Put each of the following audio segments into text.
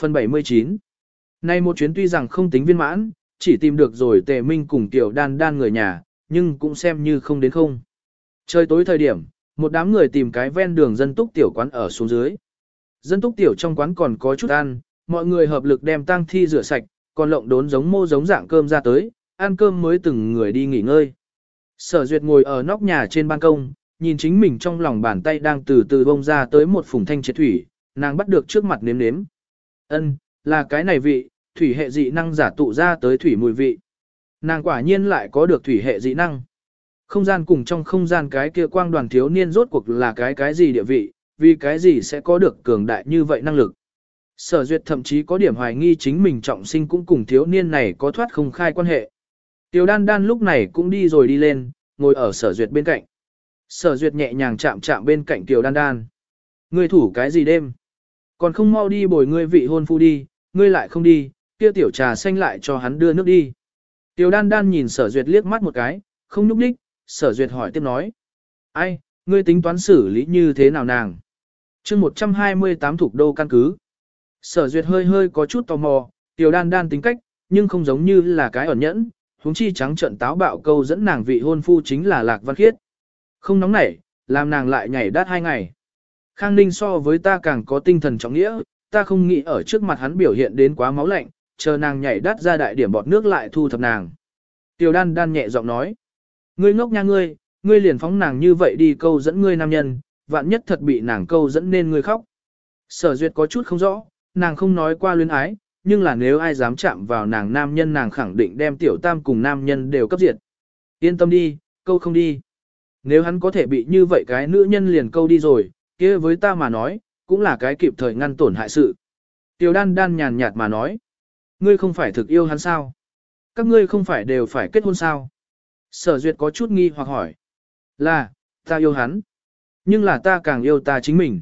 Phần 79 Nay một chuyến tuy rằng không tính viên mãn, chỉ tìm được rồi tề minh cùng tiểu đan đan người nhà, nhưng cũng xem như không đến không. Trời tối thời điểm, một đám người tìm cái ven đường dân túc tiểu quán ở xuống dưới. Dân túc tiểu trong quán còn có chút ăn, mọi người hợp lực đem tang thi rửa sạch, còn lộng đốn giống mô giống dạng cơm ra tới, ăn cơm mới từng người đi nghỉ ngơi. Sở duyệt ngồi ở nóc nhà trên ban công, nhìn chính mình trong lòng bàn tay đang từ từ bông ra tới một phùng thanh triệt thủy, nàng bắt được trước mặt nếm nếm. Ân, là cái này vị, thủy hệ dị năng giả tụ ra tới thủy mùi vị. Nàng quả nhiên lại có được thủy hệ dị năng. Không gian cùng trong không gian cái kia quang đoàn thiếu niên rốt cuộc là cái cái gì địa vị, vì cái gì sẽ có được cường đại như vậy năng lực. Sở duyệt thậm chí có điểm hoài nghi chính mình trọng sinh cũng cùng thiếu niên này có thoát không khai quan hệ. Tiểu đan đan lúc này cũng đi rồi đi lên, ngồi ở sở duyệt bên cạnh. Sở duyệt nhẹ nhàng chạm chạm bên cạnh tiểu đan đan. Ngươi thủ cái gì đêm? Còn không mau đi bồi ngươi vị hôn phu đi, ngươi lại không đi, kia tiểu trà xanh lại cho hắn đưa nước đi. Tiểu đan đan nhìn sở duyệt liếc mắt một cái, không nhúc đích, sở duyệt hỏi tiếp nói. Ai, ngươi tính toán xử lý như thế nào nàng? chương 128 thuộc đô căn cứ. Sở duyệt hơi hơi có chút tò mò, tiểu đan đan tính cách, nhưng không giống như là cái ẩn nhẫn, huống chi trắng trận táo bạo câu dẫn nàng vị hôn phu chính là Lạc Văn Khiết. Không nóng nảy, làm nàng lại nhảy đát hai ngày. Khang Ninh so với ta càng có tinh thần trọng nghĩa, ta không nghĩ ở trước mặt hắn biểu hiện đến quá máu lạnh, chờ nàng nhảy đắt ra đại điểm bọt nước lại thu thập nàng. Tiểu đan đan nhẹ giọng nói. Ngươi ngốc nha ngươi, ngươi liền phóng nàng như vậy đi câu dẫn ngươi nam nhân, vạn nhất thật bị nàng câu dẫn nên ngươi khóc. Sở duyệt có chút không rõ, nàng không nói qua luyến ái, nhưng là nếu ai dám chạm vào nàng nam nhân nàng khẳng định đem tiểu tam cùng nam nhân đều cấp diệt. Yên tâm đi, câu không đi. Nếu hắn có thể bị như vậy cái nữ nhân liền câu đi rồi, kia với ta mà nói, cũng là cái kịp thời ngăn tổn hại sự. Tiểu đan đan nhàn nhạt mà nói. Ngươi không phải thực yêu hắn sao? Các ngươi không phải đều phải kết hôn sao? Sở duyệt có chút nghi hoặc hỏi. Là, ta yêu hắn. Nhưng là ta càng yêu ta chính mình.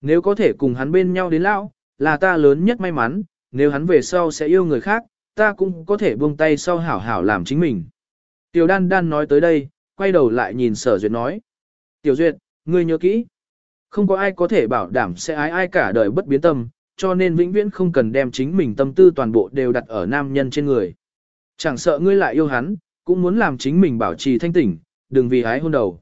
Nếu có thể cùng hắn bên nhau đến lão, là ta lớn nhất may mắn, nếu hắn về sau sẽ yêu người khác, ta cũng có thể buông tay sau hảo hảo làm chính mình. Tiểu đan đan nói tới đây, quay đầu lại nhìn sở duyệt nói. Tiểu duyệt, ngươi nhớ kỹ. Không có ai có thể bảo đảm sẽ ái ai cả đời bất biến tâm, cho nên vĩnh viễn không cần đem chính mình tâm tư toàn bộ đều đặt ở nam nhân trên người. Chẳng sợ ngươi lại yêu hắn, cũng muốn làm chính mình bảo trì thanh tỉnh, đừng vì ái hôn đầu.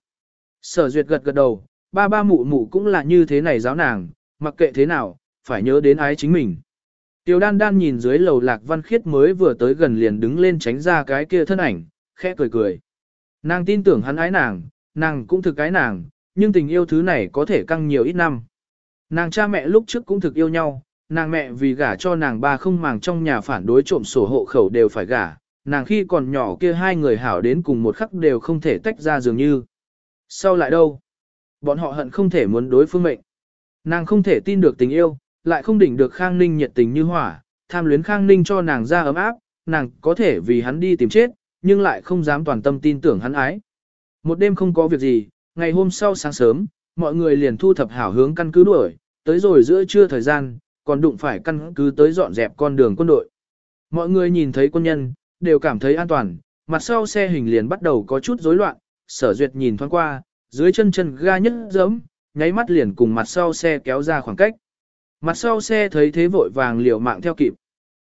Sở duyệt gật gật đầu, ba ba mụ mụ cũng là như thế này giáo nàng, mặc kệ thế nào, phải nhớ đến ái chính mình. Tiểu đan đan nhìn dưới lầu lạc văn khiết mới vừa tới gần liền đứng lên tránh ra cái kia thân ảnh, khẽ cười cười. Nàng tin tưởng hắn ái nàng, nàng cũng thực ái nàng, nhưng tình yêu thứ này có thể căng nhiều ít năm. Nàng cha mẹ lúc trước cũng thực yêu nhau, nàng mẹ vì gả cho nàng ba không màng trong nhà phản đối trộm sổ hộ khẩu đều phải gả, nàng khi còn nhỏ kia hai người hảo đến cùng một khắc đều không thể tách ra dường như. Sau lại đâu? Bọn họ hận không thể muốn đối phương mệnh. Nàng không thể tin được tình yêu, lại không đỉnh được Khang Ninh nhiệt tình như hỏa, tham luyến Khang Ninh cho nàng ra ấm áp, nàng có thể vì hắn đi tìm chết, nhưng lại không dám toàn tâm tin tưởng hắn ái. Một đêm không có việc gì, ngày hôm sau sáng sớm, mọi người liền thu thập hảo hướng căn cứ đuổi, tới rồi giữa trưa thời gian, còn đụng phải căn cứ tới dọn dẹp con đường quân đội. Mọi người nhìn thấy quân nhân, đều cảm thấy an toàn, mặt sau xe hình liền bắt đầu có chút rối loạn, sở duyệt nhìn thoáng qua, dưới chân chân ga nhất giấm, nháy mắt liền cùng mặt sau xe kéo ra khoảng cách. Mặt sau xe thấy thế vội vàng liều mạng theo kịp.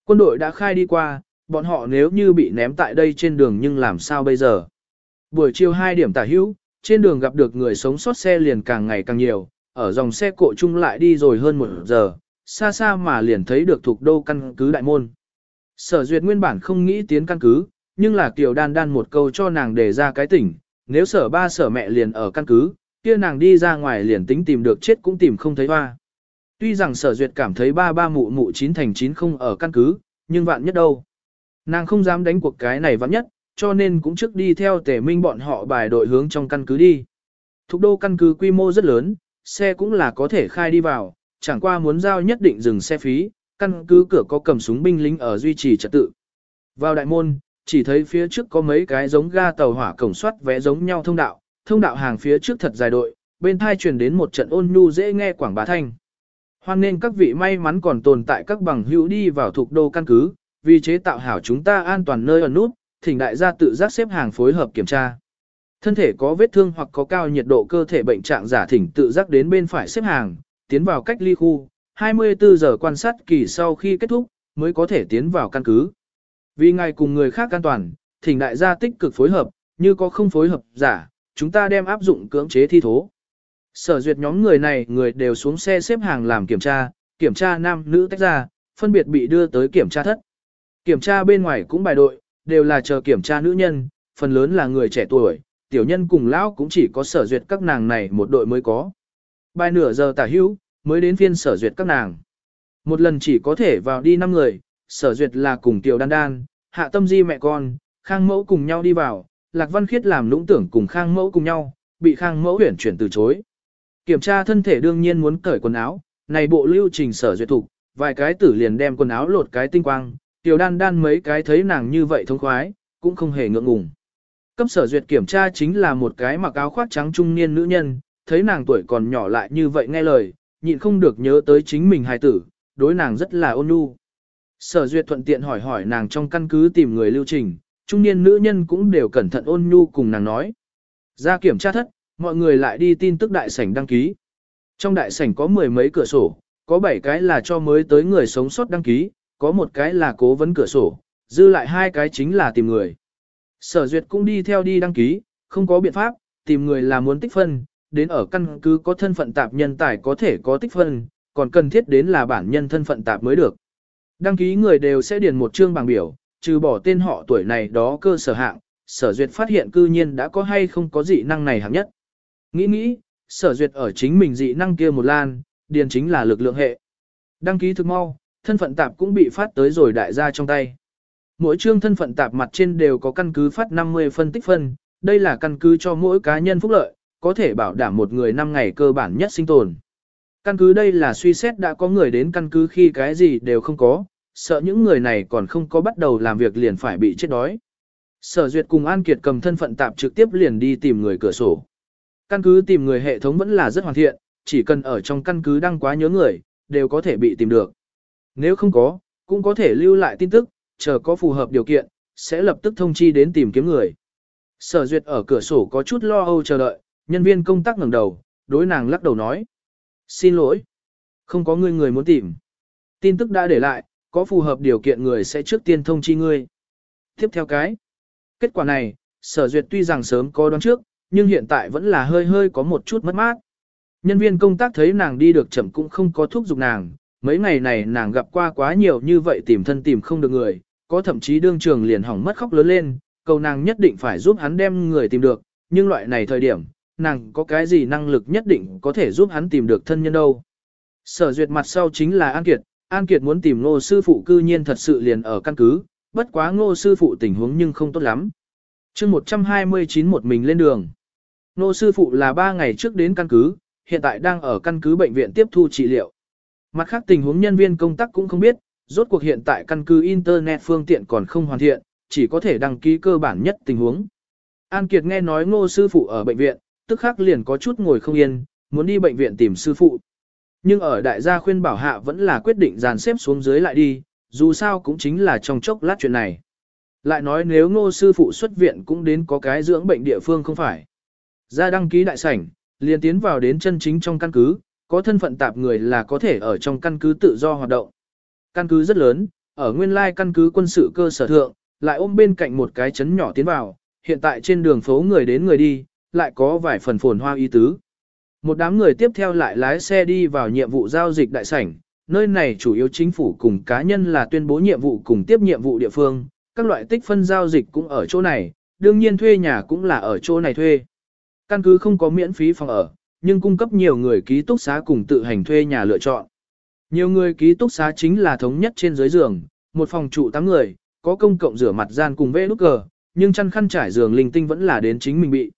Quân đội đã khai đi qua, bọn họ nếu như bị ném tại đây trên đường nhưng làm sao bây giờ? Buổi chiều 2 điểm tả hữu, trên đường gặp được người sống sót xe liền càng ngày càng nhiều, ở dòng xe cộ chung lại đi rồi hơn một giờ, xa xa mà liền thấy được thuộc đô căn cứ đại môn. Sở duyệt nguyên bản không nghĩ tiến căn cứ, nhưng là Kiều Đan Đan một câu cho nàng đề ra cái tỉnh, nếu sở ba sở mẹ liền ở căn cứ, kia nàng đi ra ngoài liền tính tìm được chết cũng tìm không thấy hoa. Tuy rằng sở duyệt cảm thấy ba ba mụ mụ chín thành chín không ở căn cứ, nhưng vạn nhất đâu. Nàng không dám đánh cuộc cái này vạn nhất, cho nên cũng trước đi theo tể minh bọn họ bài đội hướng trong căn cứ đi. Thục đô căn cứ quy mô rất lớn, xe cũng là có thể khai đi vào, chẳng qua muốn giao nhất định dừng xe phí, căn cứ cửa có cầm súng binh lính ở duy trì trật tự. Vào đại môn, chỉ thấy phía trước có mấy cái giống ga tàu hỏa cổng soát vẽ giống nhau thông đạo, thông đạo hàng phía trước thật dài đội, bên thai truyền đến một trận ôn nhu dễ nghe quảng bá thanh. Hoan nên các vị may mắn còn tồn tại các bằng hữu đi vào thuộc đô căn cứ, vì chế tạo hảo chúng ta an toàn nơi ở nút, thỉnh đại gia tự giác xếp hàng phối hợp kiểm tra. Thân thể có vết thương hoặc có cao nhiệt độ cơ thể bệnh trạng giả thỉnh tự giác đến bên phải xếp hàng, tiến vào cách ly khu, 24 giờ quan sát kỳ sau khi kết thúc, mới có thể tiến vào căn cứ. Vì ngài cùng người khác an toàn, thỉnh đại gia tích cực phối hợp, như có không phối hợp giả, chúng ta đem áp dụng cưỡng chế thi thố. Sở duyệt nhóm người này người đều xuống xe xếp hàng làm kiểm tra, kiểm tra nam nữ tách ra, phân biệt bị đưa tới kiểm tra thất. Kiểm tra bên ngoài cũng bài đội, đều là chờ kiểm tra nữ nhân, phần lớn là người trẻ tuổi, tiểu nhân cùng lão cũng chỉ có sở duyệt các nàng này một đội mới có. Bài nửa giờ tả hữu, mới đến phiên sở duyệt các nàng. Một lần chỉ có thể vào đi 5 người, sở duyệt là cùng tiểu đan đan, hạ tâm di mẹ con, khang mẫu cùng nhau đi vào, lạc văn khiết làm lũng tưởng cùng khang mẫu cùng nhau, bị khang mẫu huyển chuyển từ chối. Kiểm tra thân thể đương nhiên muốn cởi quần áo, này bộ lưu trình sở duyệt thục, vài cái tử liền đem quần áo lột cái tinh quang, tiểu đan đan mấy cái thấy nàng như vậy thông khoái, cũng không hề ngượng ngùng. Cấp sở duyệt kiểm tra chính là một cái mặc áo khoác trắng trung niên nữ nhân, thấy nàng tuổi còn nhỏ lại như vậy nghe lời, nhịn không được nhớ tới chính mình hài tử, đối nàng rất là ôn nhu. Sở duyệt thuận tiện hỏi hỏi nàng trong căn cứ tìm người lưu trình, trung niên nữ nhân cũng đều cẩn thận ôn nhu cùng nàng nói. Ra kiểm tra thất, mọi người lại đi tin tức đại sảnh đăng ký. Trong đại sảnh có mười mấy cửa sổ, có bảy cái là cho mới tới người sống sót đăng ký, có một cái là cố vấn cửa sổ, dư lại hai cái chính là tìm người. Sở duyệt cũng đi theo đi đăng ký, không có biện pháp, tìm người là muốn tích phân, đến ở căn cứ có thân phận tạp nhân tài có thể có tích phân, còn cần thiết đến là bản nhân thân phận tạp mới được. Đăng ký người đều sẽ điền một chương bảng biểu, trừ bỏ tên họ tuổi này đó cơ sở hạng, sở duyệt phát hiện cư nhiên đã có hay không có dị năng này hạng nhất. Nghĩ nghĩ, sở duyệt ở chính mình dị năng kia một lan, điền chính là lực lượng hệ. Đăng ký thực mau, thân phận tạp cũng bị phát tới rồi đại gia trong tay. Mỗi chương thân phận tạp mặt trên đều có căn cứ phát 50 phân tích phân, đây là căn cứ cho mỗi cá nhân phúc lợi, có thể bảo đảm một người 5 ngày cơ bản nhất sinh tồn. Căn cứ đây là suy xét đã có người đến căn cứ khi cái gì đều không có, sợ những người này còn không có bắt đầu làm việc liền phải bị chết đói. Sở duyệt cùng An Kiệt cầm thân phận tạp trực tiếp liền đi tìm người cửa sổ. Căn cứ tìm người hệ thống vẫn là rất hoàn thiện, chỉ cần ở trong căn cứ đăng quá nhớ người, đều có thể bị tìm được. Nếu không có, cũng có thể lưu lại tin tức, chờ có phù hợp điều kiện, sẽ lập tức thông chi đến tìm kiếm người. Sở duyệt ở cửa sổ có chút lo âu chờ đợi, nhân viên công tác ngẩng đầu, đối nàng lắc đầu nói. Xin lỗi, không có người người muốn tìm. Tin tức đã để lại, có phù hợp điều kiện người sẽ trước tiên thông chi ngươi. Tiếp theo cái. Kết quả này, sở duyệt tuy rằng sớm có đoán trước, nhưng hiện tại vẫn là hơi hơi có một chút mất mát. Nhân viên công tác thấy nàng đi được chậm cũng không có thúc giục nàng, mấy ngày này nàng gặp qua quá nhiều như vậy tìm thân tìm không được người, có thậm chí đương trường liền hỏng mất khóc lớn lên, cầu nàng nhất định phải giúp hắn đem người tìm được, nhưng loại này thời điểm, nàng có cái gì năng lực nhất định có thể giúp hắn tìm được thân nhân đâu. Sở duyệt mặt sau chính là An Kiệt, An Kiệt muốn tìm ngô sư phụ cư nhiên thật sự liền ở căn cứ, bất quá ngô sư phụ tình huống nhưng không tốt lắm. chương 129 một mình lên đường. Ngô sư phụ là 3 ngày trước đến căn cứ, hiện tại đang ở căn cứ bệnh viện tiếp thu trị liệu. Mặt khác tình huống nhân viên công tác cũng không biết, rốt cuộc hiện tại căn cứ Internet phương tiện còn không hoàn thiện, chỉ có thể đăng ký cơ bản nhất tình huống. An Kiệt nghe nói ngô sư phụ ở bệnh viện, tức khắc liền có chút ngồi không yên, muốn đi bệnh viện tìm sư phụ. Nhưng ở đại gia khuyên bảo hạ vẫn là quyết định dàn xếp xuống dưới lại đi, dù sao cũng chính là trong chốc lát chuyện này. Lại nói nếu ngô sư phụ xuất viện cũng đến có cái dưỡng bệnh địa phương không phải. Ra đăng ký đại sảnh, liền tiến vào đến chân chính trong căn cứ, có thân phận tạp người là có thể ở trong căn cứ tự do hoạt động. Căn cứ rất lớn, ở nguyên lai căn cứ quân sự cơ sở thượng, lại ôm bên cạnh một cái chấn nhỏ tiến vào, hiện tại trên đường phố người đến người đi, lại có vài phần phồn hoa y tứ. Một đám người tiếp theo lại lái xe đi vào nhiệm vụ giao dịch đại sảnh, nơi này chủ yếu chính phủ cùng cá nhân là tuyên bố nhiệm vụ cùng tiếp nhiệm vụ địa phương, các loại tích phân giao dịch cũng ở chỗ này, đương nhiên thuê nhà cũng là ở chỗ này thuê. Căn cứ không có miễn phí phòng ở, nhưng cung cấp nhiều người ký túc xá cùng tự hành thuê nhà lựa chọn. Nhiều người ký túc xá chính là thống nhất trên dưới giường, một phòng trụ 8 người, có công cộng rửa mặt gian cùng vẽ nút cờ, nhưng chăn khăn trải giường linh tinh vẫn là đến chính mình bị.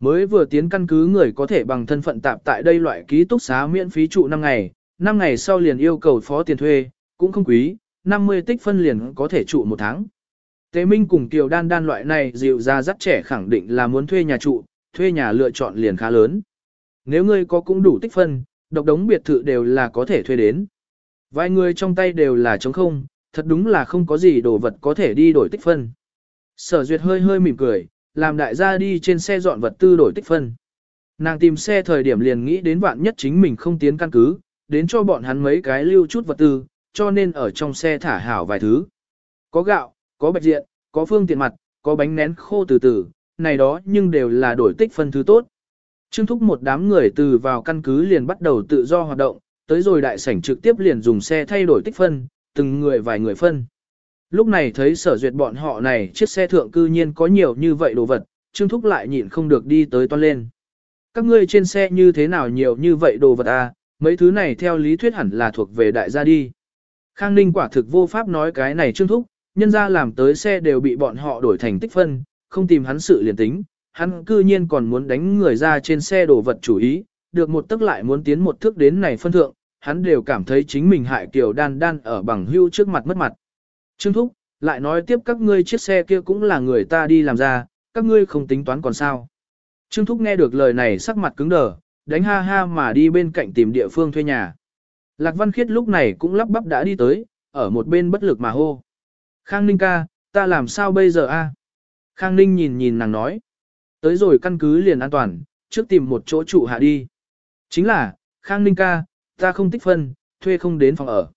Mới vừa tiến căn cứ người có thể bằng thân phận tạp tại đây loại ký túc xá miễn phí trụ 5 ngày, 5 ngày sau liền yêu cầu phó tiền thuê, cũng không quý, 50 tích phân liền có thể trụ một tháng. Tế Minh cùng Kiều Đan Đan loại này dịu ra rất trẻ khẳng định là muốn thuê nhà trụ, thuê nhà lựa chọn liền khá lớn. Nếu ngươi có cũng đủ tích phân, độc đống biệt thự đều là có thể thuê đến. Vài người trong tay đều là trống không, thật đúng là không có gì đồ vật có thể đi đổi tích phân. Sở duyệt hơi hơi mỉm cười, làm đại gia đi trên xe dọn vật tư đổi tích phân. Nàng tìm xe thời điểm liền nghĩ đến vạn nhất chính mình không tiến căn cứ, đến cho bọn hắn mấy cái lưu chút vật tư, cho nên ở trong xe thả hảo vài thứ. Có gạo, có bạch diện, có phương tiện mặt, có bánh nén khô từ từ, này đó nhưng đều là đổi tích phân thứ tốt. Trương Thúc một đám người từ vào căn cứ liền bắt đầu tự do hoạt động, tới rồi đại sảnh trực tiếp liền dùng xe thay đổi tích phân, từng người vài người phân. Lúc này thấy sở duyệt bọn họ này chiếc xe thượng cư nhiên có nhiều như vậy đồ vật, Trương Thúc lại nhịn không được đi tới toan lên. Các ngươi trên xe như thế nào nhiều như vậy đồ vật à, mấy thứ này theo lý thuyết hẳn là thuộc về đại gia đi. Khang Ninh quả thực vô pháp nói cái này Trương Thúc, nhân ra làm tới xe đều bị bọn họ đổi thành tích phân, không tìm hắn sự liền tính, hắn cư nhiên còn muốn đánh người ra trên xe đồ vật chủ ý, được một tức lại muốn tiến một thước đến này phân thượng, hắn đều cảm thấy chính mình hại kiểu đan đan ở bằng hưu trước mặt mất mặt. Trương Thúc, lại nói tiếp các ngươi chiếc xe kia cũng là người ta đi làm ra, các ngươi không tính toán còn sao. Trương Thúc nghe được lời này sắc mặt cứng đờ, đánh ha ha mà đi bên cạnh tìm địa phương thuê nhà. Lạc Văn Khiết lúc này cũng lắp bắp đã đi tới, ở một bên bất lực mà hô. Khang Ninh ca, ta làm sao bây giờ a? Khang Ninh nhìn nhìn nàng nói. Tới rồi căn cứ liền an toàn, trước tìm một chỗ trụ hạ đi. Chính là, Khang Ninh ca, ta không tích phân, thuê không đến phòng ở.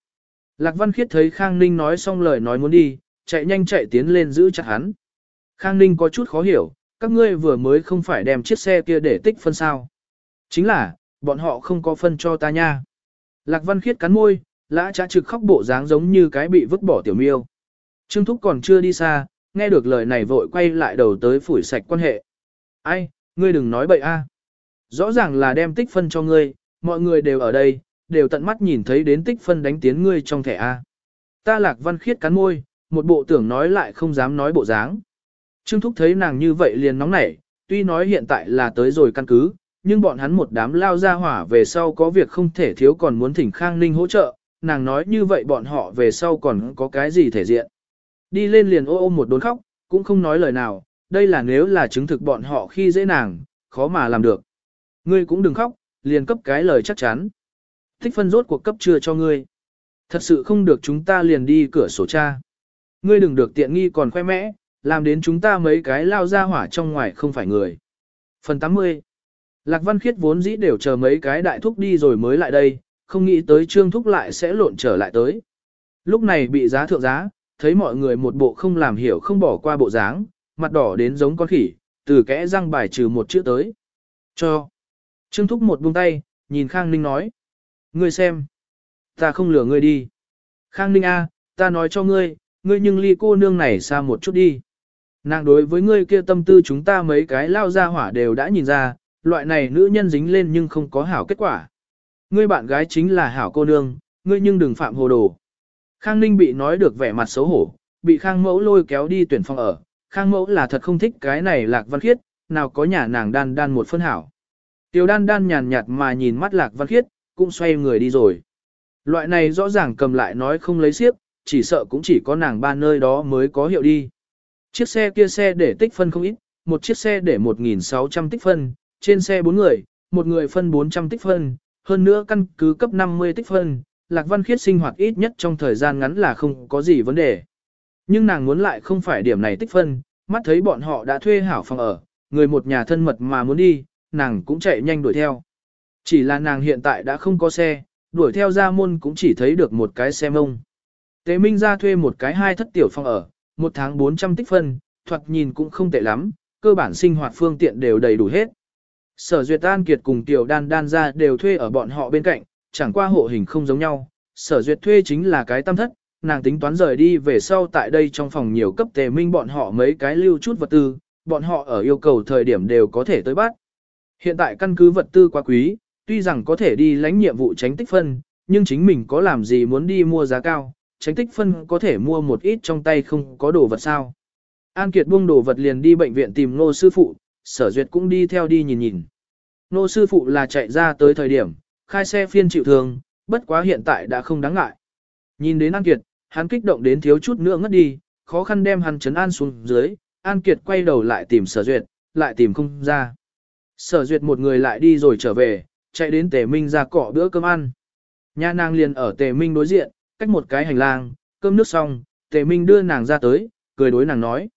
Lạc Văn Khiết thấy Khang Ninh nói xong lời nói muốn đi, chạy nhanh chạy tiến lên giữ chặt hắn. Khang Ninh có chút khó hiểu, các ngươi vừa mới không phải đem chiếc xe kia để tích phân sao. Chính là, bọn họ không có phân cho ta nha. Lạc Văn Khiết cắn môi, lã trả trực khóc bộ dáng giống như cái bị vứt bỏ tiểu miêu. Trương Thúc còn chưa đi xa, nghe được lời này vội quay lại đầu tới phủi sạch quan hệ. Ai, ngươi đừng nói bậy a. Rõ ràng là đem tích phân cho ngươi, mọi người đều ở đây, đều tận mắt nhìn thấy đến tích phân đánh tiến ngươi trong thẻ A. Ta lạc văn khiết cắn môi, một bộ tưởng nói lại không dám nói bộ dáng. Trương Thúc thấy nàng như vậy liền nóng nảy, tuy nói hiện tại là tới rồi căn cứ, nhưng bọn hắn một đám lao ra hỏa về sau có việc không thể thiếu còn muốn thỉnh Khang Ninh hỗ trợ, nàng nói như vậy bọn họ về sau còn có cái gì thể diện. Đi lên liền ô ô một đốn khóc, cũng không nói lời nào, đây là nếu là chứng thực bọn họ khi dễ nàng, khó mà làm được. Ngươi cũng đừng khóc, liền cấp cái lời chắc chắn. Thích phân rốt cuộc cấp chưa cho ngươi. Thật sự không được chúng ta liền đi cửa sổ cha. Ngươi đừng được tiện nghi còn khoe mẽ, làm đến chúng ta mấy cái lao ra hỏa trong ngoài không phải người. Phần 80 Lạc Văn Khiết vốn dĩ đều chờ mấy cái đại thúc đi rồi mới lại đây, không nghĩ tới trương thúc lại sẽ lộn trở lại tới. Lúc này bị giá thượng giá, thấy mọi người một bộ không làm hiểu không bỏ qua bộ dáng, mặt đỏ đến giống con khỉ, từ kẽ răng bài trừ một chữ tới. Cho. Trương Thúc một buông tay, nhìn Khang Ninh nói. Ngươi xem. Ta không lừa ngươi đi. Khang Ninh A, ta nói cho ngươi, ngươi nhưng ly cô nương này xa một chút đi. Nàng đối với ngươi kia tâm tư chúng ta mấy cái lao ra hỏa đều đã nhìn ra, loại này nữ nhân dính lên nhưng không có hảo kết quả. Ngươi bạn gái chính là hảo cô nương, ngươi nhưng đừng phạm hồ đồ. Khang Ninh bị nói được vẻ mặt xấu hổ, bị Khang Mẫu lôi kéo đi tuyển phòng ở. Khang Mẫu là thật không thích cái này lạc văn khiết, nào có nhà nàng đan đan một phân hảo. Tiểu đan đan nhàn nhạt mà nhìn mắt lạc văn khiết, cũng xoay người đi rồi. Loại này rõ ràng cầm lại nói không lấy xiếc, chỉ sợ cũng chỉ có nàng ba nơi đó mới có hiệu đi. Chiếc xe kia xe để tích phân không ít, một chiếc xe để 1.600 tích phân, trên xe 4 người, một người phân 400 tích phân, hơn nữa căn cứ cấp 50 tích phân, Lạc Văn Khiết sinh hoạt ít nhất trong thời gian ngắn là không có gì vấn đề. Nhưng nàng muốn lại không phải điểm này tích phân, mắt thấy bọn họ đã thuê hảo phòng ở, người một nhà thân mật mà muốn đi, nàng cũng chạy nhanh đuổi theo. Chỉ là nàng hiện tại đã không có xe, đuổi theo ra môn cũng chỉ thấy được một cái xe mông. Tế Minh ra thuê một cái hai thất tiểu phòng ở, một tháng 400 tích phân, thoạt nhìn cũng không tệ lắm, cơ bản sinh hoạt phương tiện đều đầy đủ hết. Sở Duyệt An Kiệt cùng Tiểu Đan Đan ra đều thuê ở bọn họ bên cạnh, chẳng qua hộ hình không giống nhau. Sở Duyệt thuê chính là cái tam thất, nàng tính toán rời đi về sau tại đây trong phòng nhiều cấp tề minh bọn họ mấy cái lưu chút vật tư, bọn họ ở yêu cầu thời điểm đều có thể tới bắt. Hiện tại căn cứ vật tư quá quý, tuy rằng có thể đi lãnh nhiệm vụ tránh tích phân, nhưng chính mình có làm gì muốn đi mua giá cao, tránh tích phân có thể mua một ít trong tay không có đồ vật sao. An Kiệt buông đồ vật liền đi bệnh viện tìm nô sư phụ, sở duyệt cũng đi theo đi nhìn nhìn. Nô sư phụ là chạy ra tới thời điểm, khai xe phiên chịu thương, bất quá hiện tại đã không đáng ngại. Nhìn đến An Kiệt, hắn kích động đến thiếu chút nữa ngất đi, khó khăn đem hắn chấn an xuống dưới, An Kiệt quay đầu lại tìm sở duyệt, lại tìm không ra. Sở duyệt một người lại đi rồi trở về, chạy đến tề minh ra cọ bữa cơm ăn. Nhà nàng liền ở tề minh đối diện, cách một cái hành lang, cơm nước xong, tề minh đưa nàng ra tới, cười đối nàng nói.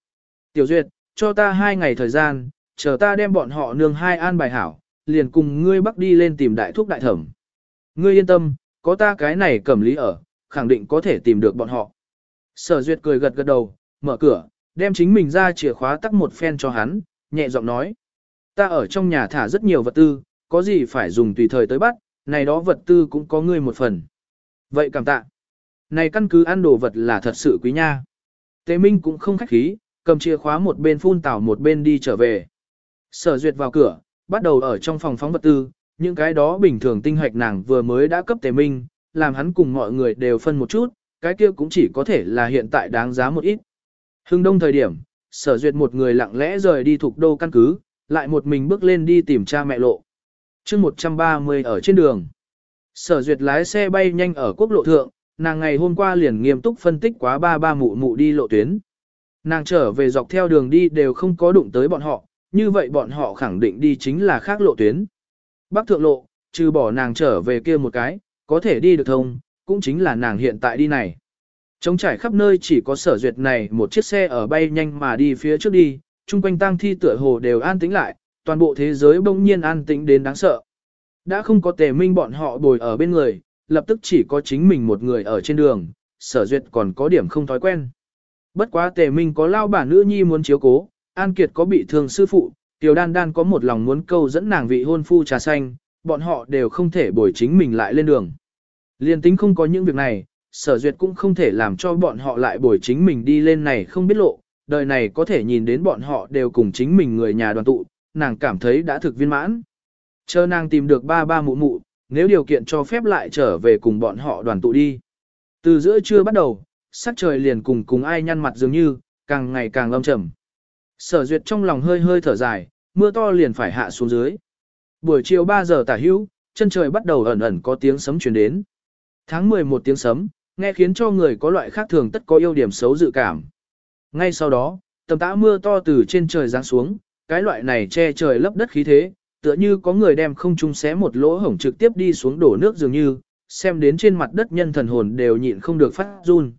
Tiểu duyệt, cho ta hai ngày thời gian, chờ ta đem bọn họ nương hai an bài hảo, liền cùng ngươi bắc đi lên tìm đại thúc đại thẩm. Ngươi yên tâm, có ta cái này cầm lý ở, khẳng định có thể tìm được bọn họ. Sở duyệt cười gật gật đầu, mở cửa, đem chính mình ra chìa khóa tắt một phen cho hắn, nhẹ giọng nói. Ta ở trong nhà thả rất nhiều vật tư, có gì phải dùng tùy thời tới bắt, này đó vật tư cũng có ngươi một phần. Vậy cảm tạ. Này căn cứ ăn đồ vật là thật sự quý nha. Tế Minh cũng không khách khí, cầm chìa khóa một bên phun tảo một bên đi trở về. Sở duyệt vào cửa, bắt đầu ở trong phòng phóng vật tư, những cái đó bình thường tinh hoạch nàng vừa mới đã cấp Tế Minh, làm hắn cùng mọi người đều phân một chút, cái kia cũng chỉ có thể là hiện tại đáng giá một ít. Hưng đông thời điểm, sở duyệt một người lặng lẽ rời đi thuộc đô căn cứ, lại một mình bước lên đi tìm cha mẹ lộ. chương 130 ở trên đường. Sở duyệt lái xe bay nhanh ở quốc lộ thượng, nàng ngày hôm qua liền nghiêm túc phân tích quá ba ba mụ mụ đi lộ tuyến. Nàng trở về dọc theo đường đi đều không có đụng tới bọn họ, như vậy bọn họ khẳng định đi chính là khác lộ tuyến. Bắc thượng lộ, trừ bỏ nàng trở về kia một cái, có thể đi được thông, cũng chính là nàng hiện tại đi này. Trống trải khắp nơi chỉ có sở duyệt này một chiếc xe ở bay nhanh mà đi phía trước đi, chung quanh tang thi tựa hồ đều an tĩnh lại, toàn bộ thế giới bỗng nhiên an tĩnh đến đáng sợ. Đã không có tề minh bọn họ bồi ở bên người, lập tức chỉ có chính mình một người ở trên đường, sở duyệt còn có điểm không thói quen. Bất quá tề minh có lao bản nữ nhi muốn chiếu cố, An Kiệt có bị thương sư phụ, Tiểu Đan Đan có một lòng muốn câu dẫn nàng vị hôn phu trà xanh, bọn họ đều không thể bồi chính mình lại lên đường. Liên tính không có những việc này, sở duyệt cũng không thể làm cho bọn họ lại bồi chính mình đi lên này không biết lộ, đời này có thể nhìn đến bọn họ đều cùng chính mình người nhà đoàn tụ, nàng cảm thấy đã thực viên mãn. Chờ nàng tìm được ba ba mụ mụ, nếu điều kiện cho phép lại trở về cùng bọn họ đoàn tụ đi. Từ giữa trưa bắt đầu, sắc trời liền cùng cùng ai nhăn mặt dường như, càng ngày càng âm trầm. Sở duyệt trong lòng hơi hơi thở dài, mưa to liền phải hạ xuống dưới. Buổi chiều 3 giờ tả hữu, chân trời bắt đầu ẩn ẩn có tiếng sấm truyền đến. Tháng 11 tiếng sấm, nghe khiến cho người có loại khác thường tất có yêu điểm xấu dự cảm. Ngay sau đó, tầm tã mưa to từ trên trời giáng xuống, cái loại này che trời lấp đất khí thế, tựa như có người đem không trung xé một lỗ hổng trực tiếp đi xuống đổ nước dường như, xem đến trên mặt đất nhân thần hồn đều nhịn không được phát run.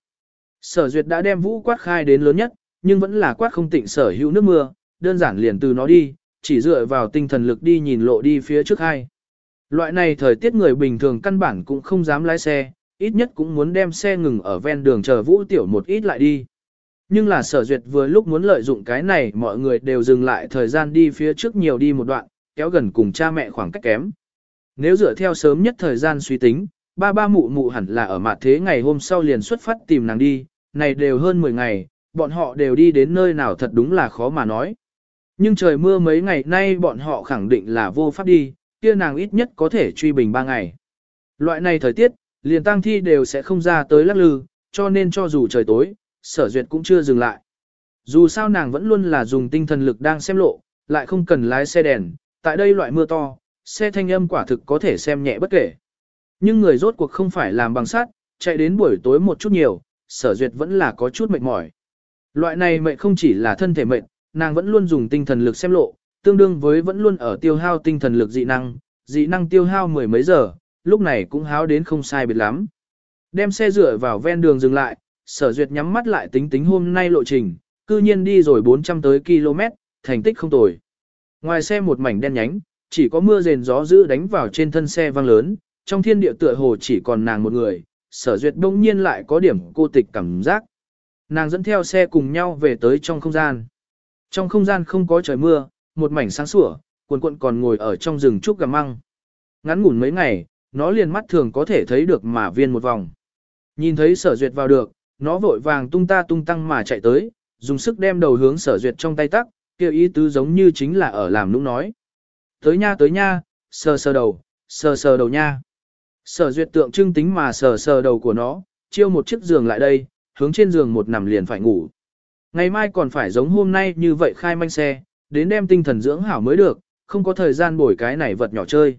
Sở duyệt đã đem vũ quát khai đến lớn nhất, nhưng vẫn là quát không tịnh sở hữu nước mưa, đơn giản liền từ nó đi, chỉ dựa vào tinh thần lực đi nhìn lộ đi phía trước hai. Loại này thời tiết người bình thường căn bản cũng không dám lái xe, ít nhất cũng muốn đem xe ngừng ở ven đường chờ vũ tiểu một ít lại đi. Nhưng là sở duyệt vừa lúc muốn lợi dụng cái này mọi người đều dừng lại thời gian đi phía trước nhiều đi một đoạn, kéo gần cùng cha mẹ khoảng cách kém. Nếu dựa theo sớm nhất thời gian suy tính, ba ba mụ mụ hẳn là ở mặt thế ngày hôm sau liền xuất phát tìm nàng đi, này đều hơn 10 ngày, bọn họ đều đi đến nơi nào thật đúng là khó mà nói. Nhưng trời mưa mấy ngày nay bọn họ khẳng định là vô pháp đi, kia nàng ít nhất có thể truy bình 3 ngày. Loại này thời tiết, liền tăng thi đều sẽ không ra tới lắc lư, cho nên cho dù trời tối, sở duyệt cũng chưa dừng lại. Dù sao nàng vẫn luôn là dùng tinh thần lực đang xem lộ, lại không cần lái xe đèn, tại đây loại mưa to, xe thanh âm quả thực có thể xem nhẹ bất kể. Nhưng người rốt cuộc không phải làm bằng sắt, chạy đến buổi tối một chút nhiều, sở duyệt vẫn là có chút mệt mỏi. Loại này mệt không chỉ là thân thể mệt, nàng vẫn luôn dùng tinh thần lực xem lộ, tương đương với vẫn luôn ở tiêu hao tinh thần lực dị năng, dị năng tiêu hao mười mấy giờ, lúc này cũng háo đến không sai biệt lắm. Đem xe dựa vào ven đường dừng lại, sở duyệt nhắm mắt lại tính tính hôm nay lộ trình, cư nhiên đi rồi 400 tới km, thành tích không tồi. Ngoài xe một mảnh đen nhánh, chỉ có mưa rền gió dữ đánh vào trên thân xe vang lớn, trong thiên địa tựa hồ chỉ còn nàng một người, sở duyệt đông nhiên lại có điểm cô tịch cảm giác. Nàng dẫn theo xe cùng nhau về tới trong không gian. Trong không gian không có trời mưa, một mảnh sáng sủa, cuộn cuộn còn ngồi ở trong rừng trúc gầm măng. Ngắn ngủn mấy ngày, nó liền mắt thường có thể thấy được mà viên một vòng. Nhìn thấy sở duyệt vào được, nó vội vàng tung ta tung tăng mà chạy tới, dùng sức đem đầu hướng sở duyệt trong tay tắc, kêu ý tứ giống như chính là ở làm nũng nói. Tới nha tới nha, sờ sờ đầu, sờ sờ đầu nha. Sở duyệt tượng trưng tính mà sờ sờ đầu của nó, chiêu một chiếc giường lại đây, hướng trên giường một nằm liền phải ngủ. Ngày mai còn phải giống hôm nay như vậy khai manh xe, đến đem tinh thần dưỡng hảo mới được, không có thời gian bồi cái này vật nhỏ chơi.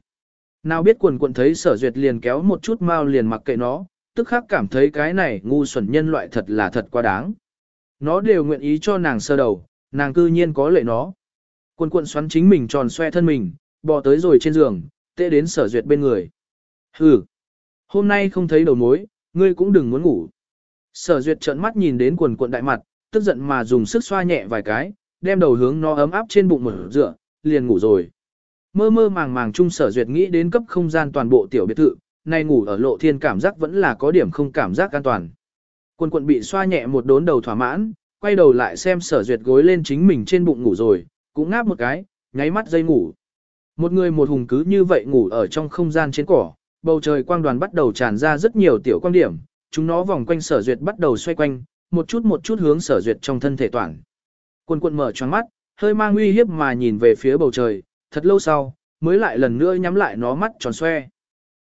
Nào biết quần quần thấy sở duyệt liền kéo một chút mau liền mặc kệ nó, tức khắc cảm thấy cái này ngu xuẩn nhân loại thật là thật quá đáng. Nó đều nguyện ý cho nàng sơ đầu, nàng cư nhiên có lệ nó. Quần quần xoắn chính mình tròn xoe thân mình, bò tới rồi trên giường, tệ đến sở duyệt bên người. Hừ, hôm nay không thấy đầu mối, ngươi cũng đừng muốn ngủ. Sở duyệt trợn mắt nhìn đến quần quần đại mặt, tức giận mà dùng sức xoa nhẹ vài cái, đem đầu hướng nó ấm áp trên bụng mở dựa, liền ngủ rồi. Mơ mơ màng màng chung sở duyệt nghĩ đến cấp không gian toàn bộ tiểu biệt thự, nay ngủ ở lộ thiên cảm giác vẫn là có điểm không cảm giác an toàn. Quân quận bị xoa nhẹ một đốn đầu thỏa mãn, quay đầu lại xem sở duyệt gối lên chính mình trên bụng ngủ rồi, cũng ngáp một cái, nháy mắt dây ngủ. Một người một hùng cứ như vậy ngủ ở trong không gian trên cỏ, bầu trời quang đoàn bắt đầu tràn ra rất nhiều tiểu quang điểm, chúng nó vòng quanh sở duyệt bắt đầu xoay quanh, một chút một chút hướng sở duyệt trong thân thể toàn. Quân quân mở choáng mắt, hơi mang uy hiếp mà nhìn về phía bầu trời, thật lâu sau, mới lại lần nữa nhắm lại nó mắt tròn xoe.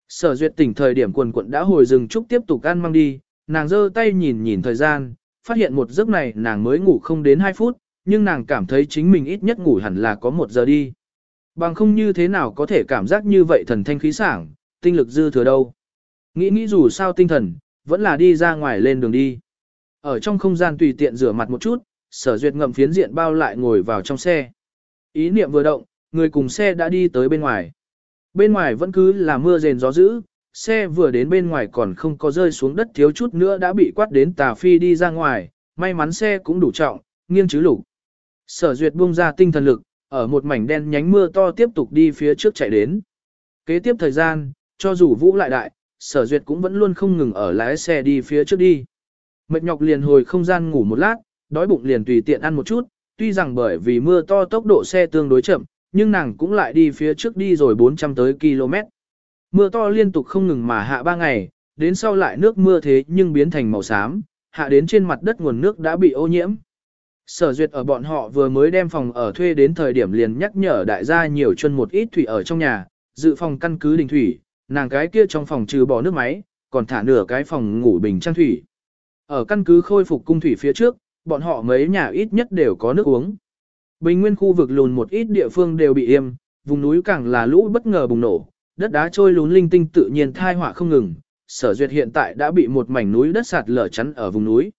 Sở duyệt tỉnh thời điểm quần quận đã hồi rừng trúc tiếp tục ăn mang đi, nàng giơ tay nhìn nhìn thời gian, phát hiện một giấc này nàng mới ngủ không đến 2 phút, nhưng nàng cảm thấy chính mình ít nhất ngủ hẳn là có một giờ đi. Bằng không như thế nào có thể cảm giác như vậy thần thanh khí sảng, tinh lực dư thừa đâu. Nghĩ nghĩ dù sao tinh thần, vẫn là đi ra ngoài lên đường đi. Ở trong không gian tùy tiện rửa mặt một chút, sở duyệt ngậm phiến diện bao lại ngồi vào trong xe. Ý niệm vừa động, người cùng xe đã đi tới bên ngoài. Bên ngoài vẫn cứ là mưa rền gió dữ, xe vừa đến bên ngoài còn không có rơi xuống đất thiếu chút nữa đã bị quát đến tà phi đi ra ngoài, may mắn xe cũng đủ trọng, nghiêng chứ lục. Sở duyệt buông ra tinh thần lực, ở một mảnh đen nhánh mưa to tiếp tục đi phía trước chạy đến. Kế tiếp thời gian, cho dù vũ lại đại, sở duyệt cũng vẫn luôn không ngừng ở lái xe đi phía trước đi. Mệt nhọc liền hồi không gian ngủ một lát, đói bụng liền tùy tiện ăn một chút, tuy rằng bởi vì mưa to tốc độ xe tương đối chậm, nhưng nàng cũng lại đi phía trước đi rồi 400 tới km. Mưa to liên tục không ngừng mà hạ ba ngày, đến sau lại nước mưa thế nhưng biến thành màu xám, hạ đến trên mặt đất nguồn nước đã bị ô nhiễm. Sở duyệt ở bọn họ vừa mới đem phòng ở thuê đến thời điểm liền nhắc nhở đại gia nhiều chân một ít thủy ở trong nhà, dự phòng căn cứ đình thủy, nàng cái kia trong phòng trừ bỏ nước máy, còn thả nửa cái phòng ngủ bình trang thủy. Ở căn cứ khôi phục cung thủy phía trước, bọn họ mấy nhà ít nhất đều có nước uống. Bình nguyên khu vực lùn một ít địa phương đều bị im, vùng núi càng là lũ bất ngờ bùng nổ, đất đá trôi lún linh tinh tự nhiên thai họa không ngừng. Sở duyệt hiện tại đã bị một mảnh núi đất sạt lở chắn ở vùng núi.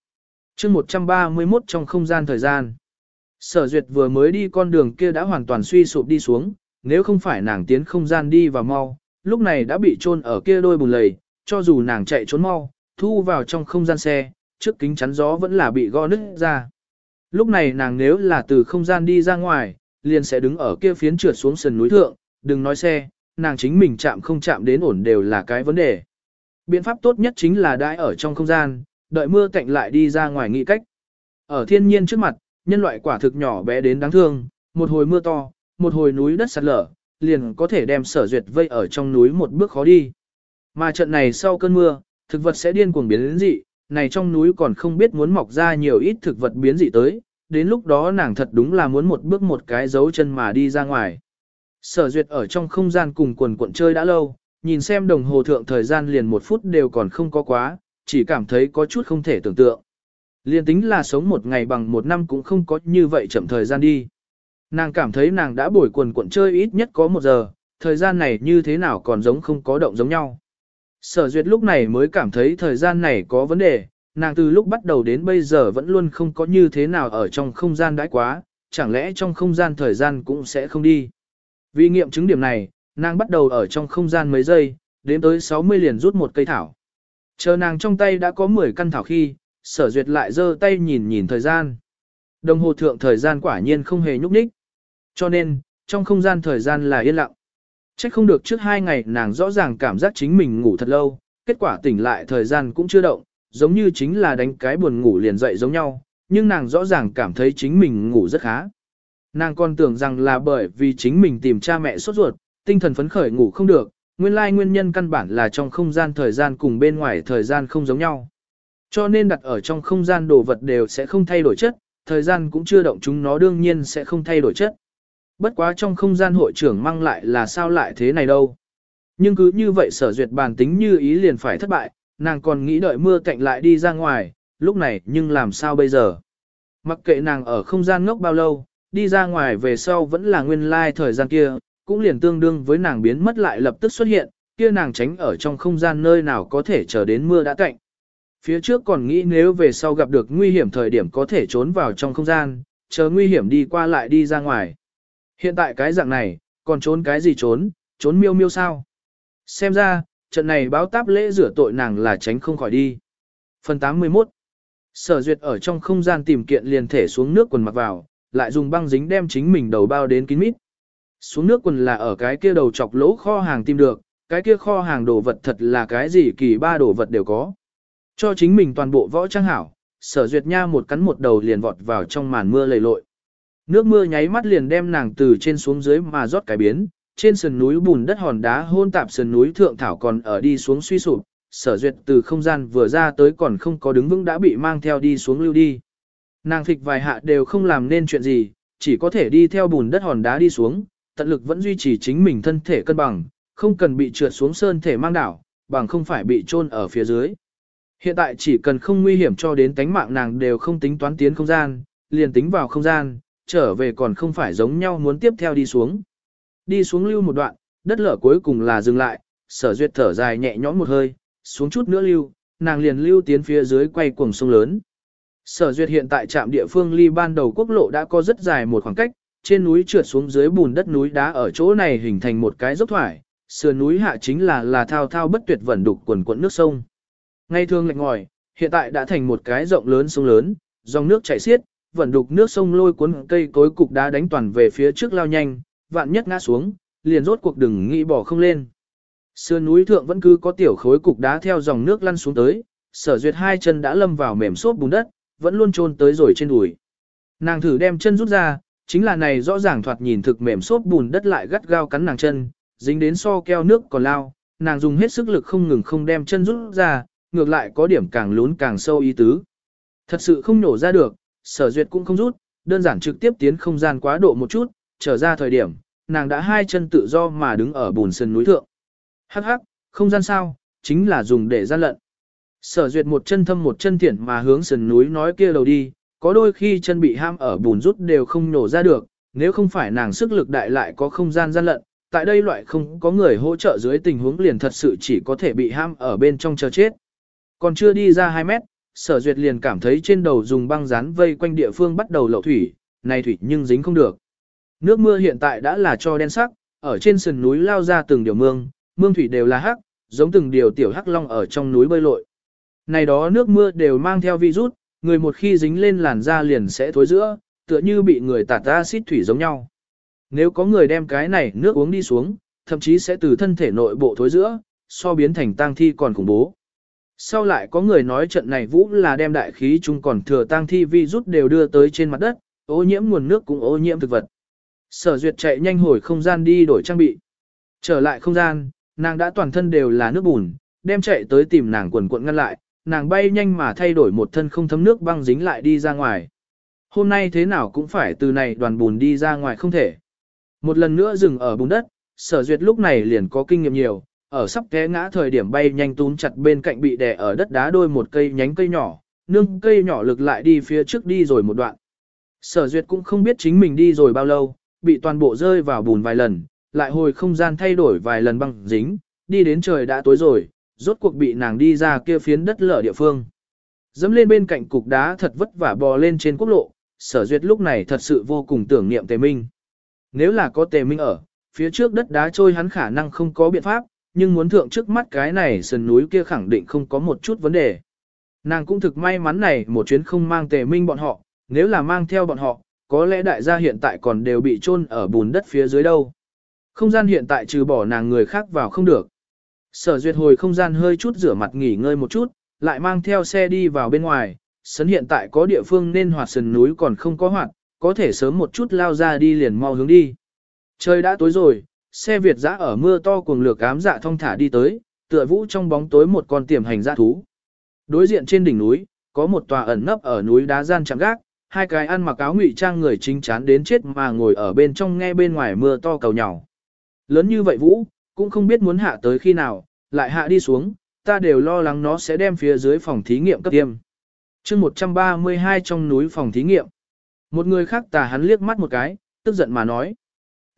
chương 131 trong không gian thời gian. Sở duyệt vừa mới đi con đường kia đã hoàn toàn suy sụp đi xuống, nếu không phải nàng tiến không gian đi và mau, lúc này đã bị chôn ở kia đôi bùn lầy, cho dù nàng chạy trốn mau, thu vào trong không gian xe, trước kính chắn gió vẫn là bị gõ nứt ra. Lúc này nàng nếu là từ không gian đi ra ngoài, liền sẽ đứng ở kia phiến trượt xuống sườn núi thượng, đừng nói xe, nàng chính mình chạm không chạm đến ổn đều là cái vấn đề. Biện pháp tốt nhất chính là đãi ở trong không gian, đợi mưa cạnh lại đi ra ngoài nghĩ cách. Ở thiên nhiên trước mặt, nhân loại quả thực nhỏ bé đến đáng thương, một hồi mưa to, một hồi núi đất sạt lở, liền có thể đem sở duyệt vây ở trong núi một bước khó đi. Mà trận này sau cơn mưa, thực vật sẽ điên cuồng biến đến dị, này trong núi còn không biết muốn mọc ra nhiều ít thực vật biến dị tới, đến lúc đó nàng thật đúng là muốn một bước một cái dấu chân mà đi ra ngoài. Sở duyệt ở trong không gian cùng quần cuộn chơi đã lâu, nhìn xem đồng hồ thượng thời gian liền một phút đều còn không có quá, chỉ cảm thấy có chút không thể tưởng tượng. Liên tính là sống một ngày bằng một năm cũng không có như vậy chậm thời gian đi. Nàng cảm thấy nàng đã bồi quần cuộn chơi ít nhất có một giờ, thời gian này như thế nào còn giống không có động giống nhau. Sở duyệt lúc này mới cảm thấy thời gian này có vấn đề, nàng từ lúc bắt đầu đến bây giờ vẫn luôn không có như thế nào ở trong không gian đãi quá, chẳng lẽ trong không gian thời gian cũng sẽ không đi. Vì nghiệm chứng điểm này, nàng bắt đầu ở trong không gian mấy giây, đến tới 60 liền rút một cây thảo. Chờ nàng trong tay đã có 10 căn thảo khi, sở duyệt lại giơ tay nhìn nhìn thời gian. Đồng hồ thượng thời gian quả nhiên không hề nhúc nhích. Cho nên, trong không gian thời gian là yên lặng. Chắc không được trước hai ngày nàng rõ ràng cảm giác chính mình ngủ thật lâu, kết quả tỉnh lại thời gian cũng chưa động, giống như chính là đánh cái buồn ngủ liền dậy giống nhau, nhưng nàng rõ ràng cảm thấy chính mình ngủ rất khá. Nàng còn tưởng rằng là bởi vì chính mình tìm cha mẹ sốt ruột, tinh thần phấn khởi ngủ không được, nguyên lai nguyên nhân căn bản là trong không gian thời gian cùng bên ngoài thời gian không giống nhau. Cho nên đặt ở trong không gian đồ vật đều sẽ không thay đổi chất, thời gian cũng chưa động chúng nó đương nhiên sẽ không thay đổi chất. Bất quá trong không gian hội trưởng mang lại là sao lại thế này đâu. Nhưng cứ như vậy sở duyệt bàn tính như ý liền phải thất bại, nàng còn nghĩ đợi mưa cạnh lại đi ra ngoài, lúc này nhưng làm sao bây giờ. Mặc kệ nàng ở không gian ngốc bao lâu, đi ra ngoài về sau vẫn là nguyên lai thời gian kia, cũng liền tương đương với nàng biến mất lại lập tức xuất hiện, kia nàng tránh ở trong không gian nơi nào có thể chờ đến mưa đã cạnh. Phía trước còn nghĩ nếu về sau gặp được nguy hiểm thời điểm có thể trốn vào trong không gian, chờ nguy hiểm đi qua lại đi ra ngoài. Hiện tại cái dạng này, còn trốn cái gì trốn, trốn miêu miêu sao? Xem ra, trận này báo táp lễ rửa tội nàng là tránh không khỏi đi. Phần 81 Sở duyệt ở trong không gian tìm kiện liền thể xuống nước quần mặc vào, lại dùng băng dính đem chính mình đầu bao đến kín mít. Xuống nước quần là ở cái kia đầu chọc lỗ kho hàng tìm được, cái kia kho hàng đồ vật thật là cái gì kỳ ba đồ vật đều có. Cho chính mình toàn bộ võ trang hảo, sở duyệt nha một cắn một đầu liền vọt vào trong màn mưa lầy lội. Nước mưa nháy mắt liền đem nàng từ trên xuống dưới mà rót cái biến, trên sườn núi bùn đất hòn đá hôn tạp sườn núi thượng thảo còn ở đi xuống suy sụp, sở duyệt từ không gian vừa ra tới còn không có đứng vững đã bị mang theo đi xuống lưu đi. Nàng thịch vài hạ đều không làm nên chuyện gì, chỉ có thể đi theo bùn đất hòn đá đi xuống, tận lực vẫn duy trì chính mình thân thể cân bằng, không cần bị trượt xuống sơn thể mang đảo, bằng không phải bị chôn ở phía dưới. Hiện tại chỉ cần không nguy hiểm cho đến tánh mạng nàng đều không tính toán tiến không gian, liền tính vào không gian, trở về còn không phải giống nhau muốn tiếp theo đi xuống. Đi xuống lưu một đoạn, đất lở cuối cùng là dừng lại, sở duyệt thở dài nhẹ nhõm một hơi, xuống chút nữa lưu, nàng liền lưu tiến phía dưới quay cuồng sông lớn. Sở duyệt hiện tại trạm địa phương ly ban đầu quốc lộ đã có rất dài một khoảng cách, trên núi trượt xuống dưới bùn đất núi đá ở chỗ này hình thành một cái dốc thoải, sườn núi hạ chính là là thao thao bất tuyệt vẩn đục quần quận nước sông. Ngay thương lạnh ngòi, hiện tại đã thành một cái rộng lớn sông lớn, dòng nước chảy xiết, vẫn đục nước sông lôi cuốn cây cối cục đá đánh toàn về phía trước lao nhanh, vạn nhất ngã xuống, liền rốt cuộc đừng nghĩ bỏ không lên. Sườn núi thượng vẫn cứ có tiểu khối cục đá theo dòng nước lăn xuống tới, sở duyệt hai chân đã lâm vào mềm xốp bùn đất, vẫn luôn trôn tới rồi trên đùi. Nàng thử đem chân rút ra, chính là này rõ ràng thoạt nhìn thực mềm xốp bùn đất lại gắt gao cắn nàng chân, dính đến so keo nước còn lao, nàng dùng hết sức lực không ngừng không đem chân rút ra, ngược lại có điểm càng lún càng sâu ý tứ. Thật sự không nổ ra được, sở duyệt cũng không rút, đơn giản trực tiếp tiến không gian quá độ một chút, trở ra thời điểm, nàng đã hai chân tự do mà đứng ở bùn sân núi thượng. Hắc hắc, không gian sao, chính là dùng để gian lận. Sở duyệt một chân thâm một chân thiển mà hướng sườn núi nói kia đầu đi, có đôi khi chân bị ham ở bùn rút đều không nổ ra được, nếu không phải nàng sức lực đại lại có không gian gian lận, tại đây loại không có người hỗ trợ dưới tình huống liền thật sự chỉ có thể bị ham ở bên trong chờ chết. Còn chưa đi ra 2 mét, sở duyệt liền cảm thấy trên đầu dùng băng dán vây quanh địa phương bắt đầu lậu thủy, này thủy nhưng dính không được. Nước mưa hiện tại đã là cho đen sắc, ở trên sườn núi lao ra từng điều mương, mương thủy đều là hắc, giống từng điều tiểu hắc long ở trong núi bơi lội. Này đó nước mưa đều mang theo virus, người một khi dính lên làn da liền sẽ thối giữa, tựa như bị người tạt axit thủy giống nhau. Nếu có người đem cái này nước uống đi xuống, thậm chí sẽ từ thân thể nội bộ thối giữa, so biến thành tang thi còn khủng bố. Sau lại có người nói trận này vũ là đem đại khí chung còn thừa tang thi vi rút đều đưa tới trên mặt đất, ô nhiễm nguồn nước cũng ô nhiễm thực vật. Sở duyệt chạy nhanh hồi không gian đi đổi trang bị. Trở lại không gian, nàng đã toàn thân đều là nước bùn, đem chạy tới tìm nàng quần cuộn ngăn lại, nàng bay nhanh mà thay đổi một thân không thấm nước băng dính lại đi ra ngoài. Hôm nay thế nào cũng phải từ này đoàn bùn đi ra ngoài không thể. Một lần nữa dừng ở bùn đất, sở duyệt lúc này liền có kinh nghiệm nhiều, ở sắp té ngã thời điểm bay nhanh túm chặt bên cạnh bị đè ở đất đá đôi một cây nhánh cây nhỏ, nương cây nhỏ lực lại đi phía trước đi rồi một đoạn. Sở duyệt cũng không biết chính mình đi rồi bao lâu, bị toàn bộ rơi vào bùn vài lần, lại hồi không gian thay đổi vài lần băng dính, đi đến trời đã tối rồi, rốt cuộc bị nàng đi ra kia phiến đất lở địa phương. Dẫm lên bên cạnh cục đá thật vất vả bò lên trên quốc lộ, sở duyệt lúc này thật sự vô cùng tưởng niệm tề minh. Nếu là có tề minh ở, phía trước đất đá trôi hắn khả năng không có biện pháp, nhưng muốn thượng trước mắt cái này sườn núi kia khẳng định không có một chút vấn đề. Nàng cũng thực may mắn này một chuyến không mang tề minh bọn họ, nếu là mang theo bọn họ, có lẽ đại gia hiện tại còn đều bị chôn ở bùn đất phía dưới đâu. Không gian hiện tại trừ bỏ nàng người khác vào không được. Sở duyệt hồi không gian hơi chút rửa mặt nghỉ ngơi một chút, lại mang theo xe đi vào bên ngoài, sấn hiện tại có địa phương nên hoạt sườn núi còn không có hoạt, có thể sớm một chút lao ra đi liền mau hướng đi. Trời đã tối rồi, xe Việt dã ở mưa to cuồng lược ám dạ thong thả đi tới, tựa vũ trong bóng tối một con tiềm hành dã thú. Đối diện trên đỉnh núi, có một tòa ẩn nấp ở núi đá gian chạm gác, hai cái ăn mặc áo ngụy trang người chính chán đến chết mà ngồi ở bên trong nghe bên ngoài mưa to cầu nhỏ. Lớn như vậy vũ, cũng không biết muốn hạ tới khi nào, lại hạ đi xuống, ta đều lo lắng nó sẽ đem phía dưới phòng thí nghiệm cấp tiêm. chương 132 trong núi phòng thí nghiệm. Một người khác tà hắn liếc mắt một cái, tức giận mà nói.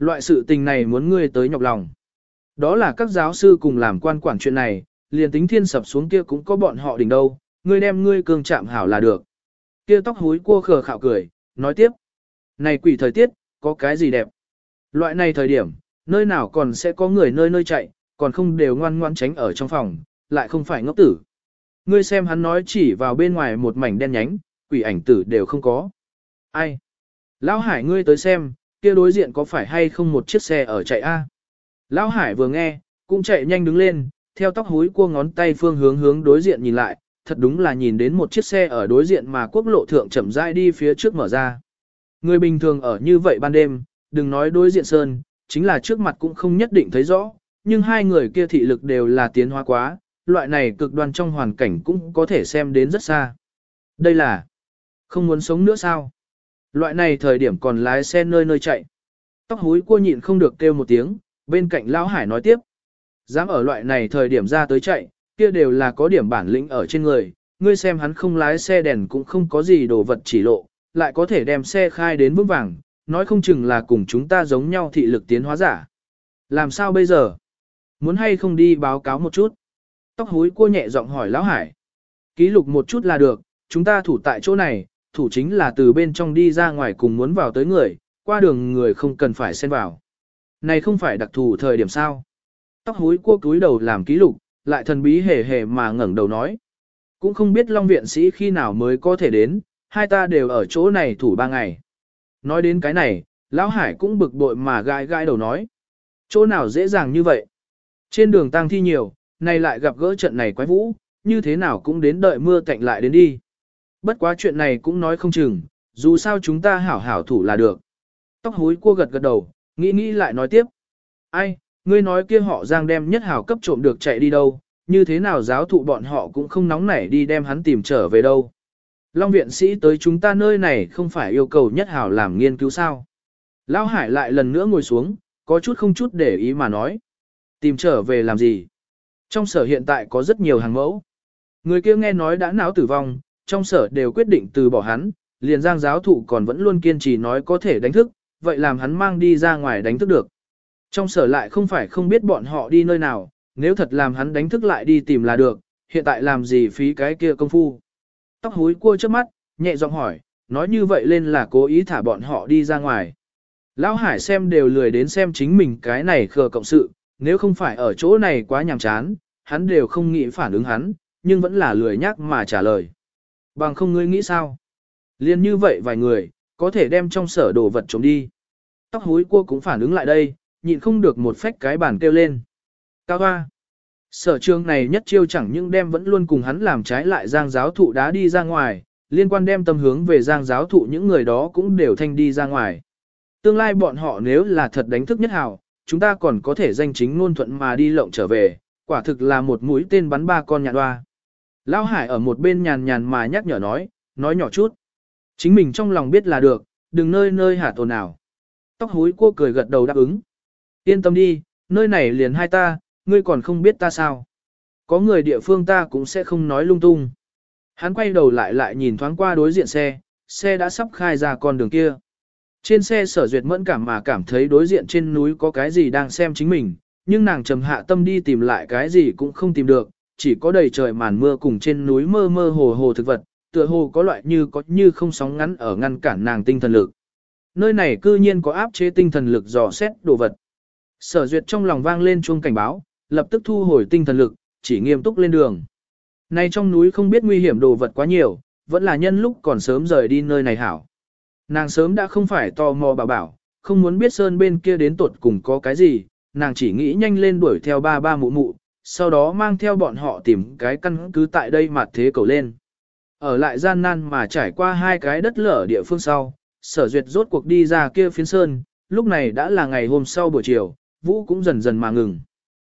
Loại sự tình này muốn ngươi tới nhọc lòng. Đó là các giáo sư cùng làm quan quản chuyện này, liền tính thiên sập xuống kia cũng có bọn họ đỉnh đâu, ngươi đem ngươi cường chạm hảo là được. Kia tóc hối cua khờ khạo cười, nói tiếp. Này quỷ thời tiết, có cái gì đẹp? Loại này thời điểm, nơi nào còn sẽ có người nơi nơi chạy, còn không đều ngoan ngoan tránh ở trong phòng, lại không phải ngốc tử. Ngươi xem hắn nói chỉ vào bên ngoài một mảnh đen nhánh, quỷ ảnh tử đều không có. Ai? Lão Hải ngươi tới xem, kia đối diện có phải hay không một chiếc xe ở chạy a? Lão Hải vừa nghe, cũng chạy nhanh đứng lên, theo tóc húi cua ngón tay phương hướng hướng đối diện nhìn lại, thật đúng là nhìn đến một chiếc xe ở đối diện mà quốc lộ thượng chậm rãi đi phía trước mở ra. Người bình thường ở như vậy ban đêm, đừng nói đối diện sơn, chính là trước mặt cũng không nhất định thấy rõ, nhưng hai người kia thị lực đều là tiến hóa quá, loại này cực đoan trong hoàn cảnh cũng có thể xem đến rất xa. Đây là không muốn sống nữa sao? Loại này thời điểm còn lái xe nơi nơi chạy. Tóc húi cua nhịn không được kêu một tiếng, bên cạnh Lão Hải nói tiếp. Dám ở loại này thời điểm ra tới chạy, kia đều là có điểm bản lĩnh ở trên người, ngươi xem hắn không lái xe đèn cũng không có gì đồ vật chỉ lộ, lại có thể đem xe khai đến vững vàng, nói không chừng là cùng chúng ta giống nhau thị lực tiến hóa giả. Làm sao bây giờ? Muốn hay không đi báo cáo một chút? Tóc húi cua nhẹ giọng hỏi Lão Hải. Ký lục một chút là được, chúng ta thủ tại chỗ này, thủ chính là từ bên trong đi ra ngoài cùng muốn vào tới người, qua đường người không cần phải xen vào. Này không phải đặc thù thời điểm sao? Tóc húi cua túi đầu làm ký lục, lại thần bí hề hề mà ngẩng đầu nói. Cũng không biết Long Viện Sĩ khi nào mới có thể đến, hai ta đều ở chỗ này thủ ba ngày. Nói đến cái này, Lão Hải cũng bực bội mà gai gai đầu nói. Chỗ nào dễ dàng như vậy? Trên đường tang thi nhiều, nay lại gặp gỡ trận này quái vũ, như thế nào cũng đến đợi mưa cạnh lại đến đi. Bất quá chuyện này cũng nói không chừng, dù sao chúng ta hảo hảo thủ là được. Tóc húi cua gật gật đầu, nghĩ nghĩ lại nói tiếp. Ai, ngươi nói kia họ giang đem nhất hảo cấp trộm được chạy đi đâu, như thế nào giáo thụ bọn họ cũng không nóng nảy đi đem hắn tìm trở về đâu. Long viện sĩ tới chúng ta nơi này không phải yêu cầu nhất hảo làm nghiên cứu sao. Lão Hải lại lần nữa ngồi xuống, có chút không chút để ý mà nói. Tìm trở về làm gì? Trong sở hiện tại có rất nhiều hàng mẫu. Người kia nghe nói đã não tử vong, trong sở đều quyết định từ bỏ hắn, liền giang giáo thụ còn vẫn luôn kiên trì nói có thể đánh thức, vậy làm hắn mang đi ra ngoài đánh thức được. Trong sở lại không phải không biết bọn họ đi nơi nào, nếu thật làm hắn đánh thức lại đi tìm là được, hiện tại làm gì phí cái kia công phu. Tóc húi cua trước mắt, nhẹ giọng hỏi, nói như vậy lên là cố ý thả bọn họ đi ra ngoài. Lão Hải xem đều lười đến xem chính mình cái này khờ cộng sự, nếu không phải ở chỗ này quá nhàm chán, hắn đều không nghĩ phản ứng hắn, nhưng vẫn là lười nhắc mà trả lời. Bằng không ngươi nghĩ sao? Liên như vậy vài người, có thể đem trong sở đồ vật trống đi. Tóc húi cua cũng phản ứng lại đây, nhịn không được một phách cái bàn kêu lên. Cao hoa! Sở trường này nhất chiêu chẳng những đem vẫn luôn cùng hắn làm trái lại giang giáo thụ đá đi ra ngoài, liên quan đem tâm hướng về giang giáo thụ những người đó cũng đều thanh đi ra ngoài. Tương lai bọn họ nếu là thật đánh thức nhất hào, chúng ta còn có thể danh chính ngôn thuận mà đi lộng trở về, quả thực là một mũi tên bắn ba con nhạn hoa. Lão Hải ở một bên nhàn nhàn mà nhắc nhở nói, nói nhỏ chút. Chính mình trong lòng biết là được, đừng nơi nơi hả tồn nào. Tóc húi cua cười gật đầu đáp ứng. Yên tâm đi, nơi này liền hai ta, ngươi còn không biết ta sao. Có người địa phương ta cũng sẽ không nói lung tung. Hắn quay đầu lại lại nhìn thoáng qua đối diện xe, xe đã sắp khai ra con đường kia. Trên xe sở duyệt mẫn cảm mà cảm thấy đối diện trên núi có cái gì đang xem chính mình, nhưng nàng trầm hạ tâm đi tìm lại cái gì cũng không tìm được, chỉ có đầy trời màn mưa cùng trên núi mơ mơ hồ hồ thực vật, tựa hồ có loại như có như không sóng ngắn ở ngăn cản nàng tinh thần lực. Nơi này cư nhiên có áp chế tinh thần lực dò xét đồ vật. Sở duyệt trong lòng vang lên chuông cảnh báo, lập tức thu hồi tinh thần lực, chỉ nghiêm túc lên đường. Nay trong núi không biết nguy hiểm đồ vật quá nhiều, vẫn là nhân lúc còn sớm rời đi nơi này hảo. Nàng sớm đã không phải tò mò bảo bảo, không muốn biết sơn bên kia đến tột cùng có cái gì, nàng chỉ nghĩ nhanh lên đuổi theo ba ba mụ mụ, sau đó mang theo bọn họ tìm cái căn cứ tại đây mà thế cầu lên. Ở lại gian nan mà trải qua hai cái đất lở địa phương sau, sở duyệt rốt cuộc đi ra kia phiến sơn, lúc này đã là ngày hôm sau buổi chiều, vũ cũng dần dần mà ngừng.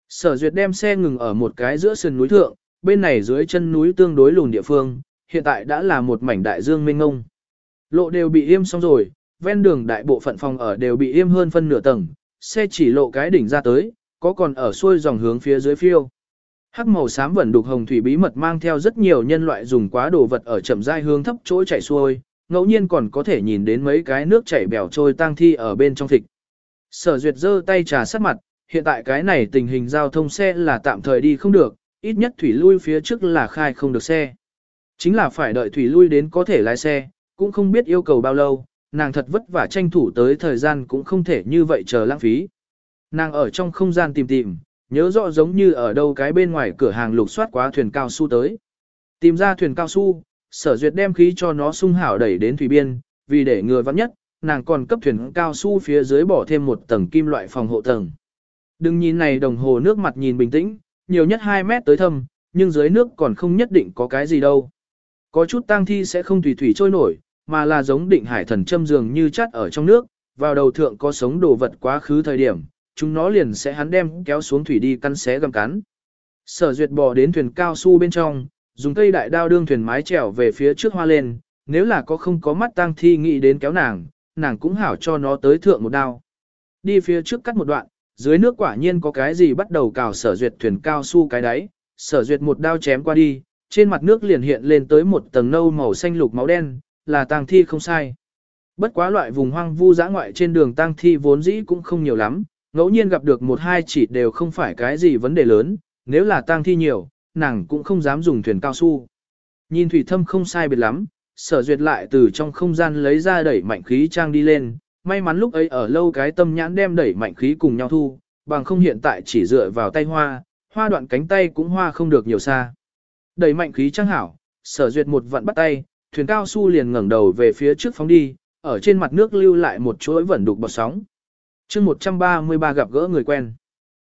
Sở duyệt đem xe ngừng ở một cái giữa sườn núi thượng, bên này dưới chân núi tương đối lùn địa phương, hiện tại đã là một mảnh đại dương mênh ngông. Lộ đều bị im xong rồi, ven đường đại bộ phận phòng ở đều bị im hơn phân nửa tầng, xe chỉ lộ cái đỉnh ra tới, có còn ở xuôi dòng hướng phía dưới phiêu. Hắc màu xám vẫn đục hồng thủy bí mật mang theo rất nhiều nhân loại dùng quá đồ vật ở chậm rãi hướng thấp chỗ chảy xuôi, ngẫu nhiên còn có thể nhìn đến mấy cái nước chảy bèo trôi tang thi ở bên trong thịt. Sở Duyệt giơ tay trà sát mặt, hiện tại cái này tình hình giao thông xe là tạm thời đi không được, ít nhất thủy lui phía trước là khai không được xe. Chính là phải đợi thủy lui đến có thể lái xe, cũng không biết yêu cầu bao lâu, nàng thật vất vả tranh thủ tới thời gian cũng không thể như vậy chờ lãng phí. Nàng ở trong không gian tìm tìm, nhớ rõ giống như ở đâu cái bên ngoài cửa hàng lục soát quá thuyền cao su tới. Tìm ra thuyền cao su, sở duyệt đem khí cho nó sung hảo đẩy đến thủy biên, vì để ngừa vắng nhất, nàng còn cấp thuyền cao su phía dưới bỏ thêm một tầng kim loại phòng hộ tầng. Đừng nhìn này đồng hồ nước mặt nhìn bình tĩnh, nhiều nhất 2 mét tới thâm, nhưng dưới nước còn không nhất định có cái gì đâu. Có chút tang thi sẽ không tùy thủy trôi nổi, mà là giống định hải thần châm dường như chắt ở trong nước, vào đầu thượng có sống đồ vật quá khứ thời điểm, chúng nó liền sẽ hắn đem kéo xuống thủy đi căn xé gầm cắn. Sở duyệt bò đến thuyền cao su bên trong, dùng cây đại đao đương thuyền mái chèo về phía trước hoa lên, nếu là có không có mắt tang thi nghĩ đến kéo nàng, nàng cũng hảo cho nó tới thượng một đao. Đi phía trước cắt một đoạn, dưới nước quả nhiên có cái gì bắt đầu cào sở duyệt thuyền cao su cái đáy, sở duyệt một đao chém qua đi, trên mặt nước liền hiện lên tới một tầng nâu màu xanh lục máu đen, là tang thi không sai. Bất quá loại vùng hoang vu dã ngoại trên đường tang thi vốn dĩ cũng không nhiều lắm, ngẫu nhiên gặp được một hai chỉ đều không phải cái gì vấn đề lớn, nếu là tang thi nhiều, nàng cũng không dám dùng thuyền cao su. Nhìn thủy thâm không sai biệt lắm, sở duyệt lại từ trong không gian lấy ra đẩy mạnh khí trang đi lên, may mắn lúc ấy ở lâu cái tâm nhãn đem đẩy mạnh khí cùng nhau thu, bằng không hiện tại chỉ dựa vào tay hoa, hoa đoạn cánh tay cũng hoa không được nhiều xa. Đẩy mạnh khí trang hảo, sở duyệt một vận bắt tay, thuyền cao su liền ngẩng đầu về phía trước phóng đi, ở trên mặt nước lưu lại một chuỗi vẩn đục bọt sóng chương 133 gặp gỡ người quen.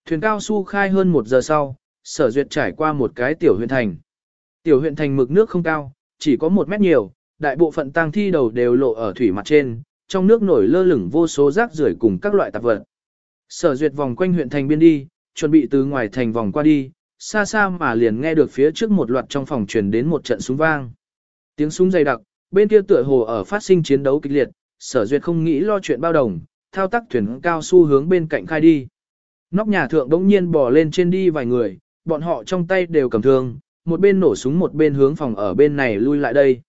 Thuyền cao su khai hơn một giờ sau, sở duyệt trải qua một cái tiểu huyện thành. Tiểu huyện thành mực nước không cao, chỉ có một mét nhiều, đại bộ phận tang thi đầu đều lộ ở thủy mặt trên, trong nước nổi lơ lửng vô số rác rưởi cùng các loại tạp vật. Sở duyệt vòng quanh huyện thành biên đi, chuẩn bị từ ngoài thành vòng qua đi, xa xa mà liền nghe được phía trước một loạt trong phòng truyền đến một trận súng vang. Tiếng súng dày đặc, bên kia tựa hồ ở phát sinh chiến đấu kịch liệt, sở duyệt không nghĩ lo chuyện bao đồng, thao tác thuyền cao su hướng bên cạnh khai đi. Nóc nhà thượng đống nhiên bò lên trên đi vài người, bọn họ trong tay đều cầm thương, một bên nổ súng một bên hướng phòng ở bên này lui lại đây.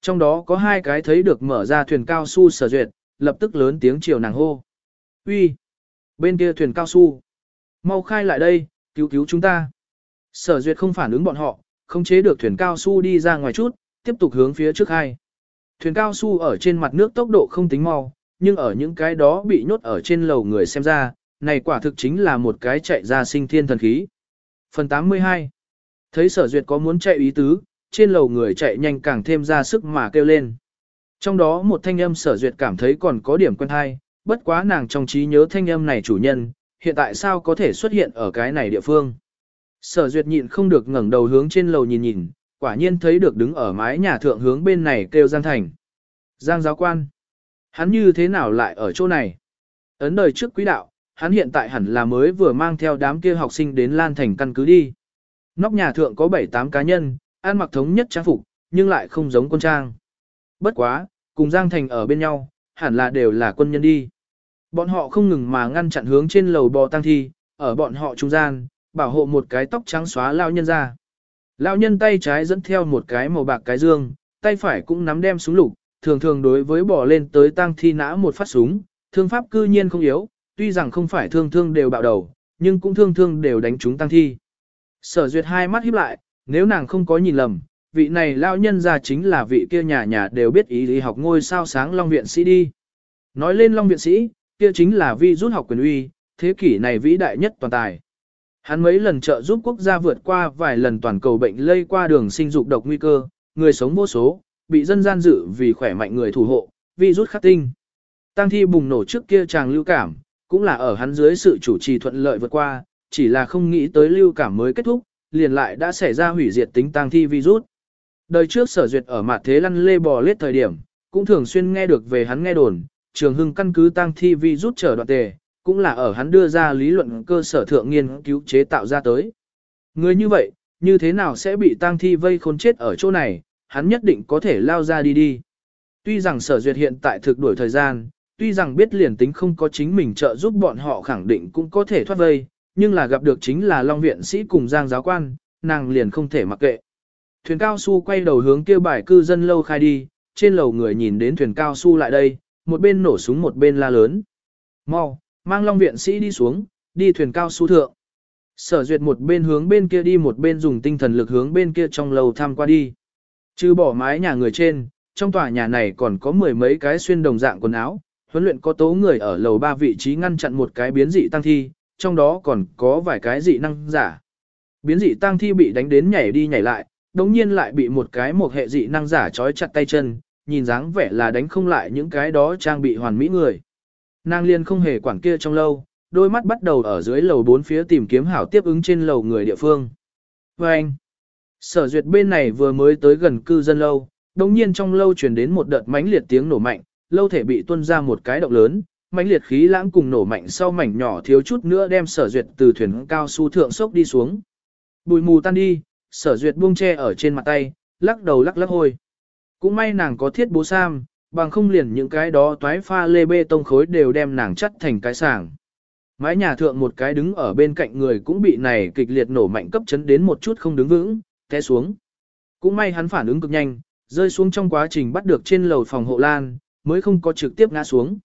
Trong đó có hai cái thấy được mở ra thuyền cao su sở duyệt, lập tức lớn tiếng chiều nàng hô. Uy, Bên kia thuyền cao su! Mau khai lại đây, cứu cứu chúng ta! Sở duyệt không phản ứng bọn họ, không chế được thuyền cao su đi ra ngoài chút, tiếp tục hướng phía trước hai. Thuyền cao su ở trên mặt nước tốc độ không tính mau, nhưng ở những cái đó bị nhốt ở trên lầu người xem ra, này quả thực chính là một cái chạy ra sinh thiên thần khí. Phần 82 Thấy sở duyệt có muốn chạy ý tứ, trên lầu người chạy nhanh càng thêm ra sức mà kêu lên. Trong đó một thanh âm sở duyệt cảm thấy còn có điểm quen hay, bất quá nàng trong trí nhớ thanh âm này chủ nhân, hiện tại sao có thể xuất hiện ở cái này địa phương. Sở duyệt nhịn không được ngẩng đầu hướng trên lầu nhìn nhìn, quả nhiên thấy được đứng ở mái nhà thượng hướng bên này kêu Giang Thành. Giang giáo quan. Hắn như thế nào lại ở chỗ này? Ấn đời trước quý đạo, hắn hiện tại hẳn là mới vừa mang theo đám kia học sinh đến Lan Thành căn cứ đi. Nóc nhà thượng có 7-8 cá nhân, ăn mặc thống nhất trang phục, nhưng lại không giống quân trang. Bất quá, cùng Giang Thành ở bên nhau, hẳn là đều là quân nhân đi. Bọn họ không ngừng mà ngăn chặn hướng trên lầu bò tăng thi, ở bọn họ trung gian, bảo hộ một cái tóc trắng xóa lao nhân ra. Lao nhân tay trái dẫn theo một cái màu bạc cái dương, tay phải cũng nắm đem súng lục, thường thường đối với bò lên tới tăng thi nã một phát súng, thương pháp cư nhiên không yếu, tuy rằng không phải thương thương đều bạo đầu, nhưng cũng thương thương đều đánh trúng tăng thi. Sở duyệt hai mắt híp lại, nếu nàng không có nhìn lầm, vị này lao nhân ra chính là vị kia nhà nhà đều biết ý lý học ngôi sao sáng Long Viện Sĩ đi. Nói lên Long Viện Sĩ, kia chính là vi rút học quyền uy, thế kỷ này vĩ đại nhất toàn tài. Hắn mấy lần trợ giúp quốc gia vượt qua vài lần toàn cầu bệnh lây qua đường sinh dục độc nguy cơ, người sống vô số, bị dân gian dự vì khỏe mạnh người thủ hộ, vi rút khắc tinh. Tăng thi bùng nổ trước kia chàng lưu cảm, cũng là ở hắn dưới sự chủ trì thuận lợi vượt qua, chỉ là không nghĩ tới lưu cảm mới kết thúc, liền lại đã xảy ra hủy diệt tính tăng thi virus. Đời trước sở duyệt ở mặt thế lăn lê bò lết thời điểm, cũng thường xuyên nghe được về hắn nghe đồn, trường hưng căn cứ tăng thi virus trở đoạn tề, cũng là ở hắn đưa ra lý luận cơ sở thượng nghiên cứu chế tạo ra tới. Người như vậy, như thế nào sẽ bị tăng thi vây khốn chết ở chỗ này, hắn nhất định có thể lao ra đi đi. Tuy rằng sở duyệt hiện tại thực đuổi thời gian, tuy rằng biết liền tính không có chính mình trợ giúp bọn họ khẳng định cũng có thể thoát vây, nhưng là gặp được chính là Long Viện sĩ cùng Giang giáo quan, nàng liền không thể mặc kệ. Thuyền cao su quay đầu hướng kêu bài cư dân lâu khai đi, trên lầu người nhìn đến thuyền cao su lại đây, một bên nổ súng một bên la lớn. Mau, mang Long Viện sĩ đi xuống, đi thuyền cao su thượng. Sở duyệt một bên hướng bên kia đi một bên dùng tinh thần lực hướng bên kia trong lầu tham qua đi. Trừ bỏ mái nhà người trên, trong tòa nhà này còn có mười mấy cái xuyên đồng dạng quần áo, huấn luyện có tố người ở lầu ba vị trí ngăn chặn một cái biến dị tăng thi, trong đó còn có vài cái dị năng giả. Biến dị tăng thi bị đánh đến nhảy đi nhảy lại, đồng nhiên lại bị một cái một hệ dị năng giả trói chặt tay chân, nhìn dáng vẻ là đánh không lại những cái đó trang bị hoàn mỹ người. Nàng liên không hề quản kia trong lâu, đôi mắt bắt đầu ở dưới lầu bốn phía tìm kiếm hảo tiếp ứng trên lầu người địa phương. Và anh, sở duyệt bên này vừa mới tới gần cư dân lâu, đồng nhiên trong lâu truyền đến một đợt mãnh liệt tiếng nổ mạnh, lâu thể bị tuôn ra một cái động lớn, mãnh liệt khí lãng cùng nổ mạnh sau mảnh nhỏ thiếu chút nữa đem sở duyệt từ thuyền cao su thượng sốc đi xuống. Bùi mù tan đi, sở duyệt buông che ở trên mặt tay, lắc đầu lắc lắc hôi. Cũng may nàng có thiết bố sam, bằng không liền những cái đó toái pha lê bê tông khối đều đem nàng chắt thành cái sàng. Mái nhà thượng một cái đứng ở bên cạnh người cũng bị này kịch liệt nổ mạnh cấp chấn đến một chút không đứng vững, té xuống. Cũng may hắn phản ứng cực nhanh, rơi xuống trong quá trình bắt được trên lầu phòng hộ lan, mới không có trực tiếp ngã xuống.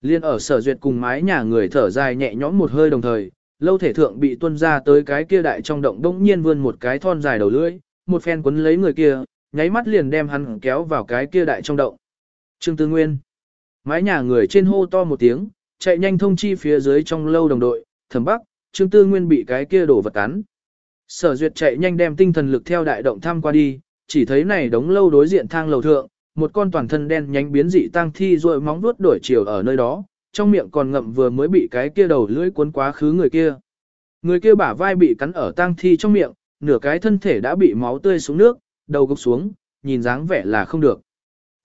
Liên ở sở duyệt cùng mái nhà người thở dài nhẹ nhõm một hơi đồng thời, lâu thể thượng bị tuân ra tới cái kia đại trong động đông nhiên vươn một cái thon dài đầu lưỡi, một phen quấn lấy người kia, nháy mắt liền đem hắn kéo vào cái kia đại trong động. Trương Tư Nguyên. Mái nhà người trên hô to một tiếng, chạy nhanh thông chi phía dưới trong lâu đồng đội, thẩm bắc, Trương Tư Nguyên bị cái kia đổ vật cắn. Sở duyệt chạy nhanh đem tinh thần lực theo đại động tham qua đi, chỉ thấy này đống lâu đối diện thang lầu thượng, một con toàn thân đen nhánh biến dị tang thi rồi móng vuốt đổi chiều ở nơi đó, trong miệng còn ngậm vừa mới bị cái kia đầu lưỡi cuốn quá khứ người kia. Người kia bả vai bị cắn ở tang thi trong miệng, nửa cái thân thể đã bị máu tươi xuống nước, đầu gục xuống, nhìn dáng vẻ là không được.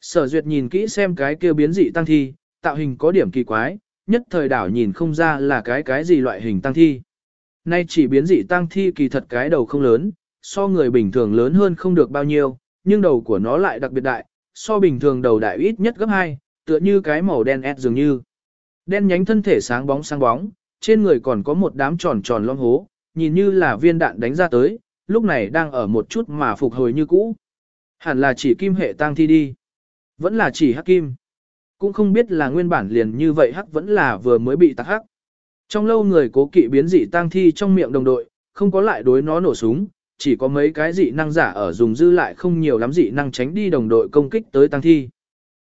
Sở duyệt nhìn kỹ xem cái kia biến dị tăng thi, tạo hình có điểm kỳ quái, nhất thời đảo nhìn không ra là cái cái gì loại hình tăng thi. Nay chỉ biến dị tăng thi kỳ thật cái đầu không lớn, so người bình thường lớn hơn không được bao nhiêu, nhưng đầu của nó lại đặc biệt đại, so bình thường đầu đại ít nhất gấp 2, tựa như cái màu đen ép dường như. Đen nhánh thân thể sáng bóng sáng bóng, trên người còn có một đám tròn tròn lõm hố, nhìn như là viên đạn đánh ra tới, lúc này đang ở một chút mà phục hồi như cũ. Hẳn là chỉ kim hệ tang thi đi. Vẫn là chỉ hắc kim. Cũng không biết là nguyên bản liền như vậy hắc vẫn là vừa mới bị tạc hắc. Trong lâu người cố kỵ biến dị tang thi trong miệng đồng đội, không có lại đối nó nổ súng, chỉ có mấy cái dị năng giả ở dùng dư lại không nhiều lắm dị năng tránh đi đồng đội công kích tới tang thi.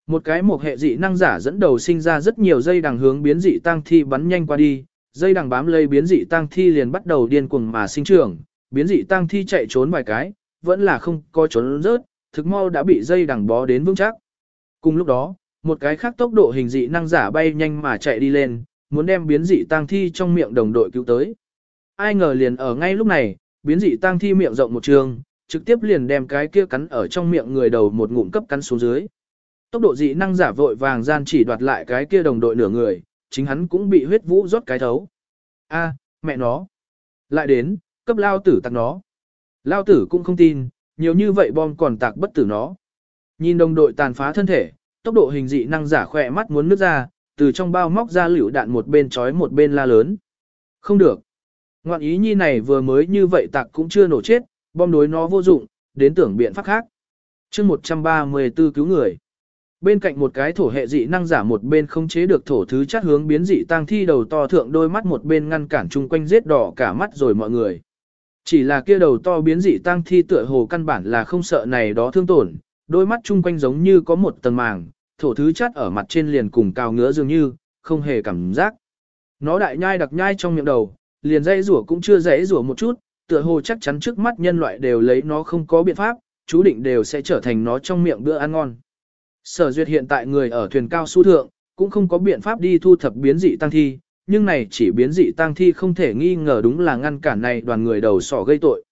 Một cái một hệ dị năng giả dẫn đầu sinh ra rất nhiều dây đằng hướng biến dị tang thi bắn nhanh qua đi, dây đằng bám lấy biến dị tang thi liền bắt đầu điên cuồng mà sinh trưởng, biến dị tang thi chạy trốn vài cái, vẫn là không có trốn rớt, thực mau đã bị dây đằng bó đến vững chắc. Cùng lúc đó, một cái khác tốc độ hình dị năng giả bay nhanh mà chạy đi lên, muốn đem biến dị tang thi trong miệng đồng đội cứu tới. Ai ngờ liền ở ngay lúc này, biến dị tang thi miệng rộng một trường, trực tiếp liền đem cái kia cắn ở trong miệng người đầu một ngụm cấp cắn xuống dưới. Tốc độ dị năng giả vội vàng gian chỉ đoạt lại cái kia đồng đội nửa người, chính hắn cũng bị huyết vũ rót cái thấu. A, mẹ nó. Lại đến, cấp lao tử tặng nó. Lao tử cũng không tin, nhiều như vậy bom còn tạc bất tử nó. Nhìn đồng đội tàn phá thân thể, tốc độ hình dị năng giả khỏe mắt muốn nước ra, từ trong bao móc ra liều đạn một bên chói một bên la lớn. Không được. Ngoạn ý nhi này vừa mới như vậy tạc cũng chưa nổ chết, bom đối nó vô dụng, đến tưởng biện pháp khác. chương 134 cứu người. Bên cạnh một cái thổ hệ dị năng giả một bên không chế được thổ thứ chát hướng biến dị tăng thi đầu to thượng đôi mắt một bên ngăn cản chung quanh giết đỏ cả mắt rồi mọi người. Chỉ là kia đầu to biến dị tăng thi tựa hồ căn bản là không sợ này đó thương tổn, đôi mắt chung quanh giống như có một tầng màng, thổ thứ chát ở mặt trên liền cùng cao ngứa dường như, không hề cảm giác. Nó đại nhai đặc nhai trong miệng đầu, liền dãy rủa cũng chưa dãy rủa một chút, tựa hồ chắc chắn trước mắt nhân loại đều lấy nó không có biện pháp, chú định đều sẽ trở thành nó trong miệng bữa ăn ngon. Sở duyệt hiện tại người ở thuyền cao su thượng, cũng không có biện pháp đi thu thập biến dị tăng thi, nhưng này chỉ biến dị tăng thi không thể nghi ngờ đúng là ngăn cản này đoàn người đầu sỏ gây tội.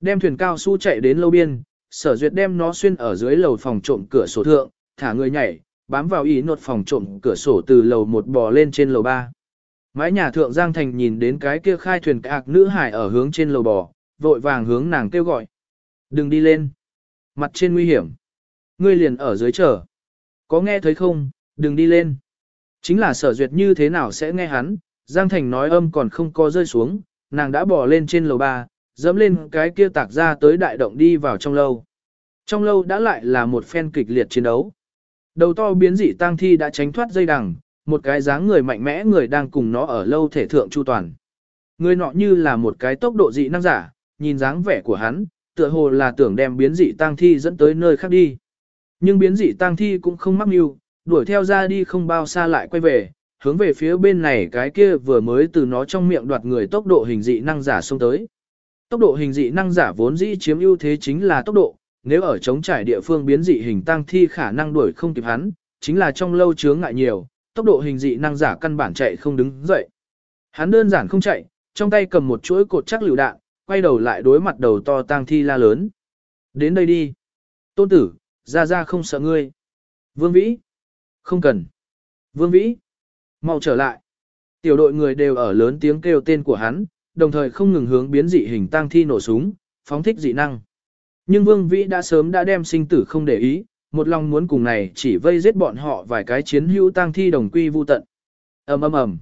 Đem thuyền cao su chạy đến lâu biên, sở duyệt đem nó xuyên ở dưới lầu phòng trộm cửa sổ thượng, thả người nhảy, bám vào ý nột phòng trộm cửa sổ từ lầu một bò lên trên lầu ba. Mái nhà thượng Giang Thành nhìn đến cái kia khai thuyền cạc nữ hải ở hướng trên lầu bò, vội vàng hướng nàng kêu gọi. Đừng đi lên. Mặt trên nguy hiểm. Ngươi liền ở dưới chờ. Có nghe thấy không, đừng đi lên. Chính là sở duyệt như thế nào sẽ nghe hắn, Giang Thành nói âm còn không có rơi xuống, nàng đã bò lên trên lầu ba, dẫm lên cái kia tạc ra tới đại động đi vào trong lâu. Trong lâu đã lại là một phen kịch liệt chiến đấu. Đầu to biến dị tang thi đã tránh thoát dây đằng, một cái dáng người mạnh mẽ người đang cùng nó ở lâu thể thượng chu toàn. Người nọ như là một cái tốc độ dị năng giả, nhìn dáng vẻ của hắn, tựa hồ là tưởng đem biến dị tang thi dẫn tới nơi khác đi. Nhưng biến dị tang thi cũng không mắc mưu, đuổi theo ra đi không bao xa lại quay về, hướng về phía bên này cái kia vừa mới từ nó trong miệng đoạt người tốc độ hình dị năng giả xông tới. Tốc độ hình dị năng giả vốn dĩ chiếm ưu thế chính là tốc độ, nếu ở chống trải địa phương biến dị hình tăng thi khả năng đuổi không kịp hắn, chính là trong lâu chướng ngại nhiều, tốc độ hình dị năng giả căn bản chạy không đứng dậy. Hắn đơn giản không chạy, trong tay cầm một chuỗi cột chắc lựu đạn, quay đầu lại đối mặt đầu to tang thi la lớn. Đến đây đi. Tôn tử, ra ra không sợ ngươi. Vương Vĩ. Không cần. Vương Vĩ. Mau trở lại. Tiểu đội người đều ở lớn tiếng kêu tên của hắn, đồng thời không ngừng hướng biến dị hình tang thi nổ súng, phóng thích dị năng. Nhưng Vương Vĩ đã sớm đã đem sinh tử không để ý, một lòng muốn cùng này chỉ vây giết bọn họ vài cái chiến hữu tang thi đồng quy vu tận. ầm ầm ầm.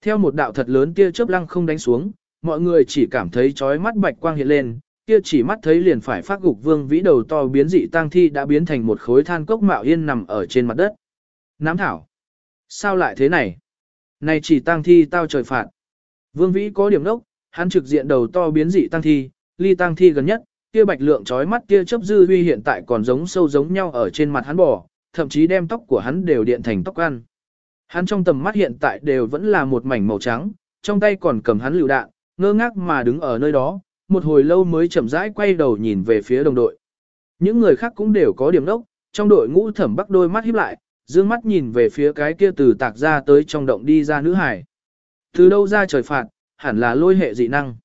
Theo một đạo thật lớn tia chớp lăng không đánh xuống, mọi người chỉ cảm thấy chói mắt bạch quang hiện lên, kia chỉ mắt thấy liền phải phát gục Vương Vĩ đầu to biến dị tang thi đã biến thành một khối than cốc mạo yên nằm ở trên mặt đất. Nám thảo. Sao lại thế này? Này chỉ tang thi tao trời phạt. Vương Vĩ có điểm đốc, hắn trực diện đầu to biến dị tang thi, ly tang thi gần nhất, kia bạch lượng chói mắt kia chớp dư huy hiện tại còn giống sâu giống nhau ở trên mặt hắn bò, thậm chí đem tóc của hắn đều điện thành tóc ăn. Hắn trong tầm mắt hiện tại đều vẫn là một mảnh màu trắng, trong tay còn cầm hắn lựu đạn, ngơ ngác mà đứng ở nơi đó, một hồi lâu mới chậm rãi quay đầu nhìn về phía đồng đội. Những người khác cũng đều có điểm đốc, trong đội ngũ thẩm bắc đôi mắt híp lại, dương mắt nhìn về phía cái kia từ tạc ra tới trong động đi ra nữ hải. Từ đâu ra trời phạt, hẳn là lôi hệ dị năng.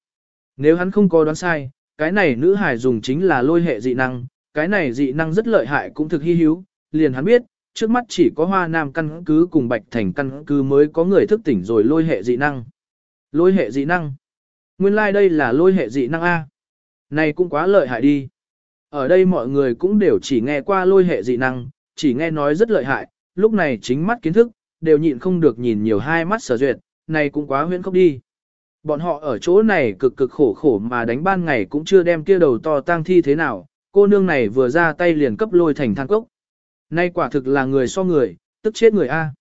Nếu hắn không có đoán sai, cái này nữ hải dùng chính là lôi hệ dị năng, cái này dị năng rất lợi hại cũng thực hy hữu, liền hắn biết, trước mắt chỉ có hoa nam căn cứ cùng bạch thành căn cứ mới có người thức tỉnh rồi lôi hệ dị năng. Lôi hệ dị năng. Nguyên lai like đây là lôi hệ dị năng A. Này cũng quá lợi hại đi. Ở đây mọi người cũng đều chỉ nghe qua lôi hệ dị năng, chỉ nghe nói rất lợi hại, lúc này chính mắt kiến thức, đều nhịn không được nhìn nhiều hai mắt sở duyệt, này cũng quá huyễn khốc đi. Bọn họ ở chỗ này cực cực khổ khổ mà đánh ban ngày cũng chưa đem kia đầu to tang thi thế nào, cô nương này vừa ra tay liền cấp lôi thành than cốc. Nay quả thực là người so người, tức chết người A.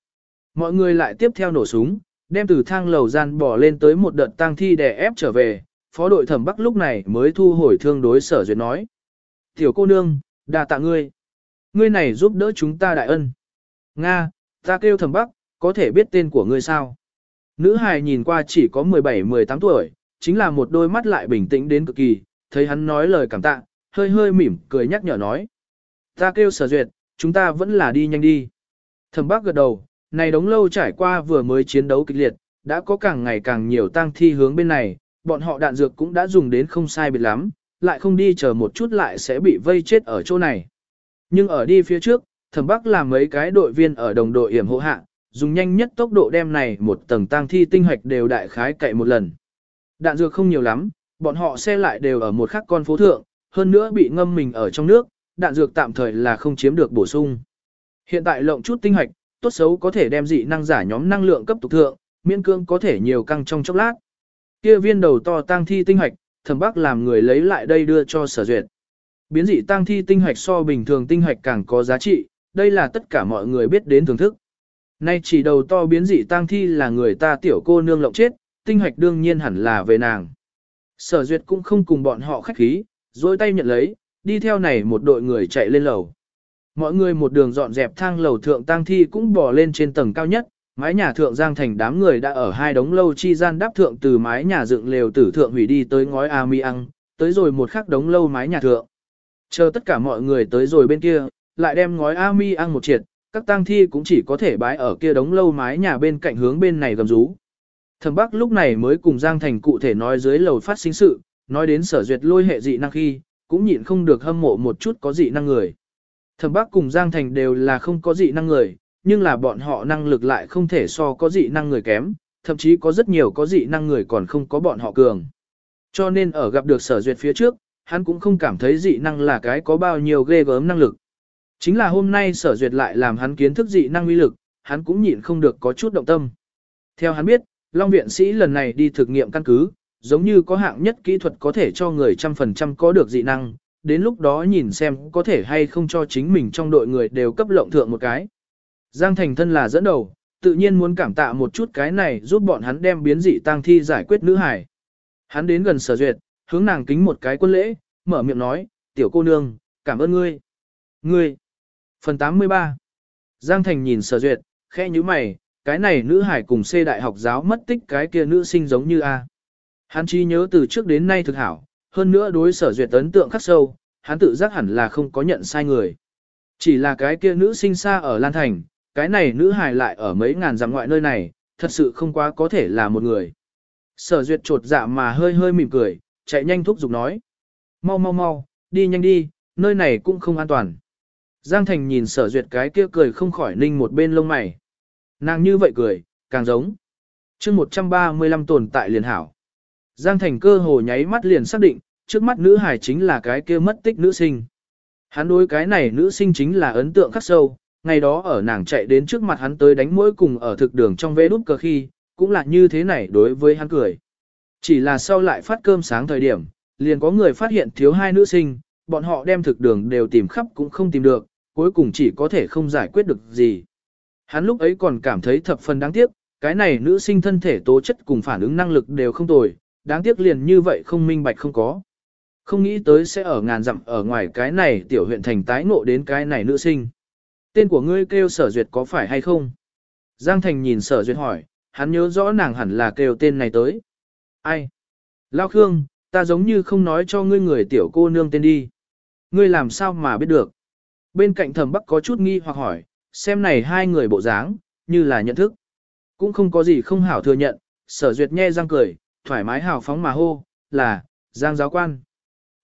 Mọi người lại tiếp theo nổ súng, đem từ thang lầu gian bỏ lên tới một đợt tang thi để ép trở về, phó đội thẩm bắc lúc này mới thu hồi thương đối sở duyệt nói. Tiểu cô nương, đà tạ ngươi. Ngươi này giúp đỡ chúng ta đại ân. Nga, ta kêu thẩm bắc, có thể biết tên của ngươi sao? Nữ hài nhìn qua chỉ có 17-18 tuổi, chính là một đôi mắt lại bình tĩnh đến cực kỳ, thấy hắn nói lời cảm tạ, hơi hơi mỉm cười nhắc nhở nói. Ta kêu sở duyệt, chúng ta vẫn là đi nhanh đi. Thẩm bác gật đầu, này đống lâu trải qua vừa mới chiến đấu kịch liệt, đã có càng ngày càng nhiều tang thi hướng bên này, bọn họ đạn dược cũng đã dùng đến không sai biệt lắm, lại không đi chờ một chút lại sẽ bị vây chết ở chỗ này. Nhưng ở đi phía trước, thẩm bác làm mấy cái đội viên ở đồng đội hiểm hộ hạ, dùng nhanh nhất tốc độ đem này một tầng tang thi tinh hoạch đều đại khái cậy một lần. Đạn dược không nhiều lắm, bọn họ xe lại đều ở một khắc con phố thượng, hơn nữa bị ngâm mình ở trong nước, đạn dược tạm thời là không chiếm được bổ sung. Hiện tại lộng chút tinh hoạch, tốt xấu có thể đem dị năng giả nhóm năng lượng cấp tục thượng, miễn cương có thể nhiều căng trong chốc lát. Kia viên đầu to tang thi tinh hoạch, thẩm bác làm người lấy lại đây đưa cho sở duyệt. Biến dị tang thi tinh hoạch so bình thường tinh hoạch càng có giá trị, đây là tất cả mọi người biết đến thưởng thức. Nay chỉ đầu to biến dị tang thi là người ta tiểu cô nương lộng chết, tinh hoạch đương nhiên hẳn là về nàng. Sở duyệt cũng không cùng bọn họ khách khí, dối tay nhận lấy, đi theo này một đội người chạy lên lầu. Mọi người một đường dọn dẹp thang lầu thượng tang thi cũng bò lên trên tầng cao nhất, mái nhà thượng giang thành đám người đã ở hai đống lâu chi gian đáp thượng từ mái nhà dựng lều tử thượng hủy đi tới ngói a mi ăn, tới rồi một khắc đống lâu mái nhà thượng. Chờ tất cả mọi người tới rồi bên kia, lại đem ngói a mi ăn một triệt, các tang thi cũng chỉ có thể bái ở kia đống lâu mái nhà bên cạnh hướng bên này gầm rú. Thẩm Bắc lúc này mới cùng Giang Thành cụ thể nói dưới lầu phát sinh sự, nói đến sở duyệt lôi hệ dị năng khi, cũng nhịn không được hâm mộ một chút có dị năng người. Thẩm Bắc cùng Giang Thành đều là không có dị năng người, nhưng là bọn họ năng lực lại không thể so có dị năng người kém, thậm chí có rất nhiều có dị năng người còn không có bọn họ cường. Cho nên ở gặp được sở duyệt phía trước, hắn cũng không cảm thấy dị năng là cái có bao nhiêu ghê gớm năng lực. Chính là hôm nay sở duyệt lại làm hắn kiến thức dị năng uy lực, hắn cũng nhịn không được có chút động tâm. Theo hắn biết, Long viện sĩ lần này đi thực nghiệm căn cứ, giống như có hạng nhất kỹ thuật có thể cho người trăm phần trăm có được dị năng, đến lúc đó nhìn xem có thể hay không cho chính mình trong đội người đều cấp lộng thượng một cái. Giang Thành thân là dẫn đầu, tự nhiên muốn cảm tạ một chút cái này giúp bọn hắn đem biến dị tang thi giải quyết nữ hải. Hắn đến gần sở duyệt, hướng nàng kính một cái quân lễ, mở miệng nói, tiểu cô nương, cảm ơn ngươi. Ngươi. Phần 83. Giang Thành nhìn sở duyệt, khẽ như mày, cái này nữ hải cùng C đại học giáo mất tích cái kia nữ sinh giống như A. Hắn chi nhớ từ trước đến nay thực hảo, hơn nữa đối sở duyệt ấn tượng khắc sâu, hắn tự giác hẳn là không có nhận sai người. Chỉ là cái kia nữ sinh xa ở Lan Thành, cái này nữ hài lại ở mấy ngàn dặm ngoại nơi này, thật sự không quá có thể là một người. Sở duyệt trột dạ mà hơi hơi mỉm cười, chạy nhanh thúc giục nói. Mau mau mau, đi nhanh đi, nơi này cũng không an toàn. Giang Thành nhìn sở duyệt cái kia cười không khỏi ninh một bên lông mày. Nàng như vậy cười, càng giống. chương 135 tồn tại liền hảo. Giang Thành cơ hồ nháy mắt liền xác định, trước mắt nữ hải chính là cái kia mất tích nữ sinh. Hắn đối cái này nữ sinh chính là ấn tượng khắc sâu, ngày đó ở nàng chạy đến trước mặt hắn tới đánh mỗi cùng ở thực đường trong vế đút cờ khi, cũng là như thế này đối với hắn cười. Chỉ là sau lại phát cơm sáng thời điểm, liền có người phát hiện thiếu hai nữ sinh, bọn họ đem thực đường đều tìm khắp cũng không tìm được, cuối cùng chỉ có thể không giải quyết được gì. Hắn lúc ấy còn cảm thấy thập phần đáng tiếc, cái này nữ sinh thân thể tố chất cùng phản ứng năng lực đều không tồi, đáng tiếc liền như vậy không minh bạch không có. Không nghĩ tới sẽ ở ngàn dặm ở ngoài cái này tiểu huyện thành tái ngộ đến cái này nữ sinh. Tên của ngươi kêu sở duyệt có phải hay không? Giang Thành nhìn sở duyệt hỏi, hắn nhớ rõ nàng hẳn là kêu tên này tới. Ai? Lao Khương, ta giống như không nói cho ngươi người tiểu cô nương tên đi. Ngươi làm sao mà biết được? Bên cạnh thẩm bắc có chút nghi hoặc hỏi, xem này hai người bộ dáng, như là nhận thức. Cũng không có gì không hảo thừa nhận, sở duyệt nhe răng cười, thoải mái hào phóng mà hô, là, Giang giáo quan.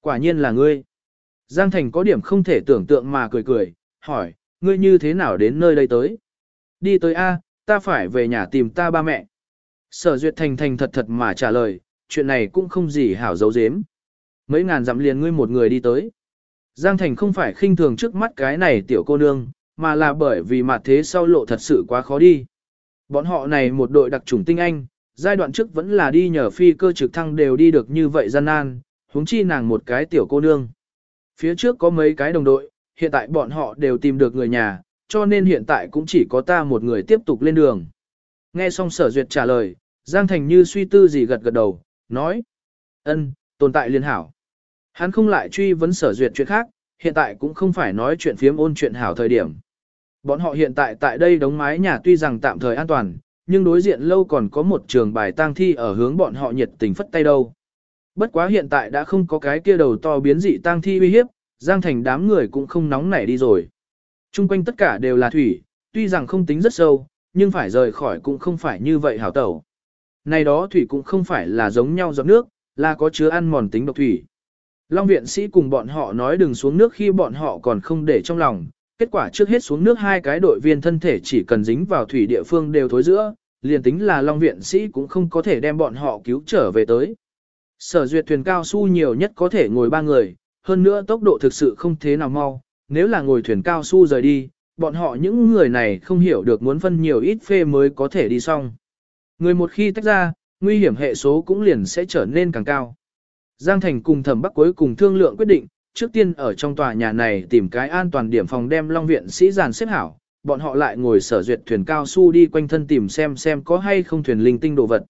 Quả nhiên là ngươi. Giang Thành có điểm không thể tưởng tượng mà cười cười, hỏi, ngươi như thế nào đến nơi đây tới? Đi tới A, ta phải về nhà tìm ta ba mẹ. Sở duyệt thành thành thật thật mà trả lời, chuyện này cũng không gì hảo giấu giếm. Mấy ngàn dặm liền ngươi một người đi tới. Giang Thành không phải khinh thường trước mắt cái này tiểu cô nương, mà là bởi vì mặt thế sau lộ thật sự quá khó đi. Bọn họ này một đội đặc chủng tinh anh, giai đoạn trước vẫn là đi nhờ phi cơ trực thăng đều đi được như vậy gian nan, huống chi nàng một cái tiểu cô nương. Phía trước có mấy cái đồng đội, hiện tại bọn họ đều tìm được người nhà, cho nên hiện tại cũng chỉ có ta một người tiếp tục lên đường. Nghe xong sở duyệt trả lời, Giang Thành như suy tư gì gật gật đầu, nói. ân tồn tại liên hảo. Hắn không lại truy vấn sở duyệt chuyện khác, hiện tại cũng không phải nói chuyện phiếm ôn chuyện hảo thời điểm. Bọn họ hiện tại tại đây đóng mái nhà tuy rằng tạm thời an toàn, nhưng đối diện lâu còn có một trường bài tang thi ở hướng bọn họ nhiệt tình phất tay đâu. Bất quá hiện tại đã không có cái kia đầu to biến dị tang thi uy hiếp, Giang Thành đám người cũng không nóng nảy đi rồi. Trung quanh tất cả đều là thủy, tuy rằng không tính rất sâu, nhưng phải rời khỏi cũng không phải như vậy hảo tẩu. Này đó thủy cũng không phải là giống nhau giọt nước, là có chứa ăn mòn tính độc thủy. Long viện sĩ cùng bọn họ nói đừng xuống nước khi bọn họ còn không để trong lòng, kết quả trước hết xuống nước hai cái đội viên thân thể chỉ cần dính vào thủy địa phương đều thối giữa, liền tính là Long viện sĩ cũng không có thể đem bọn họ cứu trở về tới. Sở duyệt thuyền cao su nhiều nhất có thể ngồi ba người, hơn nữa tốc độ thực sự không thế nào mau, nếu là ngồi thuyền cao su rời đi, bọn họ những người này không hiểu được muốn phân nhiều ít phê mới có thể đi xong. Người một khi tách ra, nguy hiểm hệ số cũng liền sẽ trở nên càng cao. Giang Thành cùng thẩm bắc cuối cùng thương lượng quyết định, trước tiên ở trong tòa nhà này tìm cái an toàn điểm phòng đem Long Viện sĩ giàn xếp hảo, bọn họ lại ngồi sở duyệt thuyền cao su đi quanh thân tìm xem xem có hay không thuyền linh tinh đồ vật.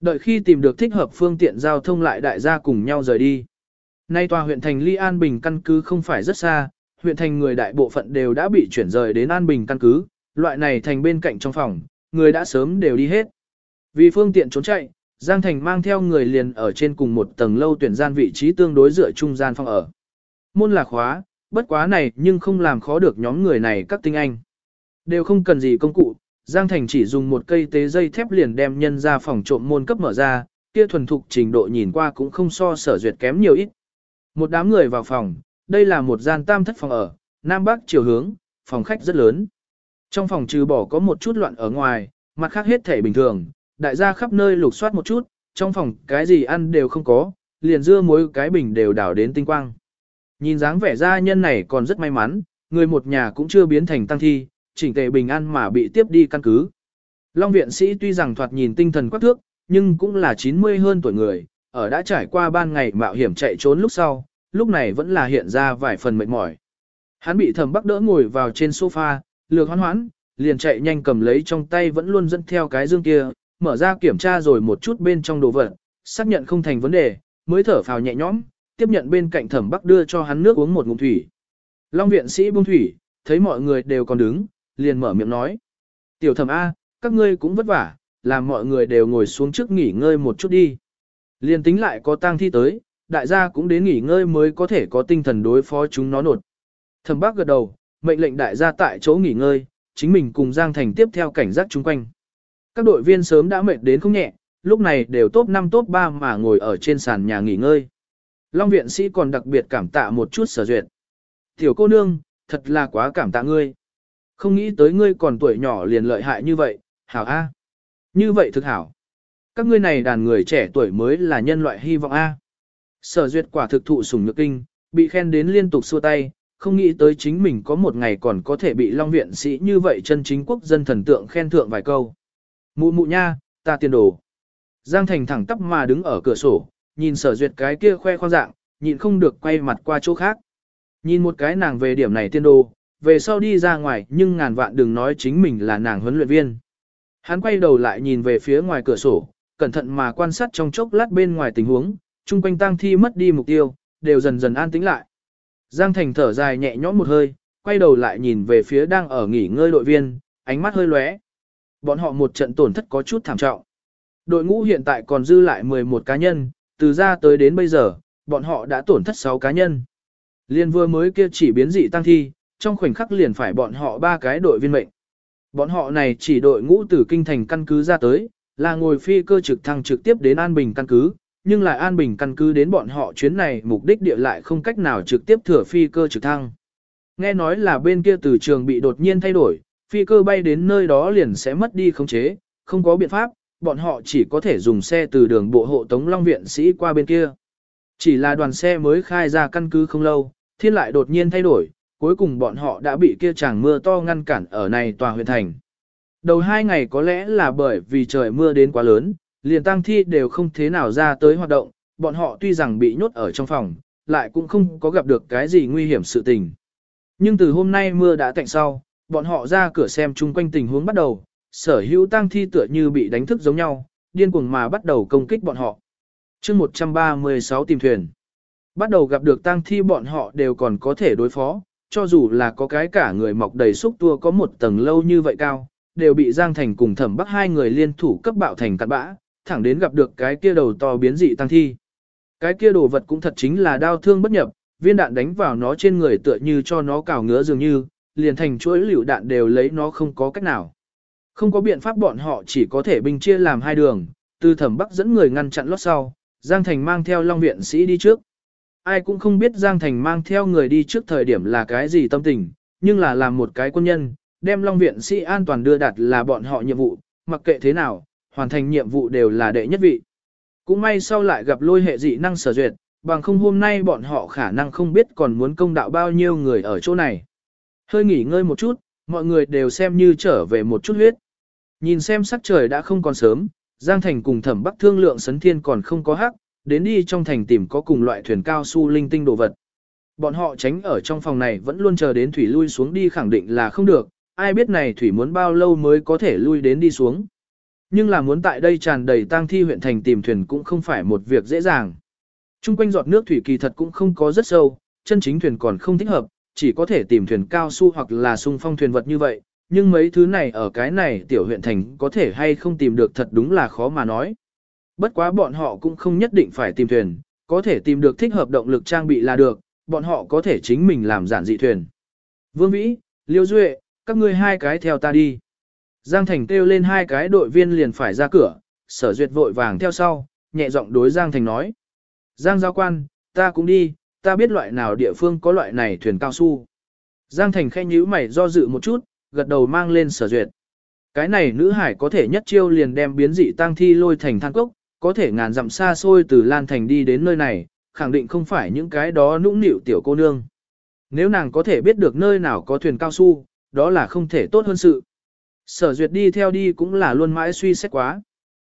Đợi khi tìm được thích hợp phương tiện giao thông lại đại gia cùng nhau rời đi. Nay tòa huyện thành Ly An Bình căn cứ không phải rất xa, huyện thành người đại bộ phận đều đã bị chuyển rời đến An Bình căn cứ, loại này thành bên cạnh trong phòng, người đã sớm đều đi hết. Vì phương tiện trốn chạy, Giang Thành mang theo người liền ở trên cùng một tầng lâu tuyển gian vị trí tương đối dựa trung gian phòng ở. Môn là khóa, bất quá này nhưng không làm khó được nhóm người này các tinh anh. Đều không cần gì công cụ, Giang Thành chỉ dùng một cây tế dây thép liền đem nhân ra phòng trộm môn cấp mở ra, kia thuần thục trình độ nhìn qua cũng không so sở duyệt kém nhiều ít. Một đám người vào phòng, đây là một gian tam thất phòng ở, nam bắc chiều hướng, phòng khách rất lớn. Trong phòng trừ bỏ có một chút loạn ở ngoài, mặt khác hết thể bình thường, đại gia khắp nơi lục soát một chút, trong phòng cái gì ăn đều không có, liền dưa muối cái bình đều đảo đến tinh quang. Nhìn dáng vẻ gia nhân này còn rất may mắn, người một nhà cũng chưa biến thành tăng thi, chỉnh tề bình an mà bị tiếp đi căn cứ. Long viện sĩ tuy rằng thoạt nhìn tinh thần quắc thước, nhưng cũng là 90 hơn tuổi người, ở đã trải qua ban ngày mạo hiểm chạy trốn lúc sau, lúc này vẫn là hiện ra vài phần mệt mỏi. Hắn bị thẩm bắc đỡ ngồi vào trên sofa, lược hoán hoán, liền chạy nhanh cầm lấy trong tay vẫn luôn dẫn theo cái dương kia, mở ra kiểm tra rồi một chút bên trong đồ vật, xác nhận không thành vấn đề, mới thở phào nhẹ nhõm, tiếp nhận bên cạnh thẩm bắc đưa cho hắn nước uống một ngụm thủy. Long viện sĩ buông thủy, thấy mọi người đều còn đứng, liền mở miệng nói. Tiểu thẩm A, các ngươi cũng vất vả, làm mọi người đều ngồi xuống trước nghỉ ngơi một chút đi. Liền tính lại có tang thi tới, đại gia cũng đến nghỉ ngơi mới có thể có tinh thần đối phó chúng nó nột. Thẩm bác gật đầu, mệnh lệnh đại gia tại chỗ nghỉ ngơi, chính mình cùng Giang Thành tiếp theo cảnh giác chung quanh. Các đội viên sớm đã mệt đến không nhẹ, lúc này đều top 5 top 3 mà ngồi ở trên sàn nhà nghỉ ngơi. Long viện sĩ còn đặc biệt cảm tạ một chút sở duyệt. Tiểu cô nương, thật là quá cảm tạ ngươi. Không nghĩ tới ngươi còn tuổi nhỏ liền lợi hại như vậy, hảo A. Như vậy thực hảo. Các ngươi này đàn người trẻ tuổi mới là nhân loại hy vọng A. Sở duyệt quả thực thụ sủng nhược kinh, bị khen đến liên tục xua tay, không nghĩ tới chính mình có một ngày còn có thể bị Long Viện sĩ như vậy chân chính quốc dân thần tượng khen thượng vài câu. Mụ mụ nha, ta tiền đồ. Giang Thành thẳng tắp mà đứng ở cửa sổ, nhìn sở duyệt cái kia khoe khoang dạng, nhịn không được quay mặt qua chỗ khác. Nhìn một cái nàng về điểm này tiên đồ, về sau đi ra ngoài nhưng ngàn vạn đừng nói chính mình là nàng huấn luyện viên. Hắn quay đầu lại nhìn về phía ngoài cửa sổ, cẩn thận mà quan sát trong chốc lát bên ngoài tình huống, chung quanh tang thi mất đi mục tiêu, đều dần dần an tĩnh lại. Giang Thành thở dài nhẹ nhõm một hơi, quay đầu lại nhìn về phía đang ở nghỉ ngơi đội viên, ánh mắt hơi lóe. Bọn họ một trận tổn thất có chút thảm trọng. Đội ngũ hiện tại còn dư lại 11 cá nhân, từ ra tới đến bây giờ, bọn họ đã tổn thất 6 cá nhân. Liên vừa mới kia chỉ biến dị tăng thi, trong khoảnh khắc liền phải bọn họ ba cái đội viên mệnh. Bọn họ này chỉ đội ngũ từ kinh thành căn cứ ra tới, là ngồi phi cơ trực thăng trực tiếp đến An Bình căn cứ, nhưng lại An Bình căn cứ đến bọn họ chuyến này mục đích địa lại không cách nào trực tiếp thừa phi cơ trực thăng. Nghe nói là bên kia từ trường bị đột nhiên thay đổi, phi cơ bay đến nơi đó liền sẽ mất đi khống chế, không có biện pháp, bọn họ chỉ có thể dùng xe từ đường bộ hộ tống Long Viện sĩ qua bên kia. Chỉ là đoàn xe mới khai ra căn cứ không lâu, thiên lại đột nhiên thay đổi, cuối cùng bọn họ đã bị kia chàng mưa to ngăn cản ở này tòa huyện thành. Đầu hai ngày có lẽ là bởi vì trời mưa đến quá lớn, liền tăng thi đều không thế nào ra tới hoạt động, bọn họ tuy rằng bị nhốt ở trong phòng, lại cũng không có gặp được cái gì nguy hiểm sự tình. Nhưng từ hôm nay mưa đã tạnh sau, bọn họ ra cửa xem chung quanh tình huống bắt đầu, sở hữu tang thi tựa như bị đánh thức giống nhau, điên cuồng mà bắt đầu công kích bọn họ. chương 136 tìm thuyền. Bắt đầu gặp được tang thi bọn họ đều còn có thể đối phó, cho dù là có cái cả người mọc đầy xúc tua có một tầng lâu như vậy cao, đều bị Giang Thành cùng thẩm bắc hai người liên thủ cấp bạo thành cặn bã, thẳng đến gặp được cái kia đầu to biến dị tăng thi. Cái kia đồ vật cũng thật chính là đau thương bất nhập, viên đạn đánh vào nó trên người tựa như cho nó cào ngứa dường như, liền thành chuỗi liều đạn đều lấy nó không có cách nào. Không có biện pháp bọn họ chỉ có thể binh chia làm hai đường, từ thẩm bắc dẫn người ngăn chặn lót sau, Giang Thành mang theo Long Viện sĩ đi trước. Ai cũng không biết Giang Thành mang theo người đi trước thời điểm là cái gì tâm tình, nhưng là làm một cái quân nhân, đem Long Viện sĩ an toàn đưa đặt là bọn họ nhiệm vụ, mặc kệ thế nào, hoàn thành nhiệm vụ đều là đệ nhất vị. Cũng may sau lại gặp lôi hệ dị năng sở duyệt, bằng không hôm nay bọn họ khả năng không biết còn muốn công đạo bao nhiêu người ở chỗ này. Hơi nghỉ ngơi một chút, mọi người đều xem như trở về một chút huyết. Nhìn xem sắc trời đã không còn sớm, Giang Thành cùng thẩm bắc thương lượng sấn thiên còn không có hắc, đến đi trong thành tìm có cùng loại thuyền cao su linh tinh đồ vật. Bọn họ tránh ở trong phòng này vẫn luôn chờ đến thủy lui xuống đi khẳng định là không được, ai biết này thủy muốn bao lâu mới có thể lui đến đi xuống. Nhưng là muốn tại đây tràn đầy tang thi huyện thành tìm thuyền cũng không phải một việc dễ dàng. Trung quanh giọt nước thủy kỳ thật cũng không có rất sâu, chân chính thuyền còn không thích hợp, chỉ có thể tìm thuyền cao su hoặc là sung phong thuyền vật như vậy, nhưng mấy thứ này ở cái này tiểu huyện thành có thể hay không tìm được thật đúng là khó mà nói. Bất quá bọn họ cũng không nhất định phải tìm thuyền, có thể tìm được thích hợp động lực trang bị là được, bọn họ có thể chính mình làm giản dị thuyền. Vương Vĩ, Liêu Duệ, các ngươi hai cái theo ta đi. Giang Thành kêu lên hai cái đội viên liền phải ra cửa, sở duyệt vội vàng theo sau, nhẹ giọng đối Giang Thành nói. Giang giao quan, ta cũng đi, ta biết loại nào địa phương có loại này thuyền cao su. Giang Thành khen nhíu mày do dự một chút, gật đầu mang lên sở duyệt. Cái này nữ hải có thể nhất chiêu liền đem biến dị tang thi lôi thành than cốc, có thể ngàn dặm xa xôi từ Lan Thành đi đến nơi này, khẳng định không phải những cái đó nũng nịu tiểu cô nương. Nếu nàng có thể biết được nơi nào có thuyền cao su, đó là không thể tốt hơn sự. Sở duyệt đi theo đi cũng là luôn mãi suy xét quá.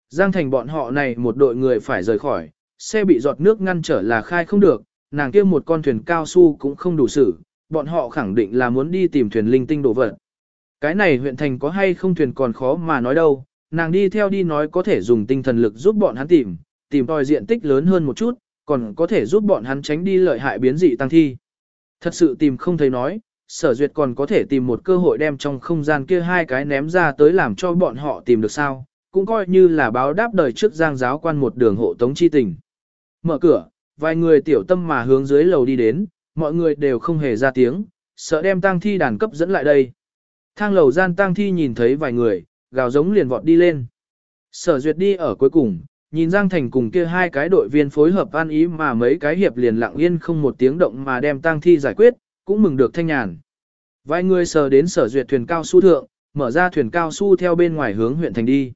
Giang thành bọn họ này một đội người phải rời khỏi, xe bị giọt nước ngăn trở là khai không được, nàng kia một con thuyền cao su cũng không đủ xử, bọn họ khẳng định là muốn đi tìm thuyền linh tinh đồ vật. Cái này huyện thành có hay không thuyền còn khó mà nói đâu, nàng đi theo đi nói có thể dùng tinh thần lực giúp bọn hắn tìm, tìm tòi diện tích lớn hơn một chút, còn có thể giúp bọn hắn tránh đi lợi hại biến dị tăng thi. Thật sự tìm không thấy nói, sở duyệt còn có thể tìm một cơ hội đem trong không gian kia hai cái ném ra tới làm cho bọn họ tìm được sao, cũng coi như là báo đáp đời trước giang giáo quan một đường hộ tống chi tình. Mở cửa, vài người tiểu tâm mà hướng dưới lầu đi đến, mọi người đều không hề ra tiếng, sợ đem tang thi đàn cấp dẫn lại đây. Thang lầu gian tang thi nhìn thấy vài người, gào giống liền vọt đi lên. Sở duyệt đi ở cuối cùng, nhìn Giang Thành cùng kia hai cái đội viên phối hợp an ý mà mấy cái hiệp liền lặng yên không một tiếng động mà đem tang thi giải quyết, cũng mừng được thanh nhàn. Vài người sờ đến sở duyệt thuyền cao su thượng, mở ra thuyền cao su theo bên ngoài hướng huyện thành đi.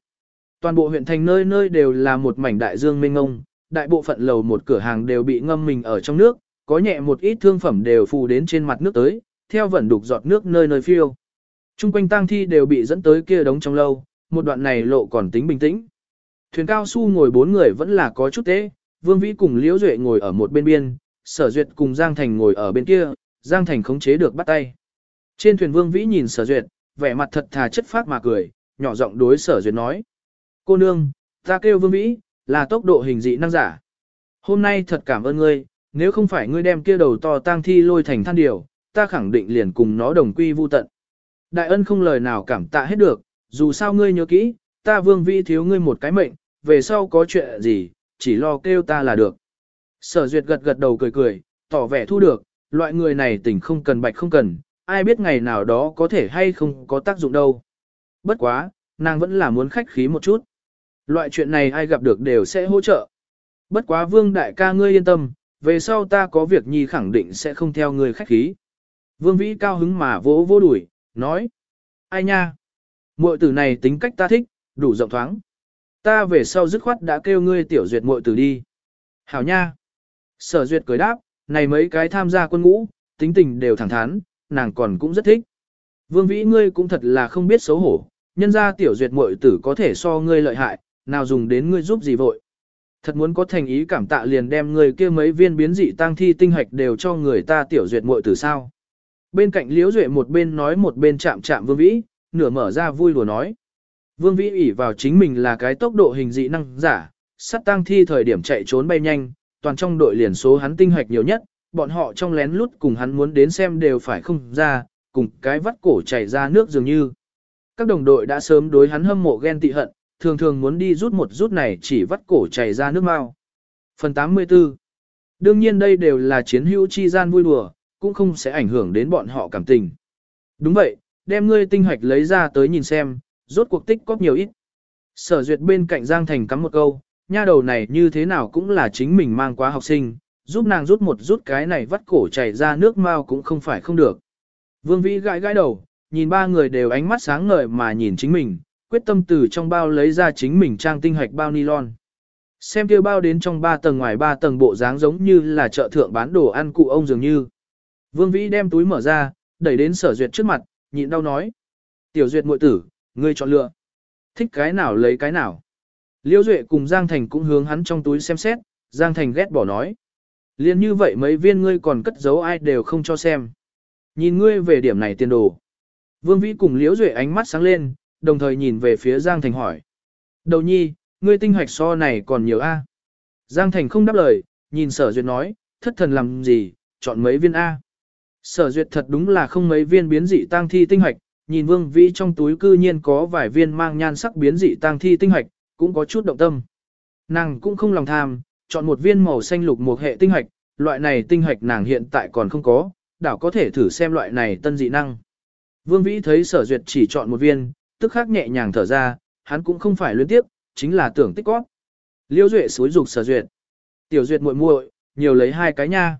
Toàn bộ huyện thành nơi nơi đều là một mảnh đại dương mênh ngông, đại bộ phận lầu một cửa hàng đều bị ngâm mình ở trong nước, có nhẹ một ít thương phẩm đều phù đến trên mặt nước tới, theo vẫn đục giọt nước nơi nơi phiêu. Trung quanh tang thi đều bị dẫn tới kia đống trong lâu, một đoạn này lộ còn tính bình tĩnh. Thuyền cao su ngồi bốn người vẫn là có chút tế, Vương Vĩ cùng Liễu Duệ ngồi ở một bên biên, Sở Duyệt cùng Giang Thành ngồi ở bên kia, Giang Thành khống chế được bắt tay. Trên thuyền Vương Vĩ nhìn Sở Duyệt, vẻ mặt thật thà chất phát mà cười, nhỏ giọng đối Sở Duyệt nói. Cô nương, ta kêu Vương Vĩ, là tốc độ hình dị năng giả. Hôm nay thật cảm ơn ngươi, nếu không phải ngươi đem kia đầu to tang thi lôi thành than điều, ta khẳng định liền cùng nó đồng quy vu tận. Đại ân không lời nào cảm tạ hết được, dù sao ngươi nhớ kỹ, ta Vương vi thiếu ngươi một cái mệnh, về sau có chuyện gì, chỉ lo kêu ta là được. Sở duyệt gật gật đầu cười cười, tỏ vẻ thu được, loại người này tỉnh không cần bạch không cần, ai biết ngày nào đó có thể hay không có tác dụng đâu. Bất quá, nàng vẫn là muốn khách khí một chút. Loại chuyện này ai gặp được đều sẽ hỗ trợ. Bất quá vương đại ca ngươi yên tâm, về sau ta có việc nhi khẳng định sẽ không theo ngươi khách khí. Vương vĩ cao hứng mà vỗ vỗ đuổi, nói. Ai nha? Muội tử này tính cách ta thích, đủ rộng thoáng. Ta về sau dứt khoát đã kêu ngươi tiểu duyệt muội tử đi. Hảo nha. Sở duyệt cười đáp, này mấy cái tham gia quân ngũ, tính tình đều thẳng thắn, nàng còn cũng rất thích. Vương vĩ ngươi cũng thật là không biết xấu hổ, nhân ra tiểu duyệt muội tử có thể so ngươi lợi hại, nào dùng đến ngươi giúp gì vội. Thật muốn có thành ý cảm tạ liền đem người kia mấy viên biến dị tang thi tinh hạch đều cho người ta tiểu duyệt muội từ sao. Bên cạnh liễu duệ một bên nói một bên chạm chạm vương vĩ, nửa mở ra vui đùa nói. Vương Vĩ ủy vào chính mình là cái tốc độ hình dị năng giả, sát tang thi thời điểm chạy trốn bay nhanh, toàn trong đội liền số hắn tinh hạch nhiều nhất, bọn họ trong lén lút cùng hắn muốn đến xem đều phải không ra, cùng cái vắt cổ chảy ra nước dường như. Các đồng đội đã sớm đối hắn hâm mộ ghen tị hận, thường thường muốn đi rút một rút này chỉ vắt cổ chảy ra nước mau. Phần 84 Đương nhiên đây đều là chiến hữu chi gian vui đùa, cũng không sẽ ảnh hưởng đến bọn họ cảm tình. Đúng vậy, đem ngươi tinh hoạch lấy ra tới nhìn xem, rốt cuộc tích có nhiều ít. Sở duyệt bên cạnh Giang Thành cắm một câu, nha đầu này như thế nào cũng là chính mình mang quá học sinh, giúp nàng rút một rút cái này vắt cổ chảy ra nước mau cũng không phải không được. Vương Vĩ gãi gãi đầu, nhìn ba người đều ánh mắt sáng ngời mà nhìn chính mình, quyết tâm từ trong bao lấy ra chính mình trang tinh hạch bao nylon. Xem kia bao đến trong ba tầng ngoài ba tầng bộ dáng giống như là chợ thượng bán đồ ăn cụ ông dường như. Vương Vĩ đem túi mở ra, đẩy đến sở duyệt trước mặt, nhịn đau nói. Tiểu duyệt muội tử, Ngươi chọn lựa. Thích cái nào lấy cái nào. Liêu Duệ cùng Giang Thành cũng hướng hắn trong túi xem xét, Giang Thành ghét bỏ nói. Liên như vậy mấy viên ngươi còn cất giấu ai đều không cho xem. Nhìn ngươi về điểm này tiền đồ. Vương Vĩ cùng Liễu Duệ ánh mắt sáng lên, đồng thời nhìn về phía Giang Thành hỏi. Đầu nhi, ngươi tinh hoạch so này còn nhiều A. Giang Thành không đáp lời, nhìn sở duyệt nói, thất thần làm gì, chọn mấy viên A. Sở duyệt thật đúng là không mấy viên biến dị tang thi tinh hoạch, nhìn Vương Vĩ trong túi cư nhiên có vài viên mang nhan sắc biến dị tang thi tinh hoạch, cũng có chút động tâm. Nàng cũng không lòng tham, chọn một viên màu xanh lục một hệ tinh hoạch. loại này tinh hoạch nàng hiện tại còn không có, đảo có thể thử xem loại này tân dị năng. Vương Vĩ thấy sở duyệt chỉ chọn một viên, tức khắc nhẹ nhàng thở ra, hắn cũng không phải luyến tiếp, chính là tưởng tích cóp. Liêu Duệ xối dục sở duyệt. Tiểu duyệt muội muội, nhiều lấy hai cái nha.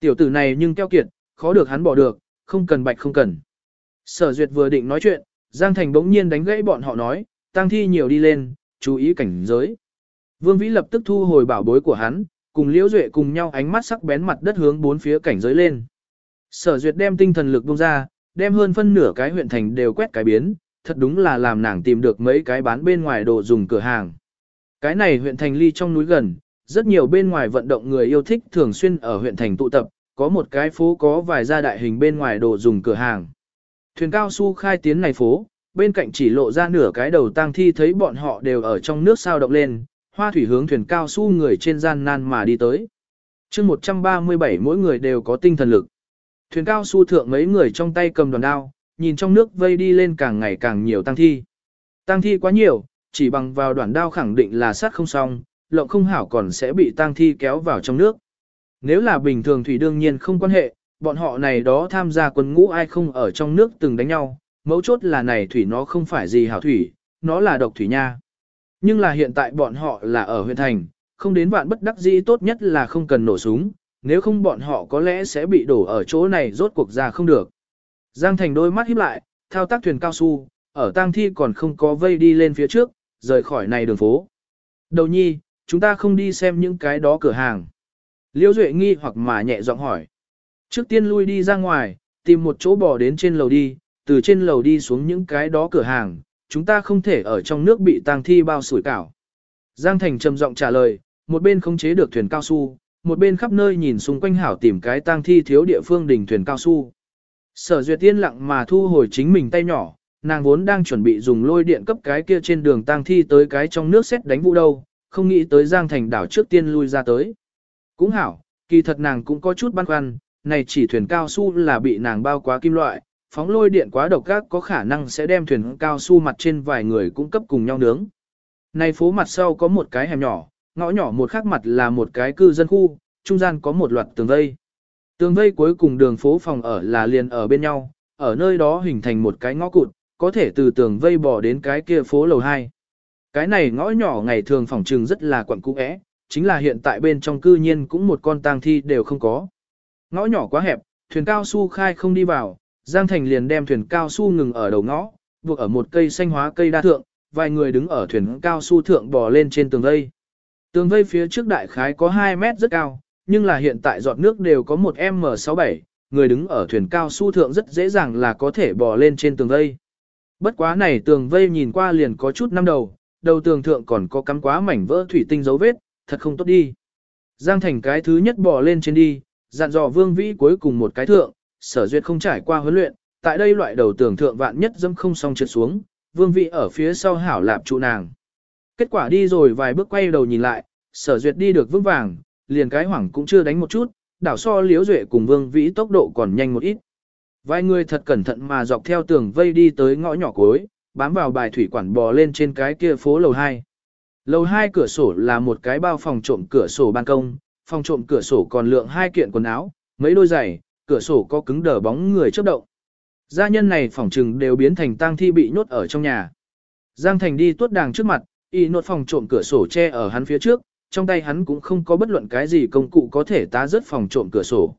Tiểu tử này nhưng keo kiệt, khó được hắn bỏ được, không cần bạch không cần. Sở duyệt vừa định nói chuyện, Giang Thành bỗng nhiên đánh gãy bọn họ nói, tăng thi nhiều đi lên, chú ý cảnh giới. Vương Vĩ lập tức thu hồi bảo bối của hắn, cùng Liễu Duệ cùng nhau ánh mắt sắc bén mặt đất hướng bốn phía cảnh giới lên. Sở duyệt đem tinh thần lực bung ra, đem hơn phân nửa cái huyện thành đều quét cái biến, thật đúng là làm nàng tìm được mấy cái bán bên ngoài đồ dùng cửa hàng. Cái này huyện thành ly trong núi gần, rất nhiều bên ngoài vận động người yêu thích thường xuyên ở huyện thành tụ tập, có một cái phố có vài gia đại hình bên ngoài đồ dùng cửa hàng. Thuyền cao su khai tiến này phố, bên cạnh chỉ lộ ra nửa cái đầu tang thi thấy bọn họ đều ở trong nước sao động lên, hoa thủy hướng thuyền cao su người trên gian nan mà đi tới. chương 137 mỗi người đều có tinh thần lực. Thuyền cao su thượng mấy người trong tay cầm đoàn đao, nhìn trong nước vây đi lên càng ngày càng nhiều tang thi. Tang thi quá nhiều, chỉ bằng vào đoạn đao khẳng định là sát không xong, lộng không hảo còn sẽ bị tang thi kéo vào trong nước. Nếu là bình thường thủy đương nhiên không quan hệ, bọn họ này đó tham gia quân ngũ ai không ở trong nước từng đánh nhau, mấu chốt là này thủy nó không phải gì hảo thủy, nó là độc thủy nha. Nhưng là hiện tại bọn họ là ở huyện thành, không đến vạn bất đắc dĩ tốt nhất là không cần nổ súng, nếu không bọn họ có lẽ sẽ bị đổ ở chỗ này rốt cuộc ra không được. Giang Thành đôi mắt híp lại, thao tác thuyền cao su, ở tang thi còn không có vây đi lên phía trước, rời khỏi này đường phố. Đầu nhi, chúng ta không đi xem những cái đó cửa hàng. Liễu Duệ nghi hoặc mà nhẹ giọng hỏi. Trước tiên lui đi ra ngoài, tìm một chỗ bỏ đến trên lầu đi, từ trên lầu đi xuống những cái đó cửa hàng, chúng ta không thể ở trong nước bị tang thi bao sủi cảo. Giang Thành trầm giọng trả lời, một bên không chế được thuyền cao su, một bên khắp nơi nhìn xung quanh hảo tìm cái tang thi thiếu địa phương đỉnh thuyền cao su. Sở Duyệt tiên lặng mà thu hồi chính mình tay nhỏ, nàng vốn đang chuẩn bị dùng lôi điện cấp cái kia trên đường tang thi tới cái trong nước xét đánh vũ đâu, không nghĩ tới Giang Thành đảo trước tiên lui ra tới. Cũng hảo, kỳ thật nàng cũng có chút băn khoăn, này chỉ thuyền cao su là bị nàng bao quá kim loại, phóng lôi điện quá độc ác có khả năng sẽ đem thuyền cao su mặt trên vài người cung cấp cùng nhau nướng. Này phố mặt sau có một cái hẻm nhỏ, ngõ nhỏ một khác mặt là một cái cư dân khu, trung gian có một loạt tường vây. Tường vây cuối cùng đường phố phòng ở là liền ở bên nhau, ở nơi đó hình thành một cái ngõ cụt, có thể từ tường vây bỏ đến cái kia phố lầu 2. Cái này ngõ nhỏ ngày thường phòng trừng rất là quẩn cũ ẽ, chính là hiện tại bên trong cư nhiên cũng một con tang thi đều không có. Ngõ nhỏ quá hẹp, thuyền cao su khai không đi vào, Giang Thành liền đem thuyền cao su ngừng ở đầu ngõ, buộc ở một cây xanh hóa cây đa thượng, vài người đứng ở thuyền cao su thượng bò lên trên tường vây. Tường vây phía trước đại khái có 2 mét rất cao, nhưng là hiện tại giọt nước đều có một M67, người đứng ở thuyền cao su thượng rất dễ dàng là có thể bò lên trên tường vây. Bất quá này tường vây nhìn qua liền có chút năm đầu, đầu tường thượng còn có cắm quá mảnh vỡ thủy tinh dấu vết, thật không tốt đi. Giang Thành cái thứ nhất bò lên trên đi, dặn dò Vương Vĩ cuối cùng một cái thượng, sở duyệt không trải qua huấn luyện, tại đây loại đầu tường thượng vạn nhất dâm không xong trượt xuống, Vương Vĩ ở phía sau hảo lạp trụ nàng. Kết quả đi rồi vài bước quay đầu nhìn lại, sở duyệt đi được vững vàng, liền cái hoảng cũng chưa đánh một chút, đảo so liếu duệ cùng Vương Vĩ tốc độ còn nhanh một ít. Vài người thật cẩn thận mà dọc theo tường vây đi tới ngõ nhỏ cuối, bám vào bài thủy quản bò lên trên cái kia phố lầu 2. Lầu 2 cửa sổ là một cái bao phòng trộm cửa sổ ban công, phòng trộm cửa sổ còn lượng hai kiện quần áo, mấy đôi giày, cửa sổ có cứng đờ bóng người chớp động. Gia nhân này phòng trừng đều biến thành tang thi bị nhốt ở trong nhà. Giang Thành đi tuốt đàng trước mặt, y nốt phòng trộm cửa sổ che ở hắn phía trước, trong tay hắn cũng không có bất luận cái gì công cụ có thể tá rớt phòng trộm cửa sổ.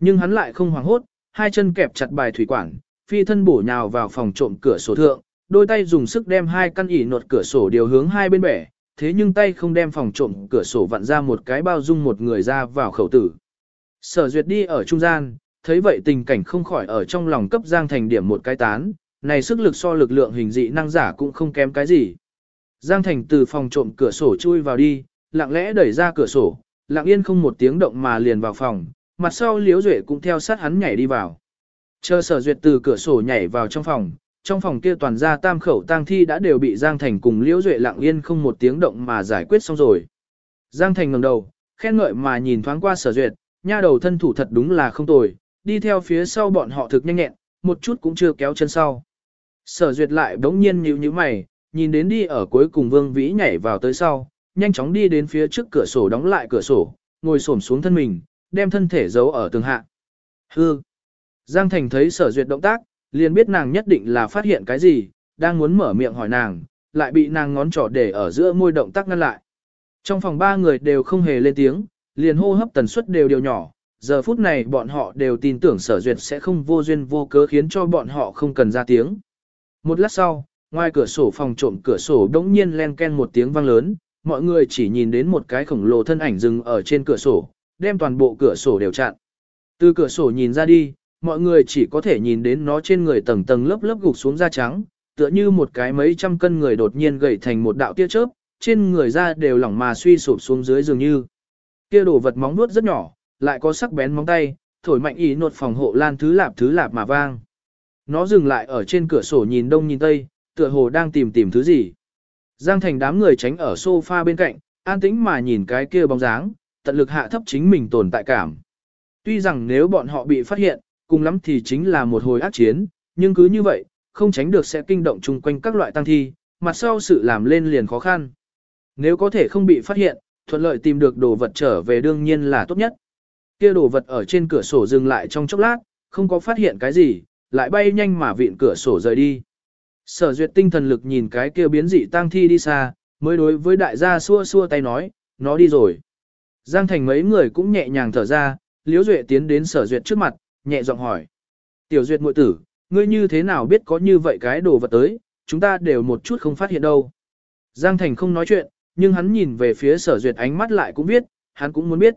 Nhưng hắn lại không hoảng hốt, hai chân kẹp chặt bài thủy quản, phi thân bổ nhào vào phòng trộm cửa sổ thượng, đôi tay dùng sức đem hai căn ỉ nột cửa sổ điều hướng hai bên bẻ, thế nhưng tay không đem phòng trộm cửa sổ vặn ra một cái bao dung một người ra vào khẩu tử. Sở duyệt đi ở trung gian, thấy vậy tình cảnh không khỏi ở trong lòng cấp Giang Thành điểm một cái tán, này sức lực so lực lượng hình dị năng giả cũng không kém cái gì. Giang Thành từ phòng trộm cửa sổ chui vào đi, lặng lẽ đẩy ra cửa sổ, lặng yên không một tiếng động mà liền vào phòng, mặt sau Liễu duệ cũng theo sát hắn nhảy đi vào. Chờ sở duyệt từ cửa sổ nhảy vào trong phòng, trong phòng kia toàn ra tam khẩu tang thi đã đều bị Giang Thành cùng liễu duệ lặng yên không một tiếng động mà giải quyết xong rồi. Giang Thành ngẩng đầu, khen ngợi mà nhìn thoáng qua sở duyệt, nha đầu thân thủ thật đúng là không tồi, đi theo phía sau bọn họ thực nhanh nhẹn, một chút cũng chưa kéo chân sau. Sở duyệt lại đống nhiên nhíu nhíu mày, nhìn đến đi ở cuối cùng vương vĩ nhảy vào tới sau, nhanh chóng đi đến phía trước cửa sổ đóng lại cửa sổ, ngồi xổm xuống thân mình, đem thân thể giấu ở tường hạ. Hư! Giang Thành thấy sở duyệt động tác, liền biết nàng nhất định là phát hiện cái gì, đang muốn mở miệng hỏi nàng, lại bị nàng ngón trỏ để ở giữa môi động tác ngăn lại. Trong phòng ba người đều không hề lên tiếng, liền hô hấp tần suất đều đều nhỏ, giờ phút này bọn họ đều tin tưởng sở duyệt sẽ không vô duyên vô cớ khiến cho bọn họ không cần ra tiếng. Một lát sau, ngoài cửa sổ phòng trộm cửa sổ đống nhiên len ken một tiếng vang lớn, mọi người chỉ nhìn đến một cái khổng lồ thân ảnh dừng ở trên cửa sổ, đem toàn bộ cửa sổ đều chặn. Từ cửa sổ nhìn ra đi, mọi người chỉ có thể nhìn đến nó trên người tầng tầng lớp lớp gục xuống da trắng, tựa như một cái mấy trăm cân người đột nhiên gầy thành một đạo tia chớp, trên người da đều lỏng mà suy sụp xuống dưới dường như. Kia đồ vật móng nuốt rất nhỏ, lại có sắc bén móng tay, thổi mạnh ý nột phòng hộ lan thứ lạp thứ lạp mà vang. Nó dừng lại ở trên cửa sổ nhìn đông nhìn tây, tựa hồ đang tìm tìm thứ gì. Giang thành đám người tránh ở sofa bên cạnh, an tĩnh mà nhìn cái kia bóng dáng, tận lực hạ thấp chính mình tồn tại cảm. Tuy rằng nếu bọn họ bị phát hiện, cùng lắm thì chính là một hồi ác chiến, nhưng cứ như vậy, không tránh được sẽ kinh động chung quanh các loại tăng thi, mặt sau sự làm lên liền khó khăn. Nếu có thể không bị phát hiện, thuận lợi tìm được đồ vật trở về đương nhiên là tốt nhất. Kia đồ vật ở trên cửa sổ dừng lại trong chốc lát, không có phát hiện cái gì, lại bay nhanh mà vịn cửa sổ rời đi. Sở duyệt tinh thần lực nhìn cái kia biến dị tang thi đi xa, mới đối với đại gia xua xua tay nói, nó đi rồi. Giang thành mấy người cũng nhẹ nhàng thở ra, liễu duệ tiến đến sở duyệt trước mặt, nhẹ giọng hỏi. Tiểu duyệt muội tử, ngươi như thế nào biết có như vậy cái đồ vật tới, chúng ta đều một chút không phát hiện đâu. Giang thành không nói chuyện, nhưng hắn nhìn về phía sở duyệt ánh mắt lại cũng biết, hắn cũng muốn biết.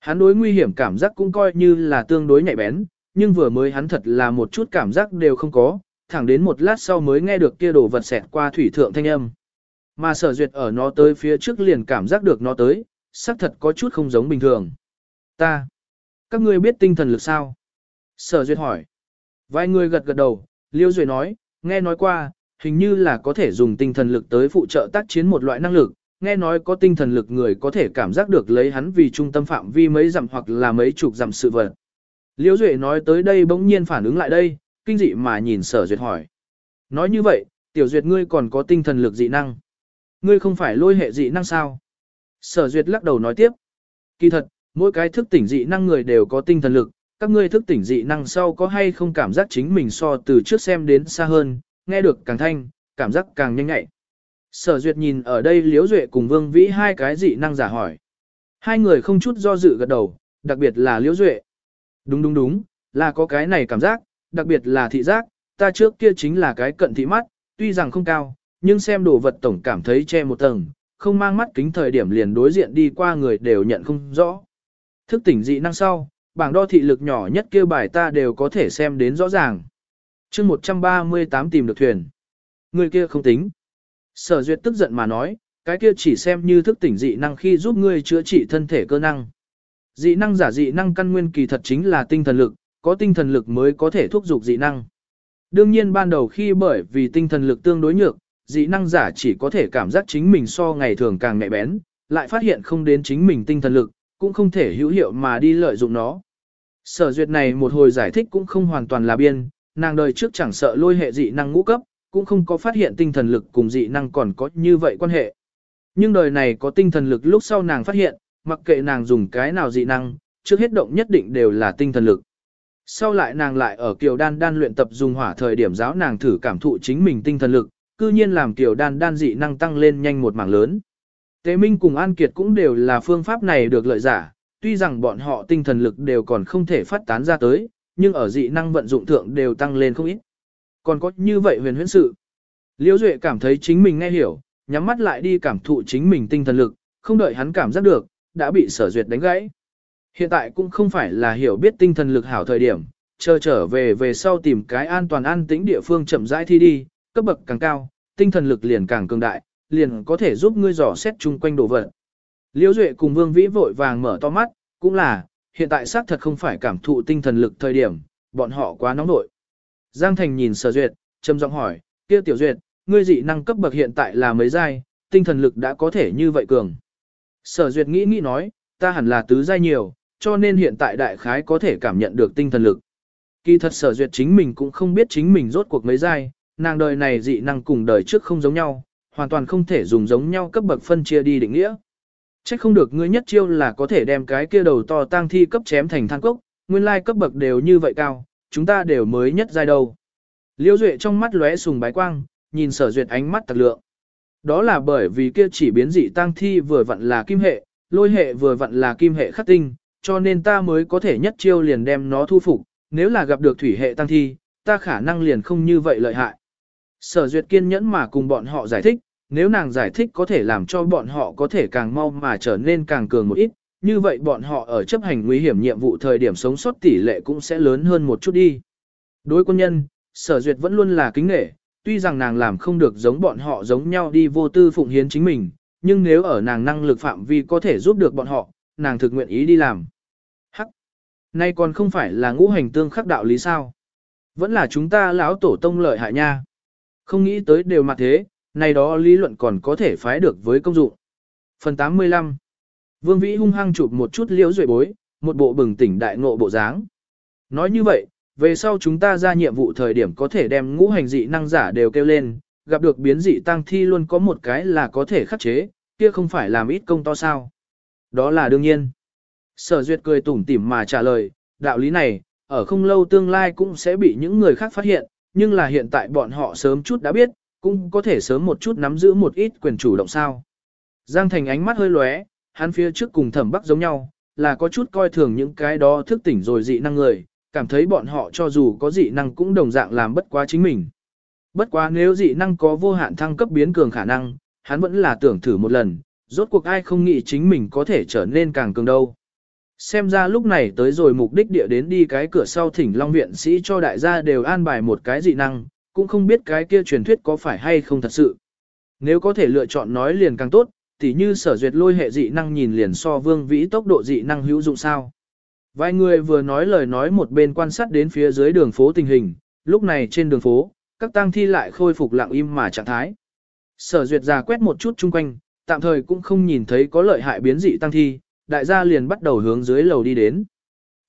Hắn đối nguy hiểm cảm giác cũng coi như là tương đối nhạy bén, nhưng vừa mới hắn thật là một chút cảm giác đều không có, thẳng đến một lát sau mới nghe được kia đồ vật xẹt qua thủy thượng thanh âm. Mà sở duyệt ở nó tới phía trước liền cảm giác được nó tới, xác thật có chút không giống bình thường. Ta, các ngươi biết tinh thần lực sao? Sở duyệt hỏi. Vài người gật gật đầu, liêu duệ nói, nghe nói qua, hình như là có thể dùng tinh thần lực tới phụ trợ tác chiến một loại năng lực, nghe nói có tinh thần lực người có thể cảm giác được lấy hắn vì trung tâm phạm vi mấy dặm hoặc là mấy chục dặm sự vật. Liễu Duệ nói tới đây bỗng nhiên phản ứng lại đây, kinh dị mà nhìn sở duyệt hỏi. Nói như vậy, tiểu duyệt ngươi còn có tinh thần lực dị năng. Ngươi không phải lôi hệ dị năng sao? Sở duyệt lắc đầu nói tiếp. Kỳ thật, mỗi cái thức tỉnh dị năng người đều có tinh thần lực, các ngươi thức tỉnh dị năng sau có hay không cảm giác chính mình so từ trước xem đến xa hơn, nghe được càng thanh, cảm giác càng nhanh nhạy. Sở duyệt nhìn ở đây liếu duệ cùng vương vĩ hai cái dị năng giả hỏi. Hai người không chút do dự gật đầu, đặc biệt là liếu duệ. Đúng đúng đúng, là có cái này cảm giác, đặc biệt là thị giác, ta trước kia chính là cái cận thị mắt, tuy rằng không cao, nhưng xem đồ vật tổng cảm thấy che một tầng, không mang mắt kính thời điểm liền đối diện đi qua người đều nhận không rõ. Thức tỉnh dị năng sau, bảng đo thị lực nhỏ nhất kia bài ta đều có thể xem đến rõ ràng. chương 138 tìm được thuyền. Người kia không tính. Sở duyệt tức giận mà nói, cái kia chỉ xem như thức tỉnh dị năng khi giúp ngươi chữa trị thân thể cơ năng. Dị năng giả dị năng căn nguyên kỳ thật chính là tinh thần lực, có tinh thần lực mới có thể thúc giục dị năng. Đương nhiên ban đầu khi bởi vì tinh thần lực tương đối nhược, dị năng giả chỉ có thể cảm giác chính mình so ngày thường càng nhạy bén, lại phát hiện không đến chính mình tinh thần lực, cũng không thể hữu hiệu mà đi lợi dụng nó. Sở duyệt này một hồi giải thích cũng không hoàn toàn là biên, nàng đời trước chẳng sợ lôi hệ dị năng ngũ cấp, cũng không có phát hiện tinh thần lực cùng dị năng còn có như vậy quan hệ. Nhưng đời này có tinh thần lực lúc sau nàng phát hiện, mặc kệ nàng dùng cái nào dị năng, trước hết động nhất định đều là tinh thần lực. Sau lại nàng lại ở Kiều Đan Đan luyện tập dùng hỏa thời điểm giáo nàng thử cảm thụ chính mình tinh thần lực, cư nhiên làm Kiều Đan Đan dị năng tăng lên nhanh một mảng lớn. Tế Minh cùng An Kiệt cũng đều là phương pháp này được lợi giả, tuy rằng bọn họ tinh thần lực đều còn không thể phát tán ra tới, nhưng ở dị năng vận dụng thượng đều tăng lên không ít. Còn có như vậy huyền huyễn sự. Liễu Duệ cảm thấy chính mình nghe hiểu, nhắm mắt lại đi cảm thụ chính mình tinh thần lực, không đợi hắn cảm giác được, đã bị sở duyệt đánh gãy. Hiện tại cũng không phải là hiểu biết tinh thần lực hảo thời điểm, chờ trở về về sau tìm cái an toàn an tĩnh địa phương chậm rãi thi đi, cấp bậc càng cao, tinh thần lực liền càng cường đại, liền có thể giúp ngươi dò xét chung quanh đồ vật. Liễu Duệ cùng Vương Vĩ vội vàng mở to mắt, cũng là, hiện tại xác thật không phải cảm thụ tinh thần lực thời điểm, bọn họ quá nóng nội. Giang Thành nhìn Sở Duyệt, trầm giọng hỏi, kia Tiểu Duyệt, ngươi dị năng cấp bậc hiện tại là mấy giai, tinh thần lực đã có thể như vậy cường. Sở Duyệt nghĩ nghĩ nói, ta hẳn là tứ giai nhiều, cho nên hiện tại đại khái có thể cảm nhận được tinh thần lực. Kỳ thật Sở Duyệt chính mình cũng không biết chính mình rốt cuộc mấy giai, nàng đời này dị năng cùng đời trước không giống nhau, hoàn toàn không thể dùng giống nhau cấp bậc phân chia đi định nghĩa. Chắc không được ngươi nhất chiêu là có thể đem cái kia đầu to tang thi cấp chém thành than cốc, nguyên lai cấp bậc đều như vậy cao, chúng ta đều mới nhất giai đâu. Liêu Duệ trong mắt lóe sùng bái quang, nhìn sở duyệt ánh mắt tạc lượng. Đó là bởi vì kia chỉ biến dị tang thi vừa vặn là kim hệ, lôi hệ vừa vặn là kim hệ khắc tinh, cho nên ta mới có thể nhất chiêu liền đem nó thu phục, nếu là gặp được thủy hệ tăng thi, ta khả năng liền không như vậy lợi hại. Sở duyệt kiên nhẫn mà cùng bọn họ giải thích, nếu nàng giải thích có thể làm cho bọn họ có thể càng mau mà trở nên càng cường một ít, như vậy bọn họ ở chấp hành nguy hiểm nhiệm vụ thời điểm sống sót tỷ lệ cũng sẽ lớn hơn một chút đi. Đối quân nhân, sở duyệt vẫn luôn là kính nghệ, tuy rằng nàng làm không được giống bọn họ giống nhau đi vô tư phụng hiến chính mình, nhưng nếu ở nàng năng lực phạm vi có thể giúp được bọn họ, nàng thực nguyện ý đi làm. Nay còn không phải là ngũ hành tương khắc đạo lý sao? Vẫn là chúng ta lão tổ tông lợi hại nha. Không nghĩ tới đều mặt thế, này đó lý luận còn có thể phái được với công dụng. Phần 85 Vương Vĩ hung hăng chụp một chút liễu duệ bối, một bộ bừng tỉnh đại ngộ bộ dáng. Nói như vậy, về sau chúng ta ra nhiệm vụ thời điểm có thể đem ngũ hành dị năng giả đều kêu lên, gặp được biến dị tăng thi luôn có một cái là có thể khắc chế, kia không phải làm ít công to sao. Đó là đương nhiên. Sở duyệt cười tủm tỉm mà trả lời, đạo lý này, ở không lâu tương lai cũng sẽ bị những người khác phát hiện, nhưng là hiện tại bọn họ sớm chút đã biết, cũng có thể sớm một chút nắm giữ một ít quyền chủ động sao. Giang Thành ánh mắt hơi lóe, hắn phía trước cùng thẩm bắc giống nhau, là có chút coi thường những cái đó thức tỉnh rồi dị năng người, cảm thấy bọn họ cho dù có dị năng cũng đồng dạng làm bất quá chính mình. Bất quá nếu dị năng có vô hạn thăng cấp biến cường khả năng, hắn vẫn là tưởng thử một lần, rốt cuộc ai không nghĩ chính mình có thể trở nên càng cường đâu. Xem ra lúc này tới rồi mục đích địa đến đi cái cửa sau thỉnh Long Viện sĩ cho đại gia đều an bài một cái dị năng, cũng không biết cái kia truyền thuyết có phải hay không thật sự. Nếu có thể lựa chọn nói liền càng tốt, tỉ như sở duyệt lôi hệ dị năng nhìn liền so vương vĩ tốc độ dị năng hữu dụng sao. Vài người vừa nói lời nói một bên quan sát đến phía dưới đường phố tình hình, lúc này trên đường phố, các tang thi lại khôi phục lặng im mà trạng thái. Sở duyệt già quét một chút chung quanh, tạm thời cũng không nhìn thấy có lợi hại biến dị tăng thi, đại gia liền bắt đầu hướng dưới lầu đi đến.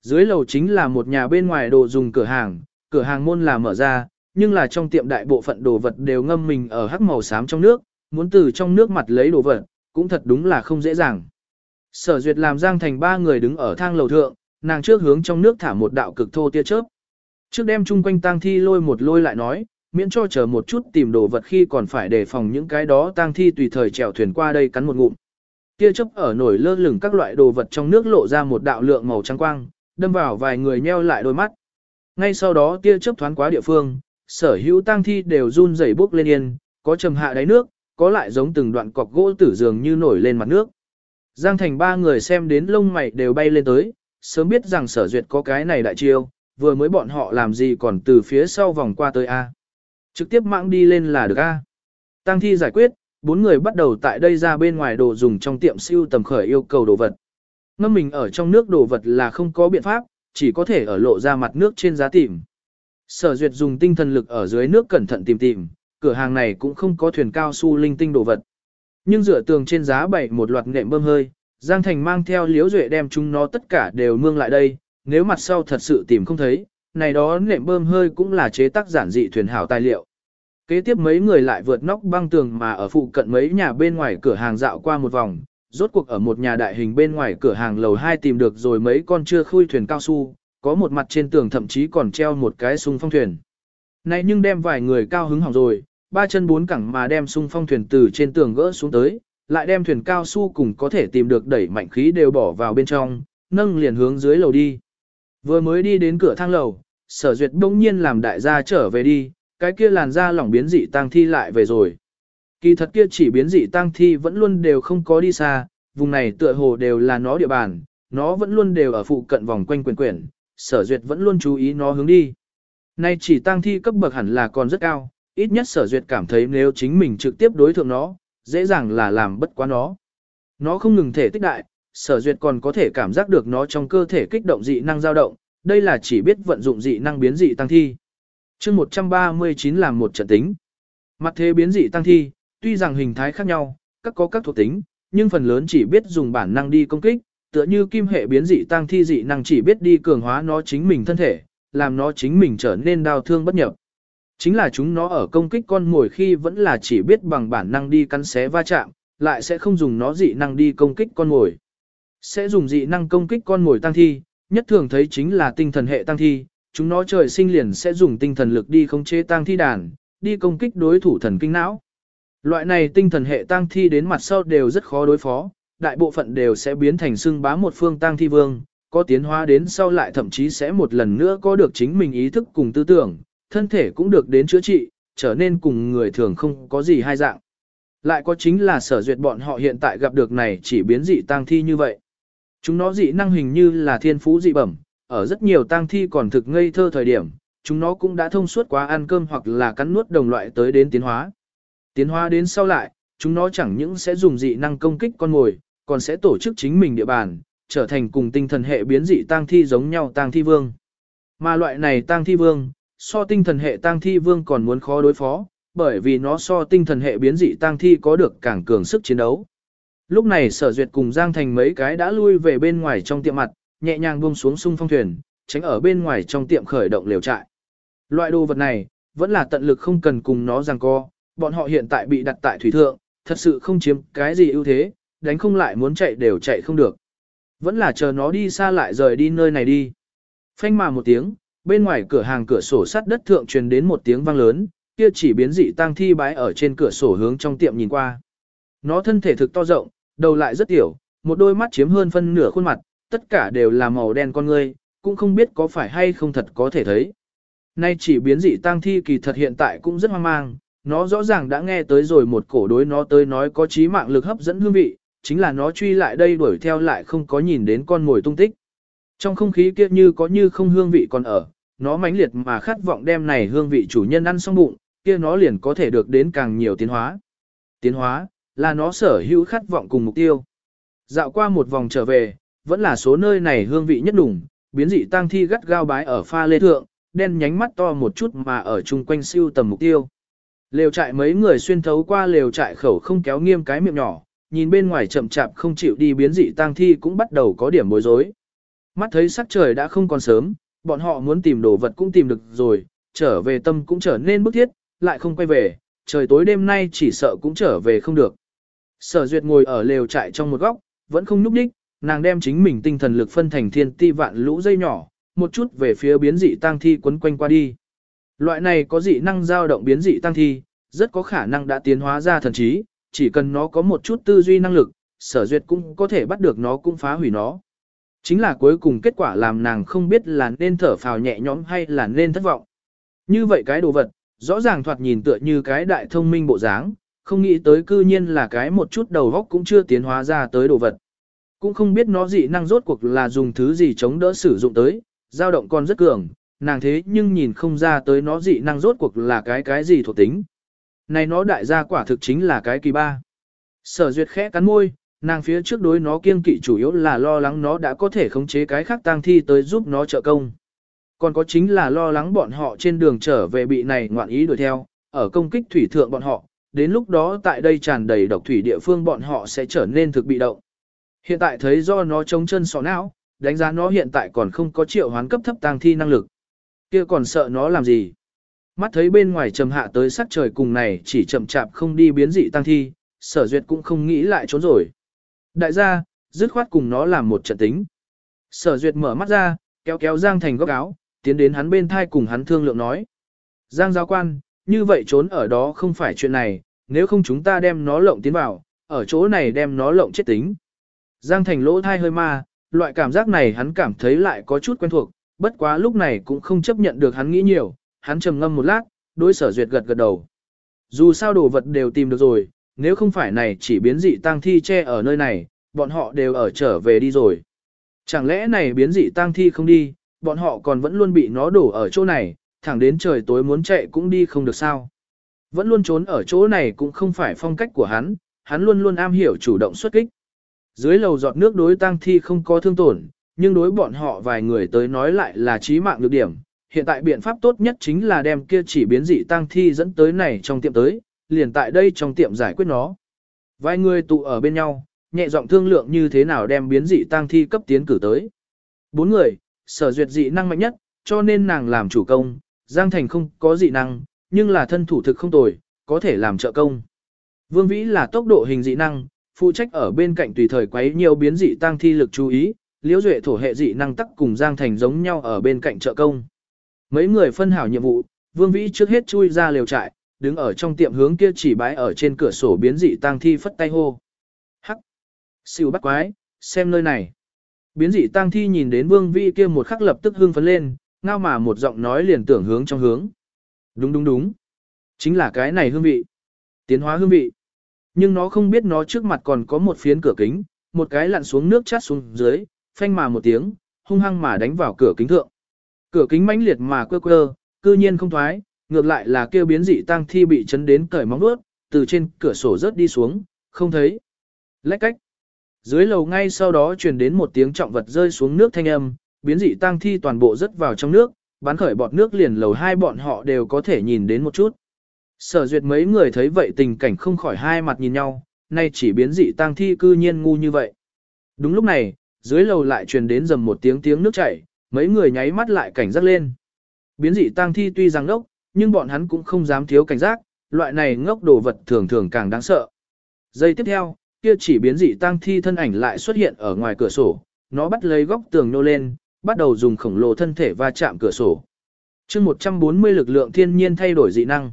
Dưới lầu chính là một nhà bên ngoài đồ dùng cửa hàng, cửa hàng môn là mở ra, nhưng là trong tiệm đại bộ phận đồ vật đều ngâm mình ở hắc màu xám trong nước, muốn từ trong nước mặt lấy đồ vật, cũng thật đúng là không dễ dàng. Sở duyệt làm Giang Thành ba người đứng ở thang lầu thượng, nàng trước hướng trong nước thả một đạo cực thô tia chớp. Trước đem chung quanh tang thi lôi một lôi lại nói, miễn cho chờ một chút tìm đồ vật khi còn phải đề phòng những cái đó tang thi tùy thời chèo thuyền qua đây cắn một ngụm. Tia chớp ở nổi lơ lửng các loại đồ vật trong nước lộ ra một đạo lượng màu trắng quang, đâm vào vài người nheo lại đôi mắt. Ngay sau đó tia chớp thoáng qua địa phương, sở hữu tang thi đều run rẩy bước lên yên, có trầm hạ đáy nước, có lại giống từng đoạn cọc gỗ tử dường như nổi lên mặt nước. Giang thành ba người xem đến lông mày đều bay lên tới, sớm biết rằng sở duyệt có cái này đại chiêu, vừa mới bọn họ làm gì còn từ phía sau vòng qua tới A. Trực tiếp mạng đi lên là được A. Tăng thi giải quyết, bốn người bắt đầu tại đây ra bên ngoài đồ dùng trong tiệm siêu tầm khởi yêu cầu đồ vật. Ngâm mình ở trong nước đồ vật là không có biện pháp, chỉ có thể ở lộ ra mặt nước trên giá tìm. Sở duyệt dùng tinh thần lực ở dưới nước cẩn thận tìm tìm, cửa hàng này cũng không có thuyền cao su linh tinh đồ vật. Nhưng dựa tường trên giá bày một loạt nệm bơm hơi, Giang Thành mang theo liếu duệ đem chúng nó tất cả đều mương lại đây, nếu mặt sau thật sự tìm không thấy, này đó nệm bơm hơi cũng là chế tác giản dị thuyền hảo tài liệu. Kế tiếp mấy người lại vượt nóc băng tường mà ở phụ cận mấy nhà bên ngoài cửa hàng dạo qua một vòng, rốt cuộc ở một nhà đại hình bên ngoài cửa hàng lầu 2 tìm được rồi mấy con chưa khui thuyền cao su, có một mặt trên tường thậm chí còn treo một cái sung phong thuyền. Này nhưng đem vài người cao hứng hỏng rồi, ba chân bốn cẳng mà đem sung phong thuyền từ trên tường gỡ xuống tới, lại đem thuyền cao su cùng có thể tìm được đẩy mạnh khí đều bỏ vào bên trong, nâng liền hướng dưới lầu đi. Vừa mới đi đến cửa thang lầu, sở duyệt bỗng nhiên làm đại gia trở về đi, cái kia làn da lỏng biến dị tăng thi lại về rồi. Kỳ thật kia chỉ biến dị tăng thi vẫn luôn đều không có đi xa, vùng này tựa hồ đều là nó địa bàn, nó vẫn luôn đều ở phụ cận vòng quanh quyền quyển, sở duyệt vẫn luôn chú ý nó hướng đi. Nay chỉ tăng thi cấp bậc hẳn là còn rất cao, ít nhất sở duyệt cảm thấy nếu chính mình trực tiếp đối thượng nó, dễ dàng là làm bất quá nó. Nó không ngừng thể tích đại, sở duyệt còn có thể cảm giác được nó trong cơ thể kích động dị năng dao động, đây là chỉ biết vận dụng dị năng biến dị tăng thi chương 139 làm một trận tính. Mặt thế biến dị tăng thi, tuy rằng hình thái khác nhau, các có các thuộc tính, nhưng phần lớn chỉ biết dùng bản năng đi công kích, tựa như kim hệ biến dị tăng thi dị năng chỉ biết đi cường hóa nó chính mình thân thể, làm nó chính mình trở nên đau thương bất nhập. Chính là chúng nó ở công kích con mồi khi vẫn là chỉ biết bằng bản năng đi cắn xé va chạm, lại sẽ không dùng nó dị năng đi công kích con mồi. Sẽ dùng dị năng công kích con mồi tăng thi, nhất thường thấy chính là tinh thần hệ tăng thi, chúng nó trời sinh liền sẽ dùng tinh thần lực đi khống chế tăng thi đàn, đi công kích đối thủ thần kinh não. Loại này tinh thần hệ tăng thi đến mặt sau đều rất khó đối phó, đại bộ phận đều sẽ biến thành xưng bá một phương tăng thi vương, có tiến hóa đến sau lại thậm chí sẽ một lần nữa có được chính mình ý thức cùng tư tưởng, thân thể cũng được đến chữa trị, trở nên cùng người thường không có gì hai dạng. Lại có chính là sở duyệt bọn họ hiện tại gặp được này chỉ biến dị tăng thi như vậy. Chúng nó dị năng hình như là thiên phú dị bẩm, ở rất nhiều tang thi còn thực ngây thơ thời điểm, chúng nó cũng đã thông suốt quá ăn cơm hoặc là cắn nuốt đồng loại tới đến tiến hóa. Tiến hóa đến sau lại, chúng nó chẳng những sẽ dùng dị năng công kích con mồi, còn sẽ tổ chức chính mình địa bàn, trở thành cùng tinh thần hệ biến dị tang thi giống nhau tang thi vương. Mà loại này tang thi vương, so tinh thần hệ tang thi vương còn muốn khó đối phó, bởi vì nó so tinh thần hệ biến dị tang thi có được càng cường sức chiến đấu. Lúc này sở duyệt cùng Giang Thành mấy cái đã lui về bên ngoài trong tiệm mặt, nhẹ nhàng buông xuống sung phong thuyền, tránh ở bên ngoài trong tiệm khởi động liều trại. Loại đồ vật này, vẫn là tận lực không cần cùng nó giằng co, bọn họ hiện tại bị đặt tại thủy thượng, thật sự không chiếm cái gì ưu thế, đánh không lại muốn chạy đều chạy không được. Vẫn là chờ nó đi xa lại rời đi nơi này đi. Phanh mà một tiếng, bên ngoài cửa hàng cửa sổ sắt đất thượng truyền đến một tiếng vang lớn, kia chỉ biến dị tang thi bái ở trên cửa sổ hướng trong tiệm nhìn qua. Nó thân thể thực to rộng, đầu lại rất tiểu, một đôi mắt chiếm hơn phân nửa khuôn mặt, tất cả đều là màu đen con ngươi, cũng không biết có phải hay không thật có thể thấy. Nay chỉ biến dị tang thi kỳ thật hiện tại cũng rất hoang mang, nó rõ ràng đã nghe tới rồi một cổ đối nó tới nói có trí mạng lực hấp dẫn hương vị, chính là nó truy lại đây đuổi theo lại không có nhìn đến con mồi tung tích. Trong không khí kia như có như không hương vị còn ở, nó mãnh liệt mà khát vọng đem này hương vị chủ nhân ăn xong bụng, kia nó liền có thể được đến càng nhiều tiến hóa. Tiến hóa, là nó sở hữu khát vọng cùng mục tiêu. Dạo qua một vòng trở về, vẫn là số nơi này hương vị nhất đủng, biến dị tang thi gắt gao bái ở pha lê thượng, đen nhánh mắt to một chút mà ở chung quanh siêu tầm mục tiêu. Lều trại mấy người xuyên thấu qua lều trại khẩu không kéo nghiêm cái miệng nhỏ, nhìn bên ngoài chậm chạp không chịu đi biến dị tang thi cũng bắt đầu có điểm bối rối. Mắt thấy sắc trời đã không còn sớm, bọn họ muốn tìm đồ vật cũng tìm được rồi, trở về tâm cũng trở nên bức thiết, lại không quay về, trời tối đêm nay chỉ sợ cũng trở về không được. Sở duyệt ngồi ở lều trại trong một góc, vẫn không núp đích, nàng đem chính mình tinh thần lực phân thành thiên ti vạn lũ dây nhỏ, một chút về phía biến dị tăng thi quấn quanh qua đi. Loại này có dị năng dao động biến dị tăng thi, rất có khả năng đã tiến hóa ra thần trí, chỉ cần nó có một chút tư duy năng lực, sở duyệt cũng có thể bắt được nó cũng phá hủy nó. Chính là cuối cùng kết quả làm nàng không biết là nên thở phào nhẹ nhõm hay là nên thất vọng. Như vậy cái đồ vật, rõ ràng thoạt nhìn tựa như cái đại thông minh bộ dáng, không nghĩ tới cư nhiên là cái một chút đầu góc cũng chưa tiến hóa ra tới đồ vật. Cũng không biết nó dị năng rốt cuộc là dùng thứ gì chống đỡ sử dụng tới, dao động còn rất cường, nàng thế nhưng nhìn không ra tới nó dị năng rốt cuộc là cái cái gì thuộc tính. Này nó đại gia quả thực chính là cái kỳ ba. Sở duyệt khẽ cắn môi, nàng phía trước đối nó kiêng kỵ chủ yếu là lo lắng nó đã có thể khống chế cái khác tang thi tới giúp nó trợ công. Còn có chính là lo lắng bọn họ trên đường trở về bị này ngoạn ý đuổi theo, ở công kích thủy thượng bọn họ, đến lúc đó tại đây tràn đầy độc thủy địa phương bọn họ sẽ trở nên thực bị động. Hiện tại thấy do nó chống chân sọ não, đánh giá nó hiện tại còn không có triệu hoán cấp thấp tang thi năng lực. kia còn sợ nó làm gì? Mắt thấy bên ngoài trầm hạ tới sắc trời cùng này chỉ chậm chạp không đi biến dị tang thi, sở duyệt cũng không nghĩ lại trốn rồi. Đại gia, dứt khoát cùng nó làm một trận tính. Sở duyệt mở mắt ra, kéo kéo Giang Thành góc áo, tiến đến hắn bên thai cùng hắn thương lượng nói. Giang giáo quan, như vậy trốn ở đó không phải chuyện này, nếu không chúng ta đem nó lộng tiến vào, ở chỗ này đem nó lộng chết tính. Giang Thành lỗ thai hơi ma, loại cảm giác này hắn cảm thấy lại có chút quen thuộc, bất quá lúc này cũng không chấp nhận được hắn nghĩ nhiều, hắn trầm ngâm một lát, đối sở duyệt gật gật đầu. Dù sao đồ vật đều tìm được rồi, nếu không phải này chỉ biến dị tang thi che ở nơi này, bọn họ đều ở trở về đi rồi. Chẳng lẽ này biến dị tang thi không đi, bọn họ còn vẫn luôn bị nó đổ ở chỗ này, thẳng đến trời tối muốn chạy cũng đi không được sao. Vẫn luôn trốn ở chỗ này cũng không phải phong cách của hắn, hắn luôn luôn am hiểu chủ động xuất kích. Dưới lầu giọt nước đối tang thi không có thương tổn, nhưng đối bọn họ vài người tới nói lại là chí mạng nhược điểm. Hiện tại biện pháp tốt nhất chính là đem kia chỉ biến dị tang thi dẫn tới này trong tiệm tới, liền tại đây trong tiệm giải quyết nó. Vài người tụ ở bên nhau, nhẹ giọng thương lượng như thế nào đem biến dị tang thi cấp tiến cử tới. Bốn người, sở duyệt dị năng mạnh nhất, cho nên nàng làm chủ công, Giang Thành không có dị năng, nhưng là thân thủ thực không tồi, có thể làm trợ công. Vương Vĩ là tốc độ hình dị năng, phụ trách ở bên cạnh tùy thời quấy nhiều biến dị tăng thi lực chú ý, liễu duệ thổ hệ dị năng tắc cùng Giang Thành giống nhau ở bên cạnh trợ công. Mấy người phân hảo nhiệm vụ, Vương Vĩ trước hết chui ra lều trại, đứng ở trong tiệm hướng kia chỉ bái ở trên cửa sổ biến dị tăng thi phất tay hô. Hắc! Siêu bắt quái, xem nơi này. Biến dị tăng thi nhìn đến Vương Vĩ kia một khắc lập tức hưng phấn lên, ngao mà một giọng nói liền tưởng hướng trong hướng. Đúng đúng đúng. Chính là cái này hương vị. Tiến hóa hương vị. Nhưng nó không biết nó trước mặt còn có một phiến cửa kính, một cái lặn xuống nước chát xuống dưới, phanh mà một tiếng, hung hăng mà đánh vào cửa kính thượng. Cửa kính mãnh liệt mà quơ quơ, cư nhiên không thoái, ngược lại là kêu biến dị tăng thi bị chấn đến cởi móng nuốt, từ trên cửa sổ rớt đi xuống, không thấy. Lách cách. Dưới lầu ngay sau đó truyền đến một tiếng trọng vật rơi xuống nước thanh âm, biến dị tăng thi toàn bộ rớt vào trong nước, bắn khởi bọt nước liền lầu hai bọn họ đều có thể nhìn đến một chút. Sở duyệt mấy người thấy vậy tình cảnh không khỏi hai mặt nhìn nhau, nay chỉ biến dị tang thi cư nhiên ngu như vậy. Đúng lúc này, dưới lầu lại truyền đến dầm một tiếng tiếng nước chảy, mấy người nháy mắt lại cảnh giác lên. Biến dị tang thi tuy rằng ngốc, nhưng bọn hắn cũng không dám thiếu cảnh giác, loại này ngốc đồ vật thường thường càng đáng sợ. Giây tiếp theo, kia chỉ biến dị tang thi thân ảnh lại xuất hiện ở ngoài cửa sổ, nó bắt lấy góc tường nô lên, bắt đầu dùng khổng lồ thân thể va chạm cửa sổ. chương 140 lực lượng thiên nhiên thay đổi dị năng.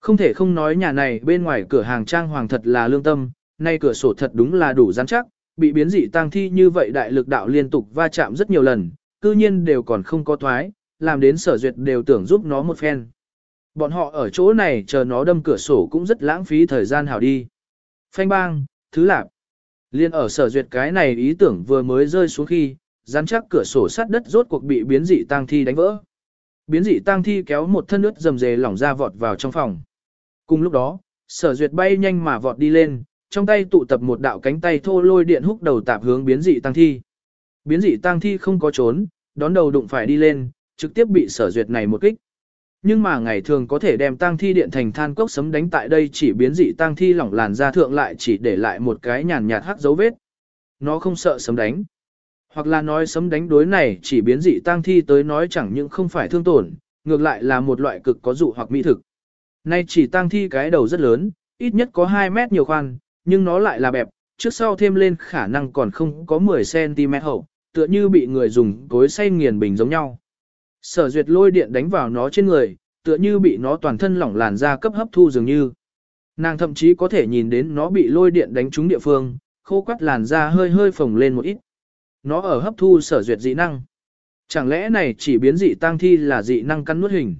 Không thể không nói nhà này bên ngoài cửa hàng trang hoàng thật là lương tâm, nay cửa sổ thật đúng là đủ rắn chắc, bị biến dị tang thi như vậy đại lực đạo liên tục va chạm rất nhiều lần, cư nhiên đều còn không có thoái, làm đến sở duyệt đều tưởng giúp nó một phen. Bọn họ ở chỗ này chờ nó đâm cửa sổ cũng rất lãng phí thời gian hào đi. Phanh bang, thứ lạp. Liên ở sở duyệt cái này ý tưởng vừa mới rơi xuống khi, rắn chắc cửa sổ sắt đất rốt cuộc bị biến dị tang thi đánh vỡ. Biến dị tang thi kéo một thân nước dầm dề lỏng ra vọt vào trong phòng. Cùng lúc đó, sở duyệt bay nhanh mà vọt đi lên, trong tay tụ tập một đạo cánh tay thô lôi điện húc đầu tạp hướng biến dị tăng thi. Biến dị tăng thi không có trốn, đón đầu đụng phải đi lên, trực tiếp bị sở duyệt này một kích. Nhưng mà ngày thường có thể đem tăng thi điện thành than cốc sấm đánh tại đây chỉ biến dị tăng thi lỏng làn ra thượng lại chỉ để lại một cái nhàn nhạt hắc dấu vết. Nó không sợ sấm đánh. Hoặc là nói sấm đánh đối này chỉ biến dị tăng thi tới nói chẳng những không phải thương tổn, ngược lại là một loại cực có dụ hoặc mỹ thực. Nay chỉ tăng thi cái đầu rất lớn, ít nhất có 2 mét nhiều khoan, nhưng nó lại là bẹp, trước sau thêm lên khả năng còn không có 10cm hậu, tựa như bị người dùng cối xay nghiền bình giống nhau. Sở duyệt lôi điện đánh vào nó trên người, tựa như bị nó toàn thân lỏng làn ra cấp hấp thu dường như. Nàng thậm chí có thể nhìn đến nó bị lôi điện đánh trúng địa phương, khô quắt làn da hơi hơi phồng lên một ít. Nó ở hấp thu sở duyệt dị năng. Chẳng lẽ này chỉ biến dị tăng thi là dị năng căn nuốt hình?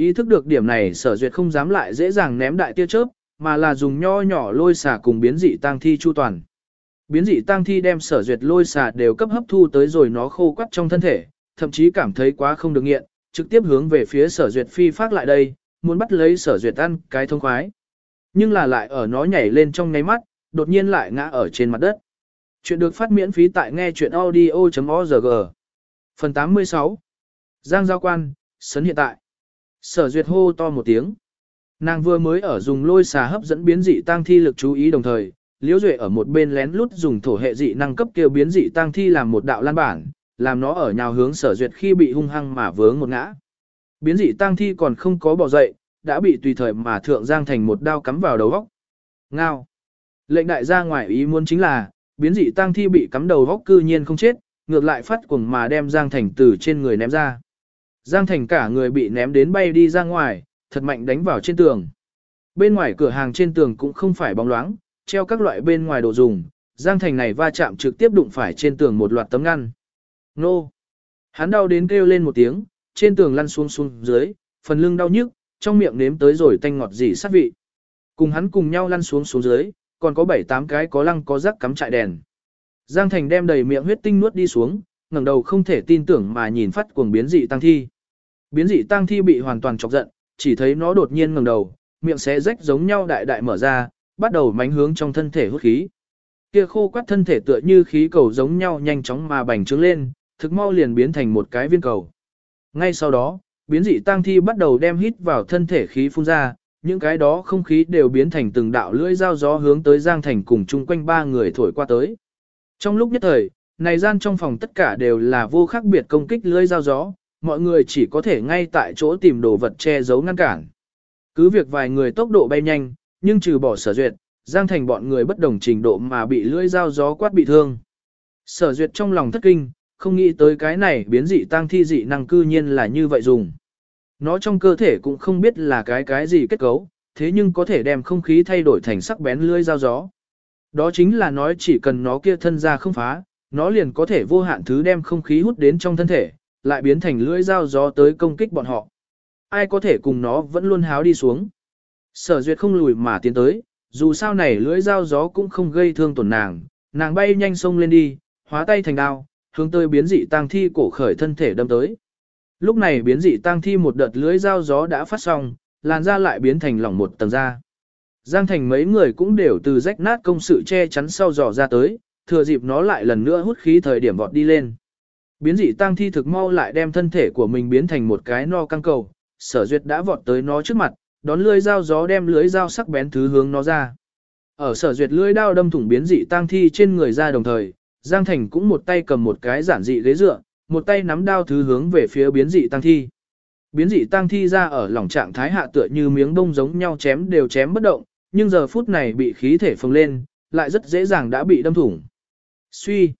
Ý thức được điểm này sở duyệt không dám lại dễ dàng ném đại tia chớp, mà là dùng nho nhỏ lôi xả cùng biến dị tăng thi chu toàn. Biến dị tăng thi đem sở duyệt lôi xả đều cấp hấp thu tới rồi nó khô quắt trong thân thể, thậm chí cảm thấy quá không được nghiện, trực tiếp hướng về phía sở duyệt phi phát lại đây, muốn bắt lấy sở duyệt ăn cái thông khoái. Nhưng là lại ở nó nhảy lên trong ngay mắt, đột nhiên lại ngã ở trên mặt đất. Chuyện được phát miễn phí tại nghe chuyện audio.org. Phần 86 Giang Giao Quan, Sấn Hiện Tại Sở duyệt hô to một tiếng. Nàng vừa mới ở dùng lôi xà hấp dẫn biến dị tăng thi lực chú ý đồng thời, Liễu Duệ ở một bên lén lút dùng thổ hệ dị năng cấp kêu biến dị tăng thi làm một đạo lan bản, làm nó ở nhào hướng sở duyệt khi bị hung hăng mà vướng một ngã. Biến dị tăng thi còn không có bỏ dậy, đã bị tùy thời mà thượng giang thành một đao cắm vào đầu góc. Ngao. Lệnh đại gia ngoài ý muốn chính là, biến dị tăng thi bị cắm đầu góc cư nhiên không chết, ngược lại phát cuồng mà đem giang thành từ trên người ném ra. Giang thành cả người bị ném đến bay đi ra ngoài, thật mạnh đánh vào trên tường. Bên ngoài cửa hàng trên tường cũng không phải bóng loáng, treo các loại bên ngoài đồ dùng, Giang Thành này va chạm trực tiếp đụng phải trên tường một loạt tấm ngăn. Nô! Hắn đau đến kêu lên một tiếng, trên tường lăn xuống xuống dưới, phần lưng đau nhức, trong miệng nếm tới rồi tanh ngọt dỉ sát vị. Cùng hắn cùng nhau lăn xuống xuống dưới, còn có bảy tám cái có lăng có rắc cắm chạy đèn. Giang Thành đem đầy miệng huyết tinh nuốt đi xuống, ngẩng đầu không thể tin tưởng mà nhìn phát cuồng biến dị tăng thi. Biến dị tăng thi bị hoàn toàn chọc giận, chỉ thấy nó đột nhiên ngẩng đầu, miệng xé rách giống nhau đại đại mở ra, bắt đầu mánh hướng trong thân thể hút khí. Kia khô quắt thân thể tựa như khí cầu giống nhau nhanh chóng mà bành trướng lên, thực mau liền biến thành một cái viên cầu. Ngay sau đó, biến dị tăng thi bắt đầu đem hít vào thân thể khí phun ra, những cái đó không khí đều biến thành từng đạo lưỡi dao gió hướng tới Giang Thành cùng chung quanh ba người thổi qua tới. Trong lúc nhất thời, này gian trong phòng tất cả đều là vô khác biệt công kích lưỡi dao gió, mọi người chỉ có thể ngay tại chỗ tìm đồ vật che giấu ngăn cản. Cứ việc vài người tốc độ bay nhanh, nhưng trừ bỏ sở duyệt, Giang Thành bọn người bất đồng trình độ mà bị lưỡi dao gió quát bị thương. Sở duyệt trong lòng thất kinh, không nghĩ tới cái này biến dị tăng thi dị năng cư nhiên là như vậy dùng. Nó trong cơ thể cũng không biết là cái cái gì kết cấu, thế nhưng có thể đem không khí thay đổi thành sắc bén lưỡi dao gió. Đó chính là nói chỉ cần nó kia thân ra không phá, nó liền có thể vô hạn thứ đem không khí hút đến trong thân thể, lại biến thành lưỡi dao gió tới công kích bọn họ. Ai có thể cùng nó vẫn luôn háo đi xuống. Sở duyệt không lùi mà tiến tới, dù sao này lưỡi dao gió cũng không gây thương tổn nàng, nàng bay nhanh sông lên đi, hóa tay thành đao, hướng tới biến dị tang thi cổ khởi thân thể đâm tới. Lúc này biến dị tang thi một đợt lưỡi dao gió đã phát xong, làn da lại biến thành lỏng một tầng da. Giang thành mấy người cũng đều từ rách nát công sự che chắn sau dò ra tới, thừa dịp nó lại lần nữa hút khí thời điểm vọt đi lên. Biến dị tang thi thực mau lại đem thân thể của mình biến thành một cái no căng cầu, sở duyệt đã vọt tới nó trước mặt, đón lưỡi dao gió đem lưỡi dao sắc bén thứ hướng nó ra. Ở sở duyệt lưỡi đao đâm thủng biến dị tang thi trên người ra đồng thời, Giang Thành cũng một tay cầm một cái giản dị ghế dựa, một tay nắm đao thứ hướng về phía biến dị tăng thi. Biến dị tăng thi ra ở lòng trạng thái hạ tựa như miếng bông giống nhau chém đều chém bất động, nhưng giờ phút này bị khí thể phồng lên, lại rất dễ dàng đã bị đâm thủng. Suy.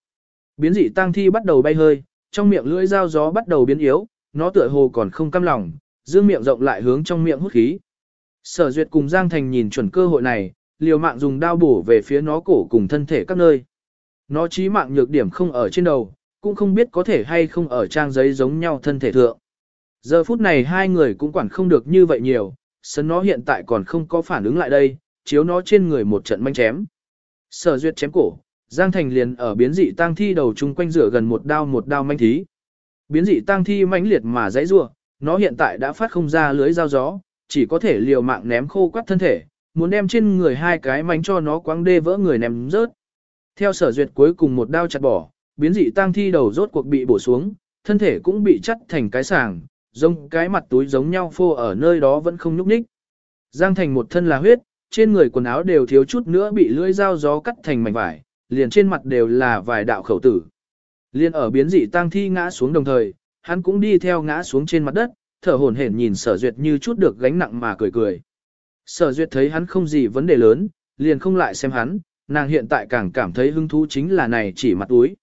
Biến dị tang thi bắt đầu bay hơi, trong miệng lưỡi dao gió bắt đầu biến yếu, nó tựa hồ còn không căm lòng, dương miệng rộng lại hướng trong miệng hút khí. Sở duyệt cùng Giang Thành nhìn chuẩn cơ hội này, liều mạng dùng đao bổ về phía nó cổ cùng thân thể các nơi. Nó chí mạng nhược điểm không ở trên đầu, cũng không biết có thể hay không ở trang giấy giống nhau thân thể thượng. Giờ phút này hai người cũng quản không được như vậy nhiều, sân nó hiện tại còn không có phản ứng lại đây, chiếu nó trên người một trận manh chém. Sở duyệt chém cổ, Giang Thành liền ở biến dị tang thi đầu chung quanh rửa gần một đao một đao manh thí. Biến dị tang thi mãnh liệt mà dãy rua, nó hiện tại đã phát không ra lưới dao gió, chỉ có thể liều mạng ném khô quắt thân thể, muốn đem trên người hai cái mánh cho nó quăng đê vỡ người ném rớt. Theo sở duyệt cuối cùng một đao chặt bỏ, biến dị tang thi đầu rốt cuộc bị bổ xuống, thân thể cũng bị chắt thành cái sàng, giống cái mặt túi giống nhau phô ở nơi đó vẫn không nhúc nhích. Giang thành một thân là huyết, trên người quần áo đều thiếu chút nữa bị lưỡi dao gió cắt thành mảnh vải, liền trên mặt đều là vài đạo khẩu tử. Liên ở biến dị tang thi ngã xuống đồng thời, hắn cũng đi theo ngã xuống trên mặt đất, thở hổn hển nhìn sở duyệt như chút được gánh nặng mà cười cười. Sở duyệt thấy hắn không gì vấn đề lớn, liền không lại xem hắn, nàng hiện tại càng cảm thấy hứng thú chính là này chỉ mặt túi.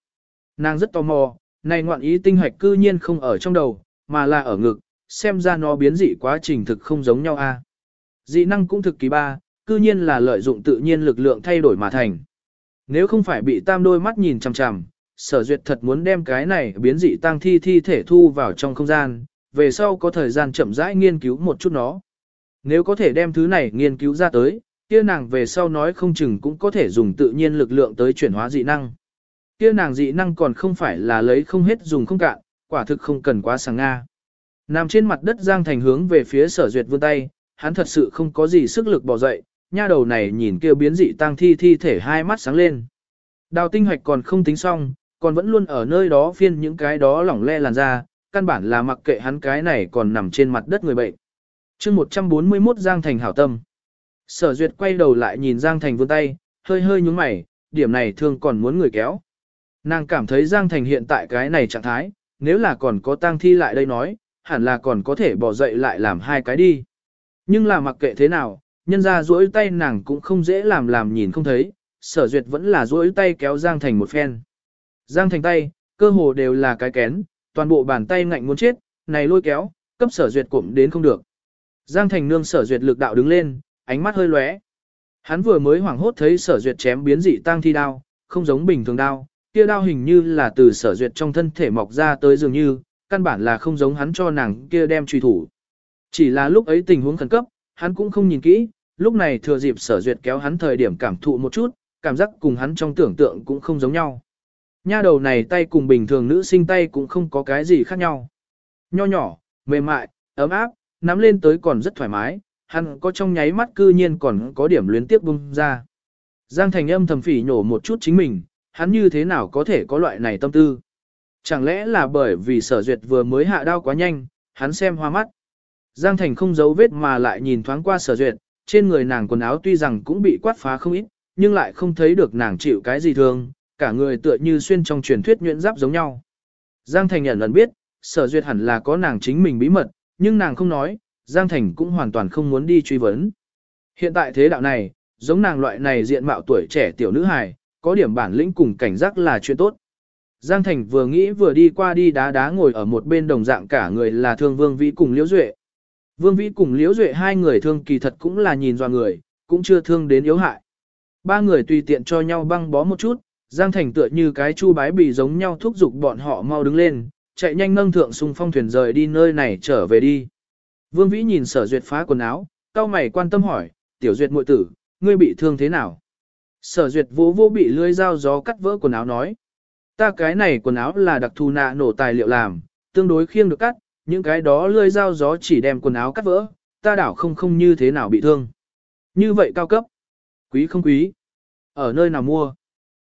Nàng rất tò mò, này ngoạn ý tinh hoạch cư nhiên không ở trong đầu, mà là ở ngực, xem ra nó biến dị quá trình thực không giống nhau a. Dị năng cũng thực kỳ ba, cư nhiên là lợi dụng tự nhiên lực lượng thay đổi mà thành. Nếu không phải bị tam đôi mắt nhìn chằm chằm, sở duyệt thật muốn đem cái này biến dị tăng thi thi thể thu vào trong không gian, về sau có thời gian chậm rãi nghiên cứu một chút nó. Nếu có thể đem thứ này nghiên cứu ra tới, kia nàng về sau nói không chừng cũng có thể dùng tự nhiên lực lượng tới chuyển hóa dị năng. Kia nàng dị năng còn không phải là lấy không hết dùng không cạn, quả thực không cần quá sáng nga. Nằm trên mặt đất Giang Thành hướng về phía sở duyệt vươn tay, hắn thật sự không có gì sức lực bỏ dậy, nha đầu này nhìn kêu biến dị tang thi thi thể hai mắt sáng lên. Đào tinh hoạch còn không tính xong, còn vẫn luôn ở nơi đó phiên những cái đó lỏng le làn ra, căn bản là mặc kệ hắn cái này còn nằm trên mặt đất người bệnh. chương 141 Giang Thành hảo tâm. Sở duyệt quay đầu lại nhìn Giang Thành vươn tay, hơi hơi nhúng mày, điểm này thường còn muốn người kéo. Nàng cảm thấy Giang Thành hiện tại cái này trạng thái, nếu là còn có tang thi lại đây nói, hẳn là còn có thể bỏ dậy lại làm hai cái đi. Nhưng là mặc kệ thế nào, nhân ra duỗi tay nàng cũng không dễ làm làm nhìn không thấy, sở duyệt vẫn là duỗi tay kéo Giang Thành một phen. Giang Thành tay, cơ hồ đều là cái kén, toàn bộ bàn tay ngạnh muốn chết, này lôi kéo, cấp sở duyệt cụm đến không được. Giang Thành nương sở duyệt lực đạo đứng lên, ánh mắt hơi lóe. Hắn vừa mới hoảng hốt thấy sở duyệt chém biến dị tang thi đao, không giống bình thường đao, kia đao hình như là từ sở duyệt trong thân thể mọc ra tới dường như, căn bản là không giống hắn cho nàng kia đem truy thủ. Chỉ là lúc ấy tình huống khẩn cấp, hắn cũng không nhìn kỹ, lúc này thừa dịp sở duyệt kéo hắn thời điểm cảm thụ một chút, cảm giác cùng hắn trong tưởng tượng cũng không giống nhau. Nha đầu này tay cùng bình thường nữ sinh tay cũng không có cái gì khác nhau. Nho nhỏ, mềm mại, ấm áp, nắm lên tới còn rất thoải mái, hắn có trong nháy mắt cư nhiên còn có điểm luyến tiếp bung ra. Giang Thành âm thầm phỉ nhổ một chút chính mình, hắn như thế nào có thể có loại này tâm tư. Chẳng lẽ là bởi vì sở duyệt vừa mới hạ đao quá nhanh, hắn xem hoa mắt. Giang Thành không giấu vết mà lại nhìn thoáng qua sở duyệt, trên người nàng quần áo tuy rằng cũng bị quát phá không ít, nhưng lại không thấy được nàng chịu cái gì thương, cả người tựa như xuyên trong truyền thuyết nhuyễn giáp giống nhau. Giang Thành nhận lần biết, sở duyệt hẳn là có nàng chính mình bí mật, nhưng nàng không nói, Giang Thành cũng hoàn toàn không muốn đi truy vấn. Hiện tại thế đạo này, giống nàng loại này diện mạo tuổi trẻ tiểu nữ hài, có điểm bản lĩnh cùng cảnh giác là chuyện tốt. Giang Thành vừa nghĩ vừa đi qua đi đá đá ngồi ở một bên đồng dạng cả người là thương Vương Vĩ cùng Liễu Duệ. Vương Vĩ cùng Liễu Duệ hai người thương kỳ thật cũng là nhìn dò người, cũng chưa thương đến yếu hại. Ba người tùy tiện cho nhau băng bó một chút, Giang Thành tựa như cái chu bái bì giống nhau thúc giục bọn họ mau đứng lên, chạy nhanh nâng thượng xung phong thuyền rời đi nơi này trở về đi. Vương Vĩ nhìn sở duyệt phá quần áo, cao mày quan tâm hỏi, tiểu duyệt muội tử, ngươi bị thương thế nào? Sở duyệt vô vô bị lưỡi dao gió cắt vỡ quần áo nói. Ta cái này quần áo là đặc thù nạ nổ tài liệu làm, tương đối khiêng được cắt, những cái đó lưỡi dao gió chỉ đem quần áo cắt vỡ, ta đảo không không như thế nào bị thương. Như vậy cao cấp. Quý không quý. Ở nơi nào mua?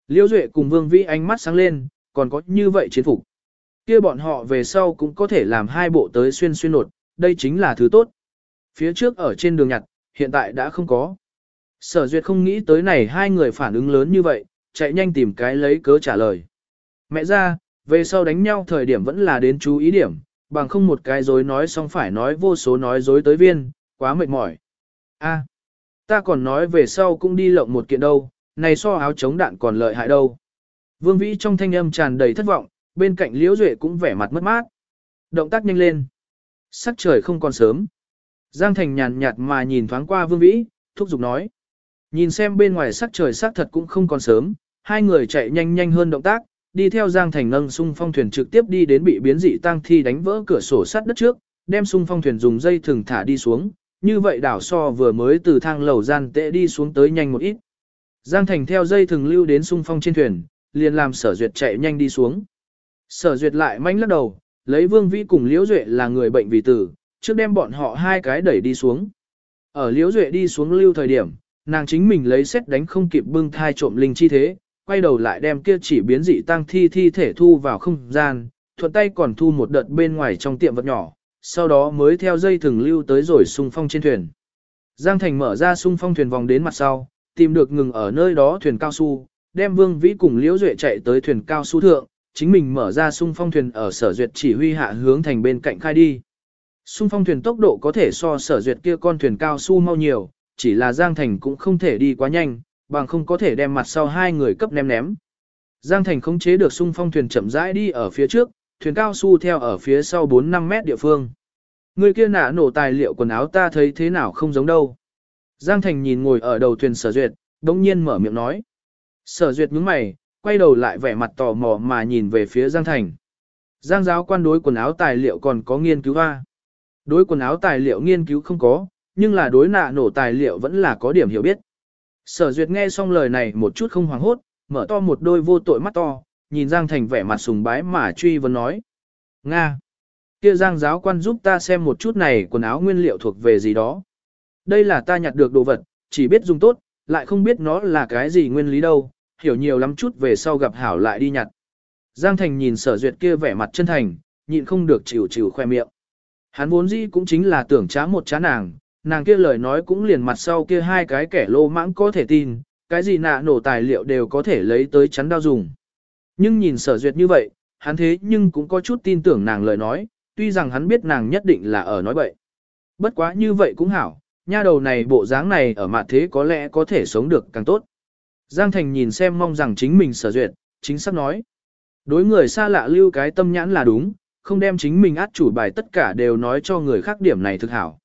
Liêu Duệ cùng Vương Vĩ ánh mắt sáng lên, còn có như vậy chiến phục. kia bọn họ về sau cũng có thể làm hai bộ tới xuyên xuyên nột, đây chính là thứ tốt. Phía trước ở trên đường nhặt, hiện tại đã không có. Sở Duyệt không nghĩ tới này hai người phản ứng lớn như vậy, chạy nhanh tìm cái lấy cớ trả lời. Mẹ ra, về sau đánh nhau thời điểm vẫn là đến chú ý điểm, bằng không một cái dối nói xong phải nói vô số nói dối tới viên, quá mệt mỏi. A, ta còn nói về sau cũng đi lộng một kiện đâu, này so áo chống đạn còn lợi hại đâu. Vương Vĩ trong thanh âm tràn đầy thất vọng, bên cạnh Liễu Duệ cũng vẻ mặt mất mát. Động tác nhanh lên. Sắc trời không còn sớm. Giang Thành nhàn nhạt mà nhìn thoáng qua Vương Vĩ, thúc giục nói. Nhìn xem bên ngoài sắc trời sắc thật cũng không còn sớm, hai người chạy nhanh nhanh hơn động tác, đi theo Giang Thành nâng sung phong thuyền trực tiếp đi đến bị biến dị tăng thi đánh vỡ cửa sổ sắt đất trước, đem sung phong thuyền dùng dây thừng thả đi xuống, như vậy đảo so vừa mới từ thang lầu gian tệ đi xuống tới nhanh một ít. Giang Thành theo dây thừng lưu đến sung phong trên thuyền, liền làm sở duyệt chạy nhanh đi xuống. Sở duyệt lại manh lắc đầu, lấy vương vĩ cùng liễu duệ là người bệnh vì tử, trước đem bọn họ hai cái đẩy đi xuống. Ở liễu duệ đi xuống lưu thời điểm, nàng chính mình lấy xét đánh không kịp bưng thai trộm linh chi thế, quay đầu lại đem kia chỉ biến dị tăng thi thi thể thu vào không gian, thuận tay còn thu một đợt bên ngoài trong tiệm vật nhỏ, sau đó mới theo dây thừng lưu tới rồi sung phong trên thuyền. Giang Thành mở ra sung phong thuyền vòng đến mặt sau, tìm được ngừng ở nơi đó thuyền cao su, đem Vương Vĩ cùng Liễu Duệ chạy tới thuyền cao su thượng, chính mình mở ra sung phong thuyền ở sở duyệt chỉ huy hạ hướng thành bên cạnh khai đi. Sung phong thuyền tốc độ có thể so sở duyệt kia con thuyền cao su mau nhiều, chỉ là Giang Thành cũng không thể đi quá nhanh, bằng không có thể đem mặt sau hai người cấp ném ném. Giang Thành khống chế được sung phong thuyền chậm rãi đi ở phía trước, thuyền cao su theo ở phía sau 4-5 mét địa phương. Người kia nã nổ tài liệu quần áo ta thấy thế nào không giống đâu. Giang Thành nhìn ngồi ở đầu thuyền sở duyệt, đống nhiên mở miệng nói. Sở duyệt nhướng mày, quay đầu lại vẻ mặt tò mò mà nhìn về phía Giang Thành. Giang giáo quan đối quần áo tài liệu còn có nghiên cứu a Đối quần áo tài liệu nghiên cứu không có, nhưng là đối nạ nổ tài liệu vẫn là có điểm hiểu biết. Sở duyệt nghe xong lời này một chút không hoảng hốt, mở to một đôi vô tội mắt to, nhìn Giang Thành vẻ mặt sùng bái mà truy vấn nói. Nga! Kia Giang giáo quan giúp ta xem một chút này quần áo nguyên liệu thuộc về gì đó. Đây là ta nhặt được đồ vật, chỉ biết dùng tốt, lại không biết nó là cái gì nguyên lý đâu, hiểu nhiều lắm chút về sau gặp hảo lại đi nhặt. Giang Thành nhìn sở duyệt kia vẻ mặt chân thành, nhịn không được chịu chịu khoe miệng. Hắn vốn dĩ cũng chính là tưởng trá một trá nàng, nàng kia lời nói cũng liền mặt sau kia hai cái kẻ lô mãng có thể tin, cái gì nạ nổ tài liệu đều có thể lấy tới chắn đao dùng. Nhưng nhìn sở duyệt như vậy, hắn thế nhưng cũng có chút tin tưởng nàng lời nói, tuy rằng hắn biết nàng nhất định là ở nói bậy. Bất quá như vậy cũng hảo, nha đầu này bộ dáng này ở mặt thế có lẽ có thể sống được càng tốt. Giang Thành nhìn xem mong rằng chính mình sở duyệt, chính xác nói. Đối người xa lạ lưu cái tâm nhãn là đúng, không đem chính mình át chủ bài tất cả đều nói cho người khác điểm này thực hảo.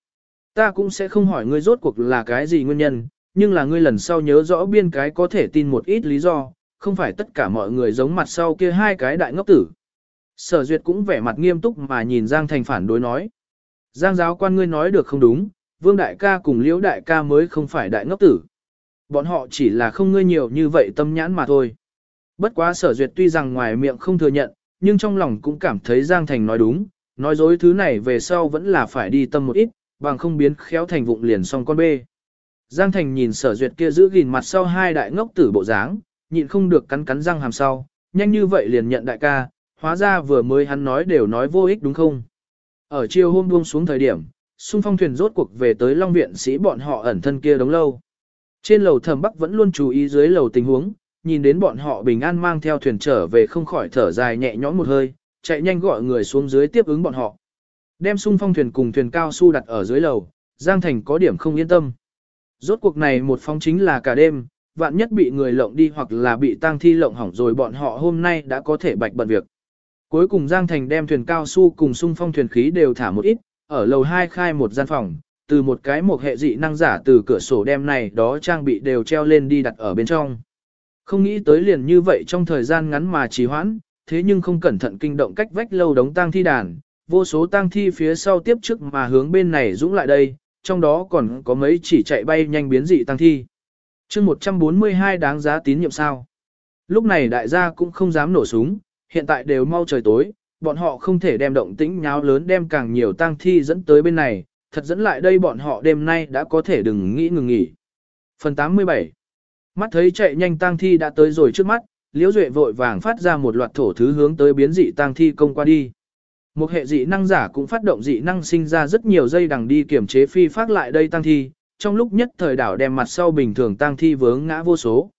Ta cũng sẽ không hỏi ngươi rốt cuộc là cái gì nguyên nhân, nhưng là ngươi lần sau nhớ rõ biên cái có thể tin một ít lý do, không phải tất cả mọi người giống mặt sau kia hai cái đại ngốc tử. Sở duyệt cũng vẻ mặt nghiêm túc mà nhìn Giang Thành phản đối nói. Giang giáo quan ngươi nói được không đúng, Vương đại ca cùng Liễu đại ca mới không phải đại ngốc tử. Bọn họ chỉ là không ngươi nhiều như vậy tâm nhãn mà thôi. Bất quá sở duyệt tuy rằng ngoài miệng không thừa nhận, nhưng trong lòng cũng cảm thấy Giang Thành nói đúng, nói dối thứ này về sau vẫn là phải đi tâm một ít, bằng không biến khéo thành vụng liền xong con bê. Giang Thành nhìn sở duyệt kia giữ gìn mặt sau hai đại ngốc tử bộ dáng, nhịn không được cắn cắn răng hàm sau, nhanh như vậy liền nhận đại ca, hóa ra vừa mới hắn nói đều nói vô ích đúng không? Ở chiều hôm buông xuống thời điểm, xung phong thuyền rốt cuộc về tới Long Viện sĩ bọn họ ẩn thân kia đống lâu. Trên lầu thẩm bắc vẫn luôn chú ý dưới lầu tình huống, nhìn đến bọn họ bình an mang theo thuyền trở về không khỏi thở dài nhẹ nhõm một hơi, chạy nhanh gọi người xuống dưới tiếp ứng bọn họ. Đem xung phong thuyền cùng thuyền cao su đặt ở dưới lầu, Giang Thành có điểm không yên tâm. Rốt cuộc này một phong chính là cả đêm, vạn nhất bị người lộng đi hoặc là bị tang thi lộng hỏng rồi bọn họ hôm nay đã có thể bạch bận việc. Cuối cùng Giang Thành đem thuyền cao su cùng xung phong thuyền khí đều thả một ít, ở lầu 2 khai một gian phòng, từ một cái một hệ dị năng giả từ cửa sổ đem này đó trang bị đều treo lên đi đặt ở bên trong. Không nghĩ tới liền như vậy trong thời gian ngắn mà trì hoãn, thế nhưng không cẩn thận kinh động cách vách lâu đống tang thi đàn, vô số tang thi phía sau tiếp trước mà hướng bên này dũng lại đây, trong đó còn có mấy chỉ chạy bay nhanh biến dị tang thi. chương 142 đáng giá tín nhiệm sao. Lúc này đại gia cũng không dám nổ súng, hiện tại đều mau trời tối, bọn họ không thể đem động tĩnh nháo lớn đem càng nhiều tang thi dẫn tới bên này, thật dẫn lại đây bọn họ đêm nay đã có thể đừng nghĩ ngừng nghỉ. Phần 87 Mắt thấy chạy nhanh tang thi đã tới rồi trước mắt, Liễu Duệ vội vàng phát ra một loạt thổ thứ hướng tới biến dị tang thi công qua đi. Một hệ dị năng giả cũng phát động dị năng sinh ra rất nhiều dây đằng đi kiểm chế phi phát lại đây tăng thi, trong lúc nhất thời đảo đem mặt sau bình thường tăng thi vướng ngã vô số.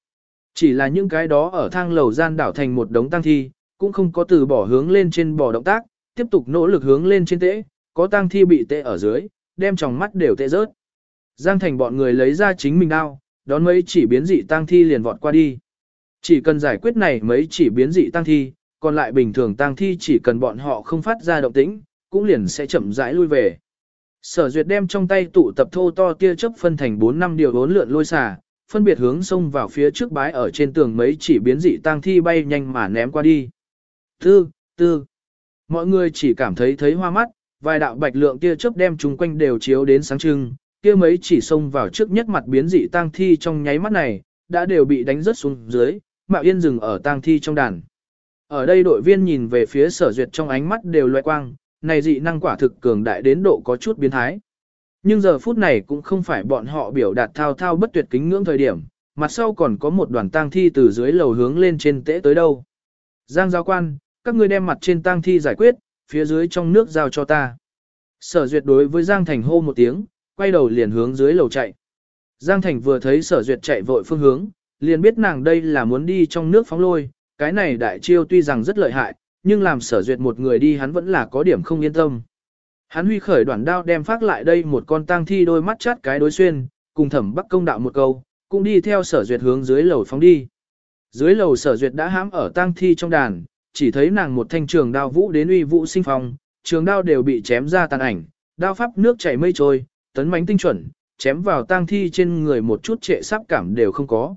Chỉ là những cái đó ở thang lầu gian đảo thành một đống tăng thi, cũng không có từ bỏ hướng lên trên bỏ động tác, tiếp tục nỗ lực hướng lên trên tễ, có tăng thi bị tệ ở dưới, đem tròng mắt đều tệ rớt. Giang thành bọn người lấy ra chính mình đao, đón mấy chỉ biến dị tăng thi liền vọt qua đi. Chỉ cần giải quyết này mấy chỉ biến dị tăng thi, còn lại bình thường tang thi chỉ cần bọn họ không phát ra động tĩnh, cũng liền sẽ chậm rãi lui về. Sở duyệt đem trong tay tụ tập thô to tia chớp phân thành 4 năm điều bốn lượn lôi xả phân biệt hướng sông vào phía trước bái ở trên tường mấy chỉ biến dị tang thi bay nhanh mà ném qua đi. Tư, tư. Mọi người chỉ cảm thấy thấy hoa mắt, vài đạo bạch lượng tia chớp đem chúng quanh đều chiếu đến sáng trưng, kia mấy chỉ xông vào trước nhất mặt biến dị tang thi trong nháy mắt này, đã đều bị đánh rớt xuống dưới, mạo yên dừng ở tang thi trong đàn. Ở đây đội viên nhìn về phía sở duyệt trong ánh mắt đều loại quang, này dị năng quả thực cường đại đến độ có chút biến thái. Nhưng giờ phút này cũng không phải bọn họ biểu đạt thao thao bất tuyệt kính ngưỡng thời điểm, mặt sau còn có một đoàn tang thi từ dưới lầu hướng lên trên tễ tới đâu. Giang giáo quan, các ngươi đem mặt trên tang thi giải quyết, phía dưới trong nước giao cho ta. Sở duyệt đối với Giang Thành hô một tiếng, quay đầu liền hướng dưới lầu chạy. Giang Thành vừa thấy sở duyệt chạy vội phương hướng, liền biết nàng đây là muốn đi trong nước phóng lôi, cái này đại chiêu tuy rằng rất lợi hại, nhưng làm sở duyệt một người đi hắn vẫn là có điểm không yên tâm. Hắn huy khởi đoạn đao đem phát lại đây một con tang thi đôi mắt chát cái đối xuyên, cùng thẩm bắc công đạo một câu, cũng đi theo sở duyệt hướng dưới lầu phóng đi. Dưới lầu sở duyệt đã hãm ở tang thi trong đàn, chỉ thấy nàng một thanh trường đao vũ đến uy vũ sinh phong, trường đao đều bị chém ra tàn ảnh, đao pháp nước chảy mây trôi, tấn mánh tinh chuẩn, chém vào tang thi trên người một chút trệ sắp cảm đều không có.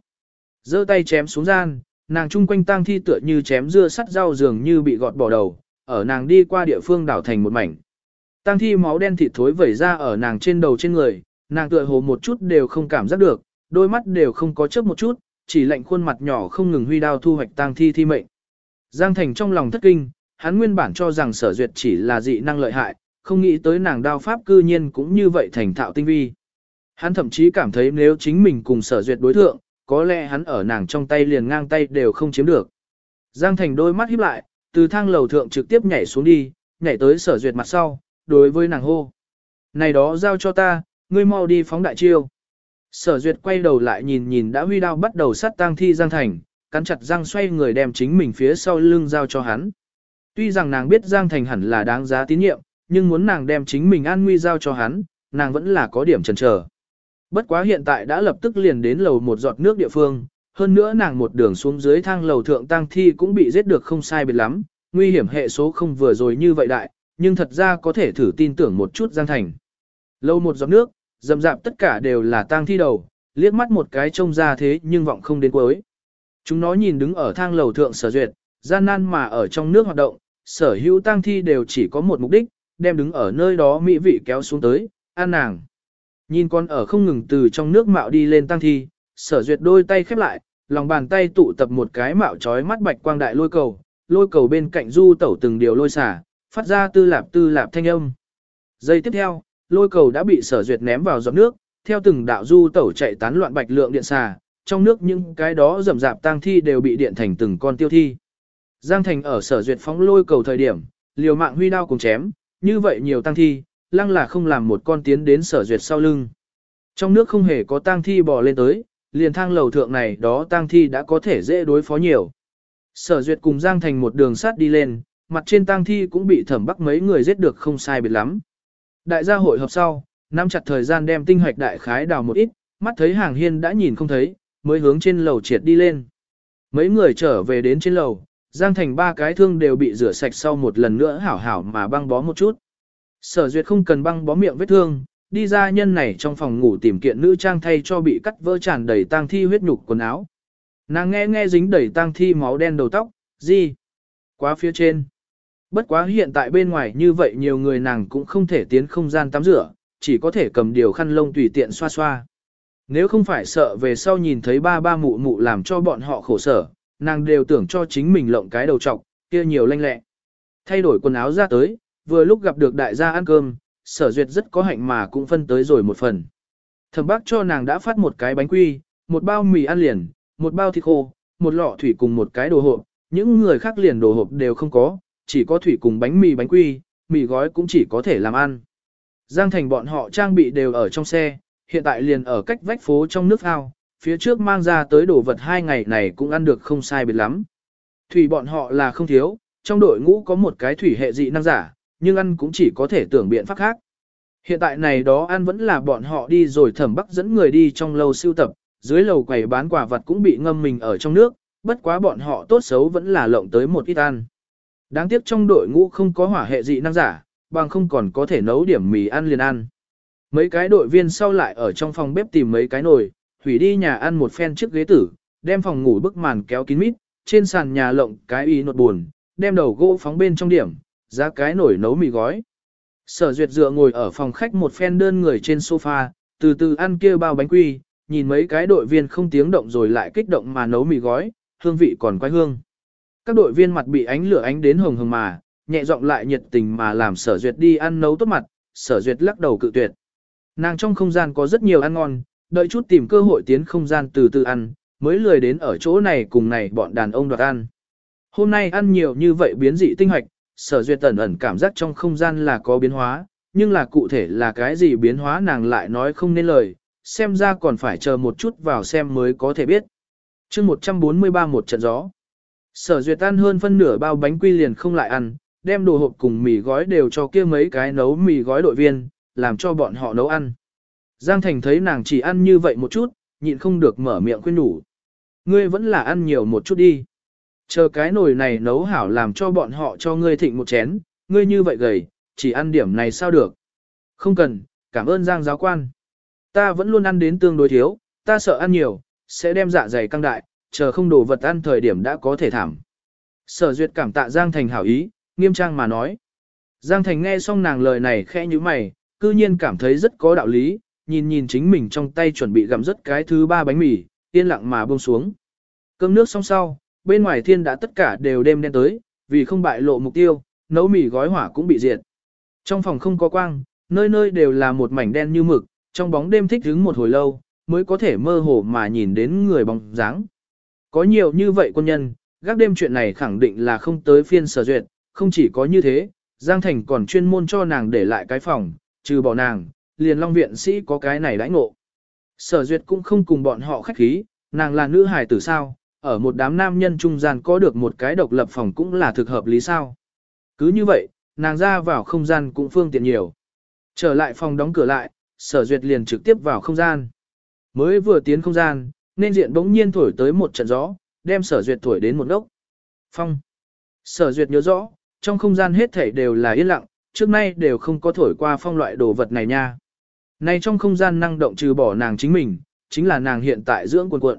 giơ tay chém xuống gian, nàng chung quanh tang thi tựa như chém dưa sắt rau dường như bị gọt bỏ đầu, ở nàng đi qua địa phương đảo thành một mảnh. Tang thi máu đen thịt thối vẩy ra ở nàng trên đầu trên người, nàng tựa hồ một chút đều không cảm giác được, đôi mắt đều không có chớp một chút, chỉ lạnh khuôn mặt nhỏ không ngừng huy đao thu hoạch tang thi thi mệnh. Giang Thành trong lòng thất kinh, hắn nguyên bản cho rằng sở duyệt chỉ là dị năng lợi hại, không nghĩ tới nàng đao pháp cư nhiên cũng như vậy thành thạo tinh vi. Hắn thậm chí cảm thấy nếu chính mình cùng sở duyệt đối thượng, có lẽ hắn ở nàng trong tay liền ngang tay đều không chiếm được. Giang Thành đôi mắt híp lại, từ thang lầu thượng trực tiếp nhảy xuống đi, nhảy tới sở duyệt mặt sau, đối với nàng hô. Này đó giao cho ta, ngươi mau đi phóng đại chiêu. Sở duyệt quay đầu lại nhìn nhìn đã huy đao bắt đầu sát tang thi Giang Thành, cắn chặt răng xoay người đem chính mình phía sau lưng giao cho hắn. Tuy rằng nàng biết Giang Thành hẳn là đáng giá tín nhiệm, nhưng muốn nàng đem chính mình an nguy giao cho hắn, nàng vẫn là có điểm chần chờ. Bất quá hiện tại đã lập tức liền đến lầu một giọt nước địa phương, hơn nữa nàng một đường xuống dưới thang lầu thượng tang thi cũng bị giết được không sai biệt lắm, nguy hiểm hệ số không vừa rồi như vậy đại, nhưng thật ra có thể thử tin tưởng một chút Giang Thành. Lầu một giọt nước, dầm dạp tất cả đều là tang thi đầu, liếc mắt một cái trông ra thế nhưng vọng không đến cuối. Chúng nó nhìn đứng ở thang lầu thượng sở duyệt, gian nan mà ở trong nước hoạt động, sở hữu tang thi đều chỉ có một mục đích, đem đứng ở nơi đó mỹ vị kéo xuống tới, an nàng. Nhìn con ở không ngừng từ trong nước mạo đi lên tăng thi, sở duyệt đôi tay khép lại, lòng bàn tay tụ tập một cái mạo trói mắt bạch quang đại lôi cầu, lôi cầu bên cạnh du tẩu từng điều lôi xả, phát ra tư lạp tư lạp thanh âm. Giây tiếp theo, lôi cầu đã bị sở duyệt ném vào giọt nước, theo từng đạo du tẩu chạy tán loạn bạch lượng điện xà, trong nước những cái đó rầm rạp tang thi đều bị điện thành từng con tiêu thi. Giang Thành ở sở duyệt phóng lôi cầu thời điểm, liều mạng huy đao cùng chém, như vậy nhiều tang thi, lăng là không làm một con tiến đến sở duyệt sau lưng. Trong nước không hề có tang thi bò lên tới, liền thang lầu thượng này đó tang thi đã có thể dễ đối phó nhiều. Sở duyệt cùng Giang Thành một đường sát đi lên, mặt trên tang thi cũng bị thẩm bắc mấy người giết được không sai biệt lắm. Đại gia hội họp sau, nắm chặt thời gian đem tinh hoạch đại khái đào một ít, mắt thấy hàng hiên đã nhìn không thấy, mới hướng trên lầu triệt đi lên. Mấy người trở về đến trên lầu, Giang Thành ba cái thương đều bị rửa sạch sau một lần nữa hảo hảo mà băng bó một chút. Sở duyệt không cần băng bó miệng vết thương, đi ra nhân này trong phòng ngủ tìm kiện nữ trang thay cho bị cắt vỡ tràn đầy tang thi huyết nhục quần áo. Nàng nghe nghe dính đầy tang thi máu đen đầu tóc, gì? Quá phía trên. Bất quá hiện tại bên ngoài như vậy nhiều người nàng cũng không thể tiến không gian tắm rửa, chỉ có thể cầm điều khăn lông tùy tiện xoa xoa. Nếu không phải sợ về sau nhìn thấy ba ba mụ mụ làm cho bọn họ khổ sở, nàng đều tưởng cho chính mình lộng cái đầu trọc, kia nhiều lanh lẹ. Thay đổi quần áo ra tới, vừa lúc gặp được đại gia ăn cơm, sở duyệt rất có hạnh mà cũng phân tới rồi một phần. Thẩm bác cho nàng đã phát một cái bánh quy, một bao mì ăn liền, một bao thịt khô, một lọ thủy cùng một cái đồ hộp, những người khác liền đồ hộp đều không có, chỉ có thủy cùng bánh mì bánh quy, mì gói cũng chỉ có thể làm ăn. Giang thành bọn họ trang bị đều ở trong xe, hiện tại liền ở cách vách phố trong nước ao, phía trước mang ra tới đồ vật hai ngày này cũng ăn được không sai biệt lắm. Thủy bọn họ là không thiếu, trong đội ngũ có một cái thủy hệ dị năng giả, nhưng ăn cũng chỉ có thể tưởng biện pháp khác. Hiện tại này đó ăn vẫn là bọn họ đi rồi thẩm bắc dẫn người đi trong lâu siêu tập, dưới lầu quầy bán quả vật cũng bị ngâm mình ở trong nước, bất quá bọn họ tốt xấu vẫn là lộng tới một ít ăn. Đáng tiếc trong đội ngũ không có hỏa hệ dị năng giả, bằng không còn có thể nấu điểm mì ăn liền ăn. Mấy cái đội viên sau lại ở trong phòng bếp tìm mấy cái nồi, hủy đi nhà ăn một phen trước ghế tử, đem phòng ngủ bức màn kéo kín mít, trên sàn nhà lộng cái y nột buồn, đem đầu gỗ phóng bên trong điểm, giá cái nổi nấu mì gói. Sở duyệt dựa ngồi ở phòng khách một phen đơn người trên sofa, từ từ ăn kia bao bánh quy, nhìn mấy cái đội viên không tiếng động rồi lại kích động mà nấu mì gói, hương vị còn quái hương. Các đội viên mặt bị ánh lửa ánh đến hồng hồng mà, nhẹ giọng lại nhiệt tình mà làm sở duyệt đi ăn nấu tốt mặt, sở duyệt lắc đầu cự tuyệt. Nàng trong không gian có rất nhiều ăn ngon, đợi chút tìm cơ hội tiến không gian từ từ ăn, mới lười đến ở chỗ này cùng này bọn đàn ông đoạt ăn. Hôm nay ăn nhiều như vậy biến dị tinh hoạch, sở duyệt tẩn ẩn cảm giác trong không gian là có biến hóa, nhưng là cụ thể là cái gì biến hóa nàng lại nói không nên lời, xem ra còn phải chờ một chút vào xem mới có thể biết. chương 143 một trận gió. Sở duyệt ăn hơn phân nửa bao bánh quy liền không lại ăn, đem đồ hộp cùng mì gói đều cho kia mấy cái nấu mì gói đội viên, làm cho bọn họ nấu ăn. Giang Thành thấy nàng chỉ ăn như vậy một chút, nhịn không được mở miệng khuyên nhủ. Ngươi vẫn là ăn nhiều một chút đi. Chờ cái nồi này nấu hảo làm cho bọn họ cho ngươi thịnh một chén, ngươi như vậy gầy, chỉ ăn điểm này sao được. Không cần, cảm ơn Giang giáo quan. Ta vẫn luôn ăn đến tương đối thiếu, ta sợ ăn nhiều, sẽ đem dạ dày căng đại, chờ không đồ vật ăn thời điểm đã có thể thảm. Sở duyệt cảm tạ Giang Thành hảo ý, nghiêm trang mà nói. Giang Thành nghe xong nàng lời này khẽ như mày, cư nhiên cảm thấy rất có đạo lý, nhìn nhìn chính mình trong tay chuẩn bị gặm rất cái thứ ba bánh mì, yên lặng mà buông xuống. Cơm nước xong sau, bên ngoài thiên đã tất cả đều đêm đen tới, vì không bại lộ mục tiêu, nấu mì gói hỏa cũng bị diệt. Trong phòng không có quang, nơi nơi đều là một mảnh đen như mực, trong bóng đêm thích đứng một hồi lâu, mới có thể mơ hồ mà nhìn đến người bóng dáng. Có nhiều như vậy quân nhân, gác đêm chuyện này khẳng định là không tới phiên sở duyệt, không chỉ có như thế, Giang Thành còn chuyên môn cho nàng để lại cái phòng, trừ bỏ nàng, liền long viện sĩ có cái này đãi ngộ. Sở duyệt cũng không cùng bọn họ khách khí, nàng là nữ hài tử sao, ở một đám nam nhân trung gian có được một cái độc lập phòng cũng là thực hợp lý sao. Cứ như vậy, nàng ra vào không gian cũng phương tiện nhiều. Trở lại phòng đóng cửa lại, sở duyệt liền trực tiếp vào không gian. Mới vừa tiến không gian, nên diện bỗng nhiên thổi tới một trận gió, đem sở duyệt thổi đến một gốc. Phong. Sở duyệt nhớ rõ, trong không gian hết thảy đều là yên lặng, trước nay đều không có thổi qua phong loại đồ vật này nha. Này trong không gian năng động trừ bỏ nàng chính mình, chính là nàng hiện tại dưỡng quần cuộn.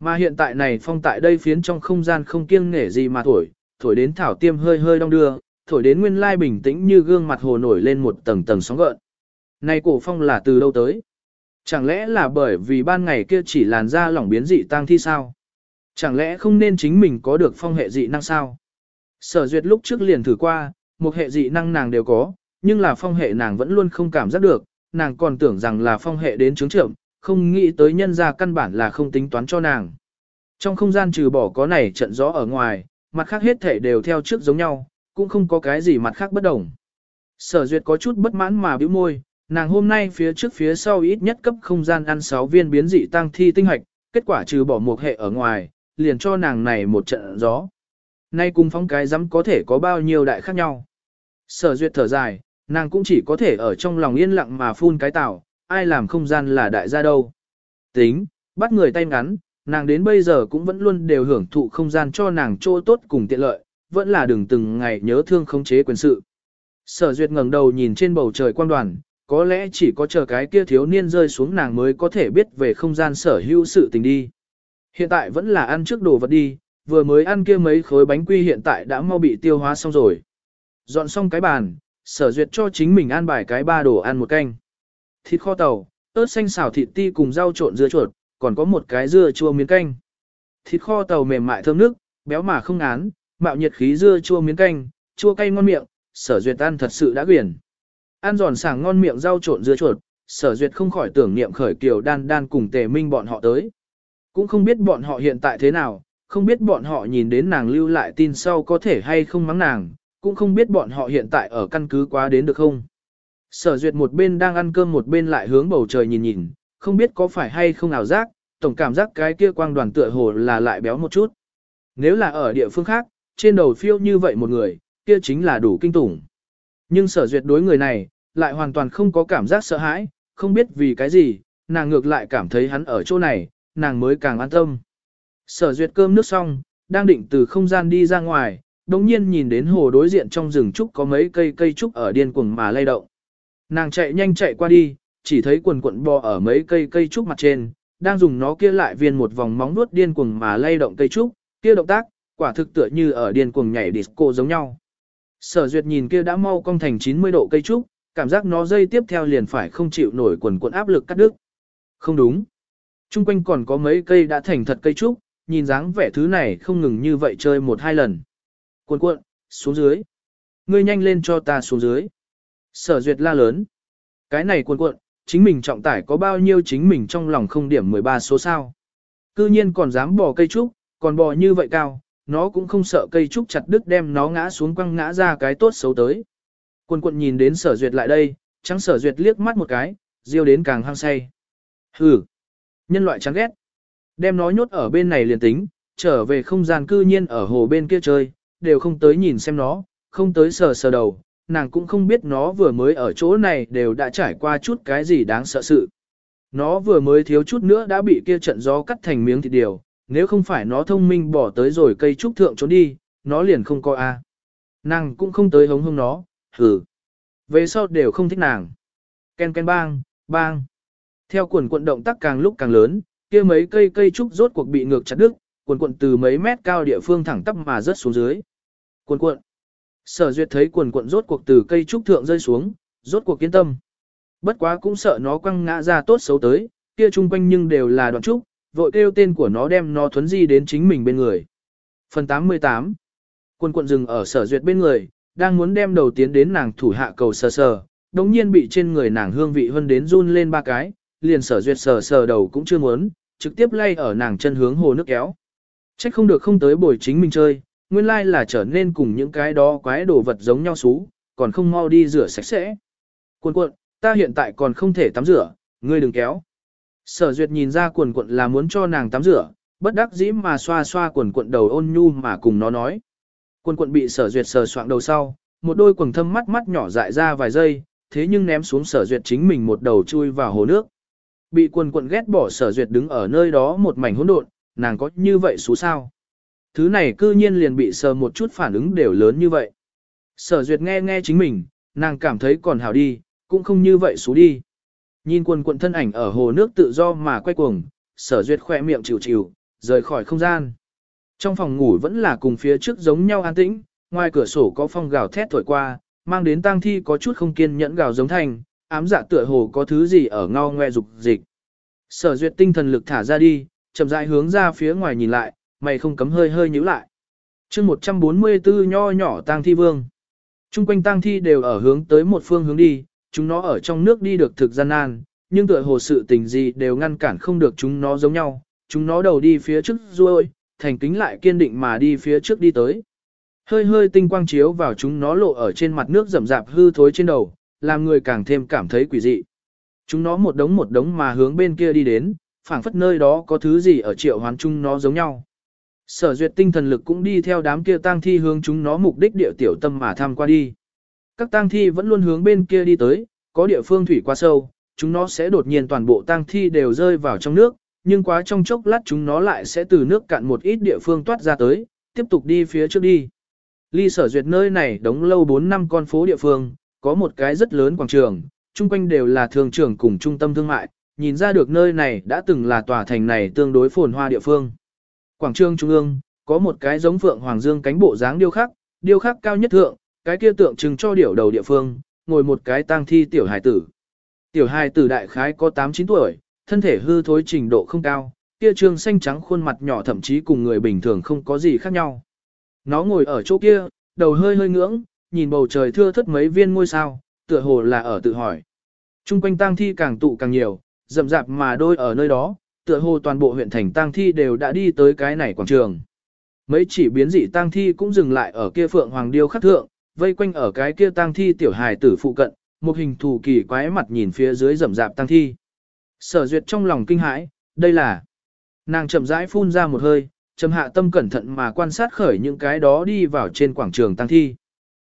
Mà hiện tại này phong tại đây phiến trong không gian không kiêng nể gì mà thổi, thổi đến thảo tiêm hơi hơi đong đưa, thổi đến nguyên lai bình tĩnh như gương mặt hồ nổi lên một tầng tầng sóng gợn. Này cổ phong là từ đâu tới? Chẳng lẽ là bởi vì ban ngày kia chỉ làn da lỏng biến dị tăng thi sao? Chẳng lẽ không nên chính mình có được phong hệ dị năng sao? Sở duyệt lúc trước liền thử qua, một hệ dị năng nàng đều có, nhưng là phong hệ nàng vẫn luôn không cảm giác được, nàng còn tưởng rằng là phong hệ đến chứng trưởng, không nghĩ tới nhân ra căn bản là không tính toán cho nàng. Trong không gian trừ bỏ có này trận gió ở ngoài, mặt khác hết thể đều theo trước giống nhau, cũng không có cái gì mặt khác bất đồng. Sở duyệt có chút bất mãn mà bĩu môi, nàng hôm nay phía trước phía sau ít nhất cấp không gian ăn 6 viên biến dị tăng thi tinh hoạch, kết quả trừ bỏ một hệ ở ngoài, liền cho nàng này một trận gió. Nay cùng phong cái dám có thể có bao nhiêu đại khác nhau. Sở duyệt thở dài, nàng cũng chỉ có thể ở trong lòng yên lặng mà phun cái tạo, ai làm không gian là đại gia đâu. Tính, bắt người tay ngắn, nàng đến bây giờ cũng vẫn luôn đều hưởng thụ không gian cho nàng chỗ tốt cùng tiện lợi, vẫn là đừng từng ngày nhớ thương khống chế quyền sự. Sở duyệt ngẩng đầu nhìn trên bầu trời quan đoàn, có lẽ chỉ có chờ cái kia thiếu niên rơi xuống nàng mới có thể biết về không gian sở hữu sự tình đi. Hiện tại vẫn là ăn trước đồ vật đi, vừa mới ăn kia mấy khối bánh quy hiện tại đã mau bị tiêu hóa xong rồi. Dọn xong cái bàn, sở duyệt cho chính mình ăn bài cái ba đồ ăn một canh. Thịt kho tàu, ớt xanh xào thịt ti cùng rau trộn dưa chuột, còn có một cái dưa chua miếng canh. Thịt kho tàu mềm mại thơm nước, béo mà không ngán, mạo nhiệt khí dưa chua miếng canh, chua cay ngon miệng, sở duyệt ăn thật sự đã quyển. Ăn giòn sảng ngon miệng rau trộn dưa chuột, sở duyệt không khỏi tưởng niệm khởi kiều đan đan cùng tề minh bọn họ tới. Cũng không biết bọn họ hiện tại thế nào, không biết bọn họ nhìn đến nàng lưu lại tin sau có thể hay không mắng nàng, cũng không biết bọn họ hiện tại ở căn cứ quá đến được không. Sở duyệt một bên đang ăn cơm một bên lại hướng bầu trời nhìn nhìn, không biết có phải hay không ảo giác, tổng cảm giác cái kia quang đoàn tựa hồ là lại béo một chút. Nếu là ở địa phương khác, trên đầu phiêu như vậy một người, kia chính là đủ kinh tủng. Nhưng sở duyệt đối người này, lại hoàn toàn không có cảm giác sợ hãi, không biết vì cái gì, nàng ngược lại cảm thấy hắn ở chỗ này, nàng mới càng an tâm. Sở duyệt cơm nước xong, đang định từ không gian đi ra ngoài, đồng nhiên nhìn đến hồ đối diện trong rừng trúc có mấy cây cây trúc ở điên cuồng mà lay động. Nàng chạy nhanh chạy qua đi, chỉ thấy quần quận bò ở mấy cây cây trúc mặt trên, đang dùng nó kia lại viên một vòng móng nuốt điên cuồng mà lay động cây trúc, kia động tác, quả thực tựa như ở điên cuồng nhảy disco giống nhau. Sở duyệt nhìn kia đã mau cong thành 90 độ cây trúc, cảm giác nó dây tiếp theo liền phải không chịu nổi quần quận áp lực cắt đứt. Không đúng. Trung quanh còn có mấy cây đã thành thật cây trúc, nhìn dáng vẻ thứ này không ngừng như vậy chơi một hai lần. Cuộn cuộn, xuống dưới. Ngươi nhanh lên cho ta xuống dưới. Sở duyệt la lớn. Cái này cuồn cuộn, chính mình trọng tải có bao nhiêu chính mình trong lòng không điểm 13 số sao. Cư nhiên còn dám bò cây trúc, còn bò như vậy cao, nó cũng không sợ cây trúc chặt đứt đem nó ngã xuống quăng ngã ra cái tốt xấu tới. Quân quận nhìn đến sở duyệt lại đây, trắng sở duyệt liếc mắt một cái, riêu đến càng hăng say. Hừ, nhân loại chán ghét. Đem nó nhốt ở bên này liền tính, trở về không gian cư nhiên ở hồ bên kia chơi, đều không tới nhìn xem nó, không tới sờ sờ đầu, nàng cũng không biết nó vừa mới ở chỗ này đều đã trải qua chút cái gì đáng sợ sự. Nó vừa mới thiếu chút nữa đã bị kia trận gió cắt thành miếng thịt điều, nếu không phải nó thông minh bỏ tới rồi cây trúc thượng trốn đi, nó liền không coi a. Nàng cũng không tới hống hông nó, hừ. Về sau đều không thích nàng. Ken ken bang, bang. Theo quần cuộn động tác càng lúc càng lớn, kia mấy cây cây trúc rốt cuộc bị ngược chặt đứt, quần cuộn từ mấy mét cao địa phương thẳng tắp mà rớt xuống dưới. Quần cuộn Sở duyệt thấy quần cuộn rốt cuộc từ cây trúc thượng rơi xuống, rốt cuộc kiên tâm. Bất quá cũng sợ nó quăng ngã ra tốt xấu tới, kia chung quanh nhưng đều là đoạn trúc, vội kêu tên của nó đem nó thuấn di đến chính mình bên người. Phần 88 Quần cuộn dừng ở sở duyệt bên người, đang muốn đem đầu tiến đến nàng thủ hạ cầu sờ sờ, đồng nhiên bị trên người nàng hương vị hơn đến run lên ba cái, liền sở duyệt sờ sờ đầu cũng chưa muốn, trực tiếp lay ở nàng chân hướng hồ nước kéo. Trách không được không tới bồi chính mình chơi, nguyên lai là trở nên cùng những cái đó quái đồ vật giống nhau xú, còn không mau đi rửa sạch sẽ. Cuộn cuộn, ta hiện tại còn không thể tắm rửa, ngươi đừng kéo. Sở duyệt nhìn ra quần cuộn là muốn cho nàng tắm rửa, bất đắc dĩ mà xoa xoa quần cuộn đầu ôn nhu mà cùng nó nói. Quần cuộn bị sở duyệt sờ soạng đầu sau, một đôi quầng thâm mắt mắt nhỏ dại ra vài giây, thế nhưng ném xuống sở duyệt chính mình một đầu chui vào hồ nước. Bị quần quận ghét bỏ sở duyệt đứng ở nơi đó một mảnh hỗn độn, nàng có như vậy xú sao? Thứ này cư nhiên liền bị sờ một chút phản ứng đều lớn như vậy. Sở duyệt nghe nghe chính mình, nàng cảm thấy còn hảo đi, cũng không như vậy xú đi. Nhìn quần quận thân ảnh ở hồ nước tự do mà quay cuồng, sở duyệt khỏe miệng chịu chịu, rời khỏi không gian. Trong phòng ngủ vẫn là cùng phía trước giống nhau an tĩnh, ngoài cửa sổ có phong gào thét thổi qua, mang đến tang thi có chút không kiên nhẫn gào giống thành, ám dạ tựa hồ có thứ gì ở ngao ngoe dục dịch. Sở duyệt tinh thần lực thả ra đi, chậm rãi hướng ra phía ngoài nhìn lại, mày không cấm hơi hơi nhíu lại. chương 144 nho nhỏ tang thi vương. Trung quanh tang thi đều ở hướng tới một phương hướng đi, chúng nó ở trong nước đi được thực gian nan, nhưng tựa hồ sự tình gì đều ngăn cản không được chúng nó giống nhau, chúng nó đầu đi phía trước ruôi, thành kính lại kiên định mà đi phía trước đi tới. Hơi hơi tinh quang chiếu vào chúng nó lộ ở trên mặt nước rậm rạp hư thối trên đầu, làm người càng thêm cảm thấy quỷ dị. Chúng nó một đống một đống mà hướng bên kia đi đến, phảng phất nơi đó có thứ gì ở triệu hoán chúng nó giống nhau. Sở duyệt tinh thần lực cũng đi theo đám kia tang thi hướng chúng nó mục đích địa tiểu tâm mà tham qua đi. Các tang thi vẫn luôn hướng bên kia đi tới, có địa phương thủy qua sâu, chúng nó sẽ đột nhiên toàn bộ tang thi đều rơi vào trong nước, nhưng quá trong chốc lát chúng nó lại sẽ từ nước cạn một ít địa phương toát ra tới, tiếp tục đi phía trước đi. Ly sở duyệt nơi này đóng lâu 4 năm con phố địa phương, có một cái rất lớn quảng trường, chung quanh đều là thường trường cùng trung tâm thương mại, nhìn ra được nơi này đã từng là tòa thành này tương đối phồn hoa địa phương. Quảng trường trung ương, có một cái giống phượng hoàng dương cánh bộ dáng điêu khắc, điêu khắc cao nhất thượng, cái kia tượng trưng cho điểu đầu địa phương, ngồi một cái tang thi tiểu hài tử. Tiểu hài tử đại khái có 8-9 tuổi, thân thể hư thối trình độ không cao, kia trương xanh trắng khuôn mặt nhỏ thậm chí cùng người bình thường không có gì khác nhau. Nó ngồi ở chỗ kia, đầu hơi hơi ngưỡng, nhìn bầu trời thưa thất mấy viên ngôi sao, tựa hồ là ở tự hỏi. Trung quanh tang thi càng tụ càng nhiều, rậm rạp mà đôi ở nơi đó, tựa hồ toàn bộ huyện thành tang thi đều đã đi tới cái này quảng trường. Mấy chỉ biến dị tang thi cũng dừng lại ở kia phượng hoàng điêu khắc thượng, vây quanh ở cái kia tang thi tiểu hài tử phụ cận, một hình thù kỳ quái mặt nhìn phía dưới rậm rạp tang thi. Sở duyệt trong lòng kinh hãi, đây là... Nàng chậm rãi phun ra một hơi, chậm hạ tâm cẩn thận mà quan sát khởi những cái đó đi vào trên quảng trường tang thi.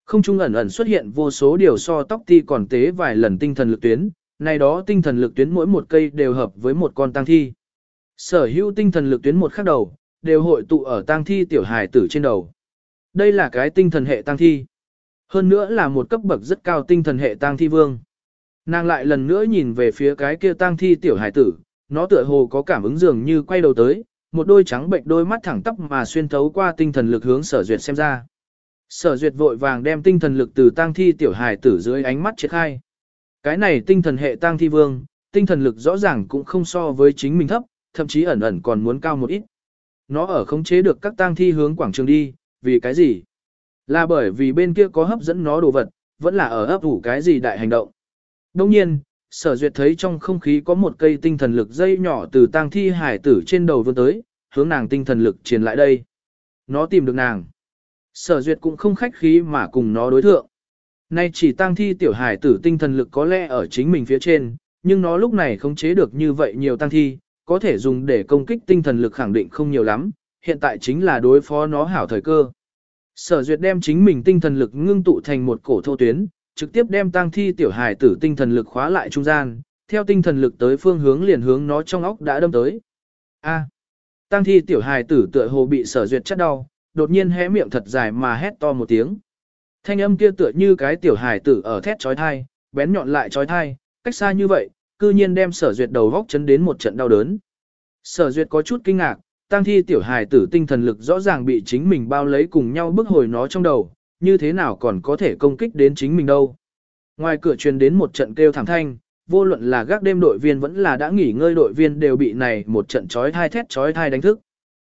Không trung ẩn ẩn xuất hiện vô số điều so tóc ti còn tế vài lần tinh thần lực tuyến, này đó tinh thần lực tuyến mỗi một cây đều hợp với một con tang thi. Sở hữu tinh thần lực tuyến một khắc đầu, đều hội tụ ở tang thi tiểu hài tử trên đầu. Đây là cái tinh thần hệ tang thi. Hơn nữa là một cấp bậc rất cao tinh thần hệ tang thi vương. Nàng lại lần nữa nhìn về phía cái kia tang thi tiểu hải tử, nó tựa hồ có cảm ứng dường như quay đầu tới, một đôi trắng bệnh đôi mắt thẳng tắp mà xuyên thấu qua tinh thần lực hướng sở duyệt xem ra. Sở duyệt vội vàng đem tinh thần lực từ tang thi tiểu hải tử dưới ánh mắt triệt khai. Cái này tinh thần hệ tang thi vương, tinh thần lực rõ ràng cũng không so với chính mình thấp, thậm chí ẩn ẩn còn muốn cao một ít. Nó ở khống chế được các tang thi hướng quảng trường đi, vì cái gì? Là bởi vì bên kia có hấp dẫn nó đồ vật, vẫn là ở ấp ủ cái gì đại hành động. Đồng nhiên, sở duyệt thấy trong không khí có một cây tinh thần lực dây nhỏ từ tang thi hải tử trên đầu vươn tới, hướng nàng tinh thần lực truyền lại đây. Nó tìm được nàng. Sở duyệt cũng không khách khí mà cùng nó đối thượng. Nay chỉ tang thi tiểu hải tử tinh thần lực có lẽ ở chính mình phía trên, nhưng nó lúc này không chế được như vậy nhiều tang thi, có thể dùng để công kích tinh thần lực khẳng định không nhiều lắm, hiện tại chính là đối phó nó hảo thời cơ. Sở duyệt đem chính mình tinh thần lực ngưng tụ thành một cổ thô tuyến, trực tiếp đem tang thi tiểu hải tử tinh thần lực khóa lại trung gian, theo tinh thần lực tới phương hướng liền hướng nó trong óc đã đâm tới. A. À, tang thi tiểu hải tử tựa hồ bị sở duyệt chất đau, đột nhiên hé miệng thật dài mà hét to một tiếng. Thanh âm kia tựa như cái tiểu hải tử ở thét chói thai, bén nhọn lại chói thai, cách xa như vậy, cư nhiên đem sở duyệt đầu góc chấn đến một trận đau đớn. Sở duyệt có chút kinh ngạc, tăng thi tiểu hài tử tinh thần lực rõ ràng bị chính mình bao lấy cùng nhau bức hồi nó trong đầu, như thế nào còn có thể công kích đến chính mình đâu. Ngoài cửa truyền đến một trận kêu thảm thanh, vô luận là gác đêm đội viên vẫn là đã nghỉ ngơi đội viên đều bị này một trận chói thai thét chói thai đánh thức.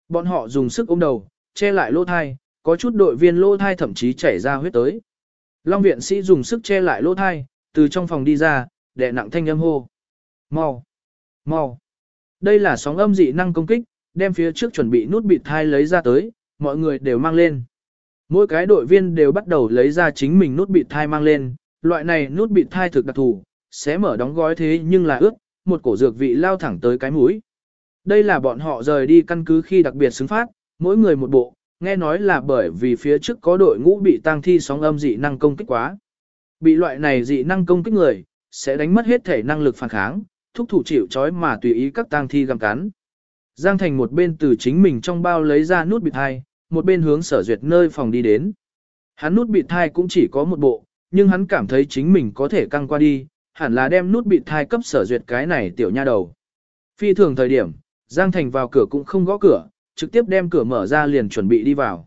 Bọn họ dùng sức ôm đầu, che lại lỗ thai, có chút đội viên lỗ thai thậm chí chảy ra huyết tới. Long viện sĩ dùng sức che lại lỗ thai, từ trong phòng đi ra, đệ nặng thanh âm hô. Mau! Mau! Đây là sóng âm dị năng công kích, đem phía trước chuẩn bị nút bịt thai lấy ra tới, mọi người đều mang lên. Mỗi cái đội viên đều bắt đầu lấy ra chính mình nút bịt thai mang lên, loại này nút bịt thai thực đặc thù, sẽ mở đóng gói thế nhưng là ướt, một cổ dược vị lao thẳng tới cái mũi. Đây là bọn họ rời đi căn cứ khi đặc biệt xứng phát, mỗi người một bộ, nghe nói là bởi vì phía trước có đội ngũ bị tăng thi sóng âm dị năng công kích quá. Bị loại này dị năng công kích người, sẽ đánh mất hết thể năng lực phản kháng, thúc thủ chịu trói mà tùy ý các tang thi găm cắn. Giang Thành một bên từ chính mình trong bao lấy ra nút bịt thai, một bên hướng sở duyệt nơi phòng đi đến. Hắn nút bịt thai cũng chỉ có một bộ, nhưng hắn cảm thấy chính mình có thể căng qua đi, hẳn là đem nút bịt thai cấp sở duyệt cái này tiểu nha đầu. Phi thường thời điểm, Giang Thành vào cửa cũng không gõ cửa, trực tiếp đem cửa mở ra liền chuẩn bị đi vào.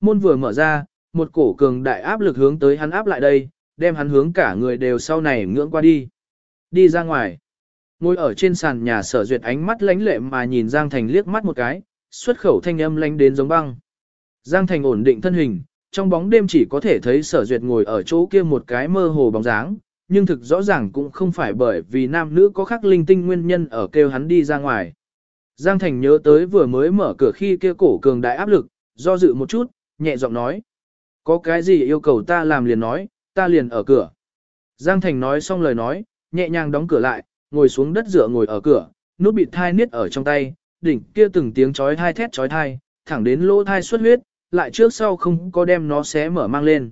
Môn vừa mở ra, một cổ cường đại áp lực hướng tới hắn áp lại đây, đem hắn hướng cả người đều sau này ngưỡng qua đi. Đi ra ngoài. Ngồi ở trên sàn nhà sở duyệt ánh mắt lánh lệ mà nhìn Giang Thành liếc mắt một cái, xuất khẩu thanh âm lánh đến giống băng. Giang Thành ổn định thân hình, trong bóng đêm chỉ có thể thấy sở duyệt ngồi ở chỗ kia một cái mơ hồ bóng dáng, nhưng thực rõ ràng cũng không phải bởi vì nam nữ có khắc linh tinh nguyên nhân ở kêu hắn đi ra ngoài. Giang Thành nhớ tới vừa mới mở cửa khi kia cổ cường đại áp lực, do dự một chút, nhẹ giọng nói. Có cái gì yêu cầu ta làm liền nói, ta liền ở cửa. Giang Thành nói xong lời nói, nhẹ nhàng đóng cửa lại, ngồi xuống đất dựa ngồi ở cửa, nút bịt thai niết ở trong tay, đỉnh kia từng tiếng chói thai thét chói thai, thẳng đến lỗ thai xuất huyết, lại trước sau không có đem nó xé mở mang lên.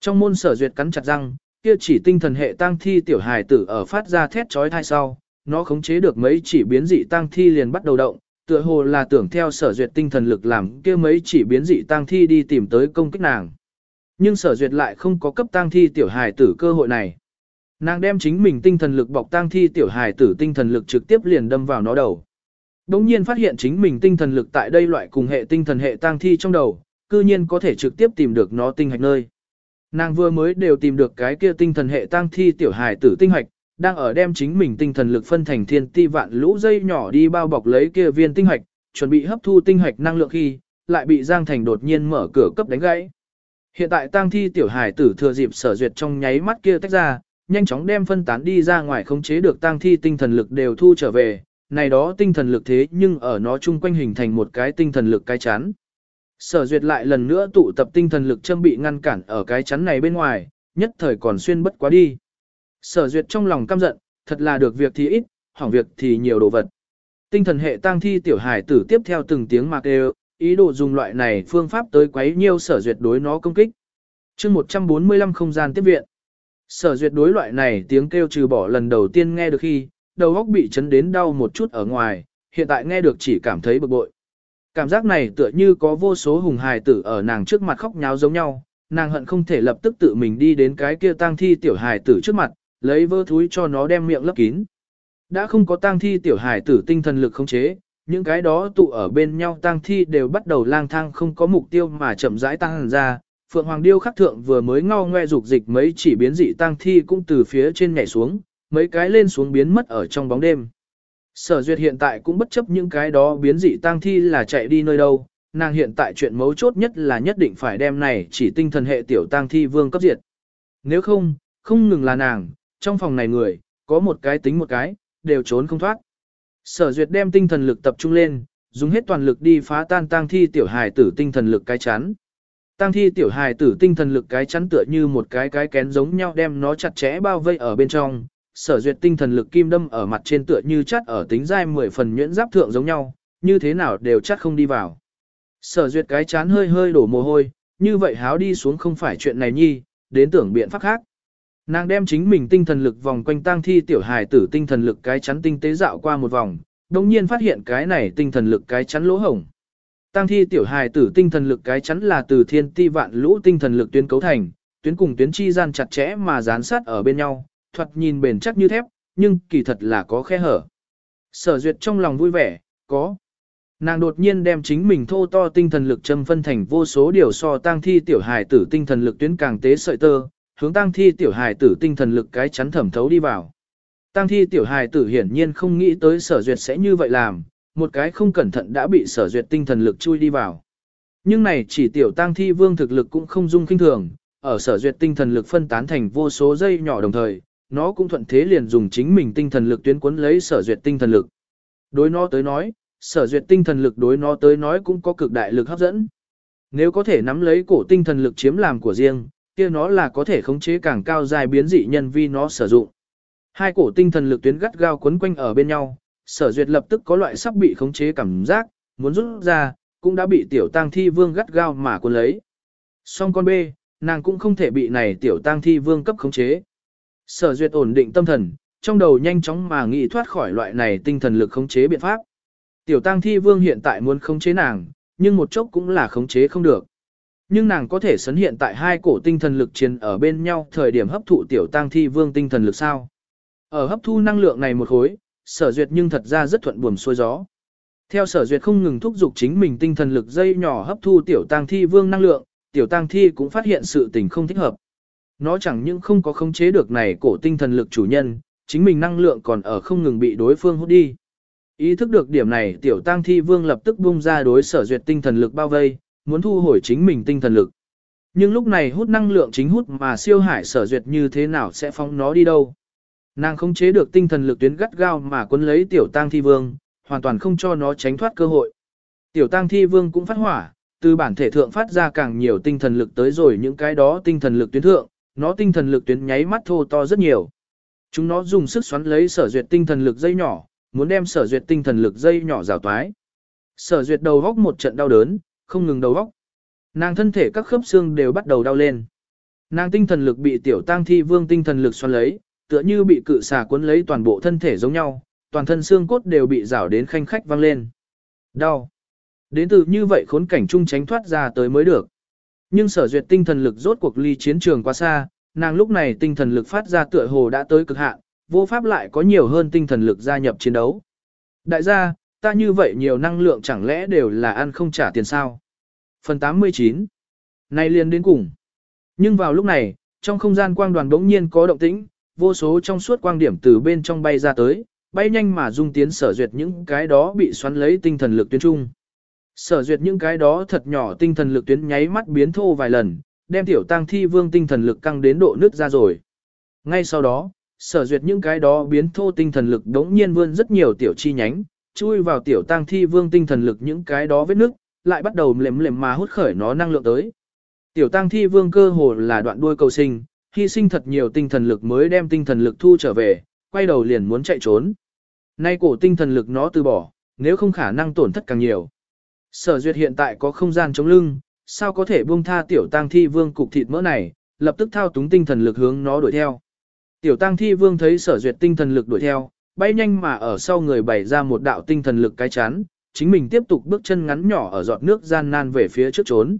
Trong môn sở duyệt cắn chặt răng, kia chỉ tinh thần hệ tang thi tiểu hài tử ở phát ra thét chói thai sau, nó khống chế được mấy chỉ biến dị tang thi liền bắt đầu động, tựa hồ là tưởng theo sở duyệt tinh thần lực làm kia mấy chỉ biến dị tang thi đi tìm tới công kích nàng. Nhưng sở duyệt lại không có cấp tang thi tiểu hài tử cơ hội này. Nàng đem chính mình tinh thần lực bọc tang thi tiểu hài tử tinh thần lực trực tiếp liền đâm vào nó đầu. Đống nhiên phát hiện chính mình tinh thần lực tại đây loại cùng hệ tinh thần hệ tang thi trong đầu, cư nhiên có thể trực tiếp tìm được nó tinh hạch nơi. Nàng vừa mới đều tìm được cái kia tinh thần hệ tang thi tiểu hài tử tinh hạch, đang ở đem chính mình tinh thần lực phân thành thiên ti vạn lũ dây nhỏ đi bao bọc lấy kia viên tinh hạch, chuẩn bị hấp thu tinh hạch năng lượng khi, lại bị Giang Thành đột nhiên mở cửa cấp đánh gãy. Hiện tại tang thi tiểu hài tử thừa dịp sở duyệt trong nháy mắt kia tách ra, nhanh chóng đem phân tán đi ra ngoài khống chế được tang thi tinh thần lực đều thu trở về, này đó tinh thần lực thế nhưng ở nó chung quanh hình thành một cái tinh thần lực cái chắn. Sở duyệt lại lần nữa tụ tập tinh thần lực châm bị ngăn cản ở cái chắn này bên ngoài, nhất thời còn xuyên bất quá đi. Sở duyệt trong lòng căm giận, thật là được việc thì ít, hỏng việc thì nhiều đồ vật. Tinh thần hệ tang thi tiểu hải tử tiếp theo từng tiếng mạc đều, ý đồ dùng loại này phương pháp tới quấy nhiêu sở duyệt đối nó công kích. chương 145 không gian tiếp viện. Sở duyệt đối loại này tiếng kêu trừ bỏ lần đầu tiên nghe được khi, đầu óc bị chấn đến đau một chút ở ngoài, hiện tại nghe được chỉ cảm thấy bực bội. Cảm giác này tựa như có vô số hùng hài tử ở nàng trước mặt khóc nháo giống nhau, nàng hận không thể lập tức tự mình đi đến cái kia tang thi tiểu hài tử trước mặt, lấy vơ thúi cho nó đem miệng lấp kín. Đã không có tang thi tiểu hài tử tinh thần lực khống chế, những cái đó tụ ở bên nhau tang thi đều bắt đầu lang thang không có mục tiêu mà chậm rãi tăng ra. Phượng Hoàng Điêu khắc thượng vừa mới ngao ngoe dục dịch mấy chỉ biến dị tang thi cũng từ phía trên nhảy xuống, mấy cái lên xuống biến mất ở trong bóng đêm. Sở duyệt hiện tại cũng bất chấp những cái đó biến dị tang thi là chạy đi nơi đâu, nàng hiện tại chuyện mấu chốt nhất là nhất định phải đem này chỉ tinh thần hệ tiểu tang thi vương cấp diệt. Nếu không, không ngừng là nàng, trong phòng này người, có một cái tính một cái, đều trốn không thoát. Sở duyệt đem tinh thần lực tập trung lên, dùng hết toàn lực đi phá tan tang thi tiểu hài tử tinh thần lực cái chắn. Tang thi tiểu hài tử tinh thần lực cái chắn tựa như một cái cái kén giống nhau đem nó chặt chẽ bao vây ở bên trong. Sở duyệt tinh thần lực kim đâm ở mặt trên tựa như chắt ở tính dai 10 phần nhuyễn giáp thượng giống nhau, như thế nào đều chắt không đi vào. Sở duyệt cái chán hơi hơi đổ mồ hôi, như vậy háo đi xuống không phải chuyện này nhi, đến tưởng biện pháp khác. Nàng đem chính mình tinh thần lực vòng quanh tang thi tiểu hài tử tinh thần lực cái chắn tinh tế dạo qua một vòng, đồng nhiên phát hiện cái này tinh thần lực cái chắn lỗ hổng. Tang thi tiểu hài tử tinh thần lực cái chắn là từ thiên ti vạn lũ tinh thần lực tuyến cấu thành, tuyến cùng tuyến chi gian chặt chẽ mà dán sát ở bên nhau, thoạt nhìn bền chắc như thép, nhưng kỳ thật là có khe hở. Sở duyệt trong lòng vui vẻ, có. Nàng đột nhiên đem chính mình thô to tinh thần lực châm phân thành vô số điều so tang thi tiểu hài tử tinh thần lực tuyến càng tế sợi tơ, hướng tang thi tiểu hài tử tinh thần lực cái chắn thẩm thấu đi vào. Tang thi tiểu hài tử hiển nhiên không nghĩ tới sở duyệt sẽ như vậy làm, một cái không cẩn thận đã bị sở duyệt tinh thần lực chui đi vào. Nhưng này chỉ tiểu tang thi vương thực lực cũng không dung kinh thường, ở sở duyệt tinh thần lực phân tán thành vô số dây nhỏ đồng thời, nó cũng thuận thế liền dùng chính mình tinh thần lực tuyến cuốn lấy sở duyệt tinh thần lực. Đối nó tới nói, sở duyệt tinh thần lực đối nó tới nói cũng có cực đại lực hấp dẫn. Nếu có thể nắm lấy cổ tinh thần lực chiếm làm của riêng, kia nó là có thể khống chế càng cao dài biến dị nhân vi nó sử dụng. Hai cổ tinh thần lực tuyến gắt gao quấn quanh ở bên nhau, sở duyệt lập tức có loại sắp bị khống chế cảm giác, muốn rút ra, cũng đã bị tiểu tang thi vương gắt gao mà cuốn lấy. Song con B, nàng cũng không thể bị này tiểu tang thi vương cấp khống chế. Sở duyệt ổn định tâm thần, trong đầu nhanh chóng mà nghĩ thoát khỏi loại này tinh thần lực khống chế biện pháp. Tiểu tang thi vương hiện tại muốn khống chế nàng, nhưng một chốc cũng là khống chế không được. Nhưng nàng có thể sấn hiện tại hai cổ tinh thần lực chiến ở bên nhau thời điểm hấp thụ tiểu tang thi vương tinh thần lực sao. Ở hấp thu năng lượng này một khối, sở duyệt nhưng thật ra rất thuận buồm xuôi gió. Theo sở duyệt không ngừng thúc giục chính mình tinh thần lực dây nhỏ hấp thu tiểu tang thi vương năng lượng, tiểu tang thi cũng phát hiện sự tình không thích hợp. Nó chẳng những không có khống chế được này cổ tinh thần lực chủ nhân, chính mình năng lượng còn ở không ngừng bị đối phương hút đi. Ý thức được điểm này tiểu tang thi vương lập tức bung ra đối sở duyệt tinh thần lực bao vây, muốn thu hồi chính mình tinh thần lực. Nhưng lúc này hút năng lượng chính hút mà siêu hải sở duyệt như thế nào sẽ phóng nó đi đâu. Nàng không chế được tinh thần lực tuyến gắt gao mà quấn lấy tiểu tang thi vương, hoàn toàn không cho nó tránh thoát cơ hội. Tiểu tang thi vương cũng phát hỏa, từ bản thể thượng phát ra càng nhiều tinh thần lực tới rồi những cái đó tinh thần lực tuyến thượng, nó tinh thần lực tuyến nháy mắt thô to rất nhiều. Chúng nó dùng sức xoắn lấy sở duyệt tinh thần lực dây nhỏ, muốn đem sở duyệt tinh thần lực dây nhỏ rào toái. Sở duyệt đầu góc một trận đau đớn, không ngừng đầu góc. Nàng thân thể các khớp xương đều bắt đầu đau lên. Nàng tinh thần lực bị tiểu tang thi vương tinh thần lực xoắn lấy, tựa như bị cự xà cuốn lấy toàn bộ thân thể giống nhau, toàn thân xương cốt đều bị rảo đến khanh khách vang lên. Đau. Đến từ như vậy khốn cảnh chung tránh thoát ra tới mới được. Nhưng sở duyệt tinh thần lực rốt cuộc ly chiến trường quá xa, nàng lúc này tinh thần lực phát ra tựa hồ đã tới cực hạn, vô pháp lại có nhiều hơn tinh thần lực gia nhập chiến đấu. Đại gia, ta như vậy nhiều năng lượng chẳng lẽ đều là ăn không trả tiền sao? Phần 89 Nay liền đến cùng. Nhưng vào lúc này, trong không gian quang đoàn đống nhiên có động tĩnh, vô số trong suốt quang điểm từ bên trong bay ra tới, bay nhanh mà dung tiến sở duyệt những cái đó bị xoắn lấy tinh thần lực tuyến trung. Sở duyệt những cái đó thật nhỏ tinh thần lực tuyến nháy mắt biến thô vài lần, đem tiểu tăng thi vương tinh thần lực căng đến độ nứt ra rồi. Ngay sau đó, sở duyệt những cái đó biến thô tinh thần lực đống nhiên vươn rất nhiều tiểu chi nhánh, chui vào tiểu tăng thi vương tinh thần lực những cái đó vết nước, lại bắt đầu lềm lềm mà hút khởi nó năng lượng tới. Tiểu tăng thi vương cơ hồ là đoạn đuôi cầu sinh, hy sinh thật nhiều tinh thần lực mới đem tinh thần lực thu trở về, quay đầu liền muốn chạy trốn. Nay cổ tinh thần lực nó từ bỏ, nếu không khả năng tổn thất càng nhiều. Sở duyệt hiện tại có không gian chống lưng, sao có thể buông tha tiểu tăng thi vương cục thịt mỡ này, lập tức thao túng tinh thần lực hướng nó đuổi theo. Tiểu tăng thi vương thấy sở duyệt tinh thần lực đuổi theo, bay nhanh mà ở sau người bày ra một đạo tinh thần lực cái chán, chính mình tiếp tục bước chân ngắn nhỏ ở giọt nước gian nan về phía trước trốn.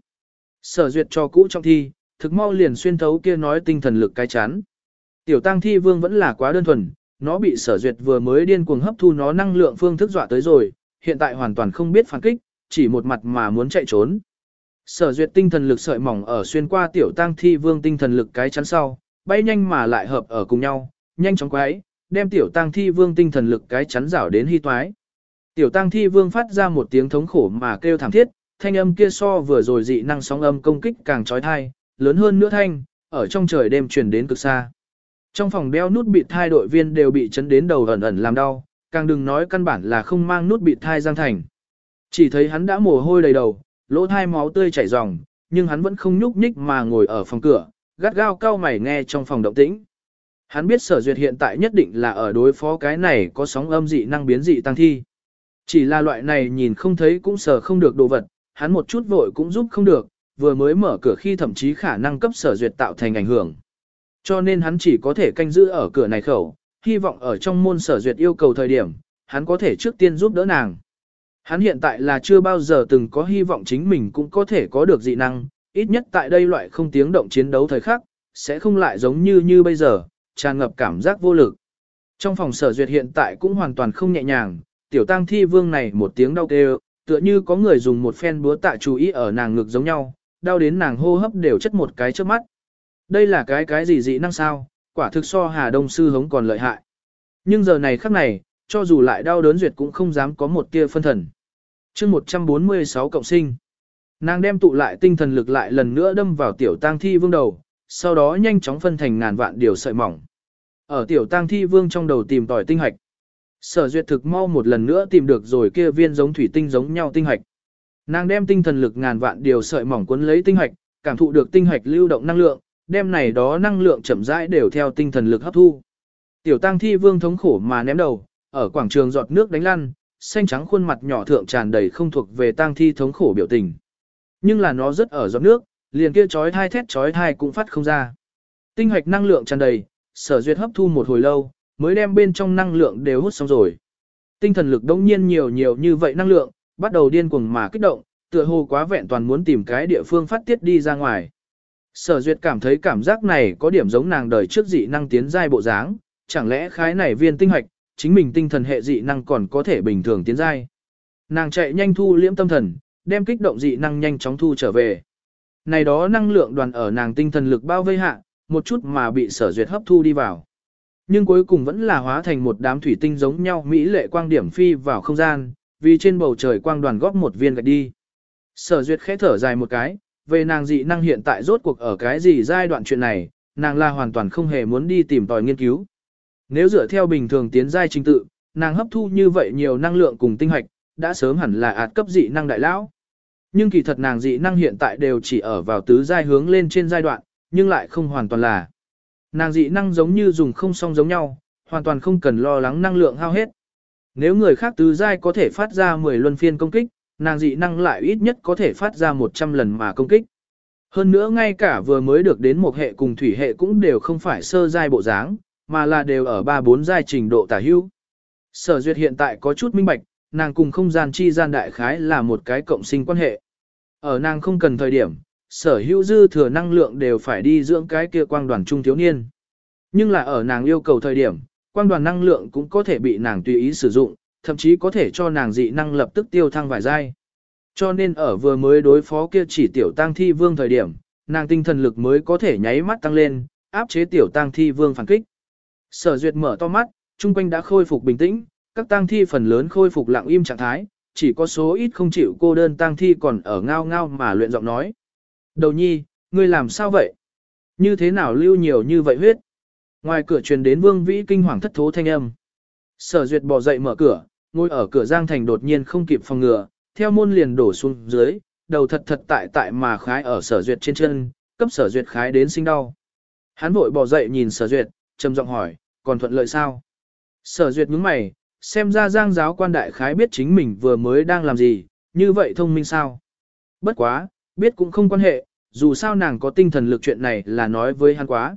Sở duyệt cho cũ trong thi, thực mau liền xuyên thấu kia nói tinh thần lực cái chán. Tiểu tăng thi vương vẫn là quá đơn thuần, nó bị sở duyệt vừa mới điên cuồng hấp thu nó năng lượng phương thức dọa tới rồi, hiện tại hoàn toàn không biết phản kích, chỉ một mặt mà muốn chạy trốn. Sở duyệt tinh thần lực sợi mỏng ở xuyên qua tiểu tăng thi vương tinh thần lực cái chắn sau, bay nhanh mà lại hợp ở cùng nhau, nhanh chóng quái, đem tiểu tăng thi vương tinh thần lực cái chắn rảo đến hy toái. Tiểu tăng thi vương phát ra một tiếng thống khổ mà kêu thảm thiết, thanh âm kia so vừa rồi dị năng sóng âm công kích càng trói thai, lớn hơn nữa thanh, ở trong trời đêm truyền đến cực xa. Trong phòng đeo nút bị thai đội viên đều bị chấn đến đầu ẩn ẩn làm đau, càng đừng nói căn bản là không mang nút bị thai Giang Thành. Chỉ thấy hắn đã mồ hôi đầy đầu, lỗ thai máu tươi chảy ròng, nhưng hắn vẫn không nhúc nhích mà ngồi ở phòng cửa, gắt gao cao mày nghe trong phòng động tĩnh. Hắn biết sở duyệt hiện tại nhất định là ở đối phó cái này có sóng âm dị năng biến dị tăng thi. Chỉ là loại này nhìn không thấy cũng sở không được đồ vật, hắn một chút vội cũng giúp không được, vừa mới mở cửa khi thậm chí khả năng cấp sở duyệt tạo thành ảnh hưởng. Cho nên hắn chỉ có thể canh giữ ở cửa này khẩu, hy vọng ở trong môn sở duyệt yêu cầu thời điểm, hắn có thể trước tiên giúp đỡ nàng. Hắn hiện tại là chưa bao giờ từng có hy vọng chính mình cũng có thể có được dị năng, ít nhất tại đây loại không tiếng động chiến đấu thời khắc, sẽ không lại giống như như bây giờ, tràn ngập cảm giác vô lực. Trong phòng sở duyệt hiện tại cũng hoàn toàn không nhẹ nhàng, tiểu tang thi vương này một tiếng đau kêu, tựa như có người dùng một phen búa tạ chú ý ở nàng ngực giống nhau, đau đến nàng hô hấp đều chất một cái trước mắt. Đây là cái cái gì dị năng sao, quả thực so Hà Đông Sư hống còn lợi hại. Nhưng giờ này khắc này, cho dù lại đau đớn duyệt cũng không dám có một tia phân thần. chương 146 cộng sinh. Nàng đem tụ lại tinh thần lực lại lần nữa đâm vào tiểu tang thi vương đầu, sau đó nhanh chóng phân thành ngàn vạn điều sợi mỏng. Ở tiểu tang thi vương trong đầu tìm tỏi tinh hạch. Sở duyệt thực mau một lần nữa tìm được rồi kia viên giống thủy tinh giống nhau tinh hạch. Nàng đem tinh thần lực ngàn vạn điều sợi mỏng cuốn lấy tinh hạch, cảm thụ được tinh hạch lưu động năng lượng, đem này đó năng lượng chậm rãi đều theo tinh thần lực hấp thu. Tiểu tăng thi vương thống khổ mà ném đầu, ở quảng trường giọt nước đánh lăn, xanh trắng khuôn mặt nhỏ thượng tràn đầy không thuộc về tăng thi thống khổ biểu tình. Nhưng là nó rất ở giọt nước, liền kia chói thai thét chói thai cũng phát không ra. Tinh hoạch năng lượng tràn đầy, sở duyệt hấp thu một hồi lâu, mới đem bên trong năng lượng đều hút xong rồi. Tinh thần lực đông nhiên nhiều nhiều như vậy năng lượng, bắt đầu điên cuồng mà kích động, tựa hồ quá vẹn toàn muốn tìm cái địa phương phát tiết đi ra ngoài. Sở duyệt cảm thấy cảm giác này có điểm giống nàng đời trước dị năng tiến giai bộ dáng, chẳng lẽ khái này viên tinh hoạch, chính mình tinh thần hệ dị năng còn có thể bình thường tiến giai. Nàng chạy nhanh thu liễm tâm thần, đem kích động dị năng nhanh chóng thu trở về. Này đó năng lượng đoàn ở nàng tinh thần lực bao vây hạ, một chút mà bị sở duyệt hấp thu đi vào. Nhưng cuối cùng vẫn là hóa thành một đám thủy tinh giống nhau mỹ lệ quang điểm phi vào không gian, vì trên bầu trời quang đoàn góp một viên gạch đi. Sở duyệt khẽ thở dài một cái, về nàng dị năng hiện tại rốt cuộc ở cái gì giai đoạn chuyện này, nàng là hoàn toàn không hề muốn đi tìm tòi nghiên cứu. Nếu dựa theo bình thường tiến giai trình tự, nàng hấp thu như vậy nhiều năng lượng cùng tinh hoạch, đã sớm hẳn là ạt cấp dị năng đại lão. Nhưng kỳ thật nàng dị năng hiện tại đều chỉ ở vào tứ giai hướng lên trên giai đoạn, nhưng lại không hoàn toàn là. Nàng dị năng giống như dùng không song giống nhau, hoàn toàn không cần lo lắng năng lượng hao hết. Nếu người khác tứ giai có thể phát ra 10 luân phiên công kích, nàng dị năng lại ít nhất có thể phát ra 100 lần mà công kích. Hơn nữa ngay cả vừa mới được đến một hệ cùng thủy hệ cũng đều không phải sơ giai bộ dáng, mà là đều ở 3-4 giai trình độ tả hữu. Sở duyệt hiện tại có chút minh bạch, nàng cùng không gian chi gian đại khái là một cái cộng sinh quan hệ. Ở nàng không cần thời điểm, sở hữu dư thừa năng lượng đều phải đi dưỡng cái kia quang đoàn trung thiếu niên. Nhưng là ở nàng yêu cầu thời điểm, quang đoàn năng lượng cũng có thể bị nàng tùy ý sử dụng, thậm chí có thể cho nàng dị năng lập tức tiêu thăng vài giai. Cho nên ở vừa mới đối phó kia chỉ tiểu tang thi vương thời điểm, nàng tinh thần lực mới có thể nháy mắt tăng lên, áp chế tiểu tang thi vương phản kích. Sở duyệt mở to mắt, Trung quanh đã khôi phục bình tĩnh, các tang thi phần lớn khôi phục lặng im trạng thái, chỉ có số ít không chịu cô đơn tang thi còn ở ngao ngao mà luyện giọng nói. Đầu nhi, ngươi làm sao vậy? Như thế nào lưu nhiều như vậy huyết? Ngoài cửa truyền đến vương vĩ kinh hoàng thất thố thanh âm. Sở duyệt bỏ dậy mở cửa, ngồi ở cửa Giang Thành đột nhiên không kịp phòng ngừa, theo môn liền đổ xuống dưới, đầu thật thật tại tại mà khái ở sở duyệt trên chân, cấp sở duyệt khái đến sinh đau. Hắn vội bỏ dậy nhìn sở duyệt, trầm giọng hỏi, còn thuận lợi sao? Sở duyệt nhướng mày, xem ra giang giáo quan đại khái biết chính mình vừa mới đang làm gì, như vậy thông minh sao? Bất quá, biết cũng không quan hệ, dù sao nàng có tinh thần lực chuyện này là nói với hắn quá.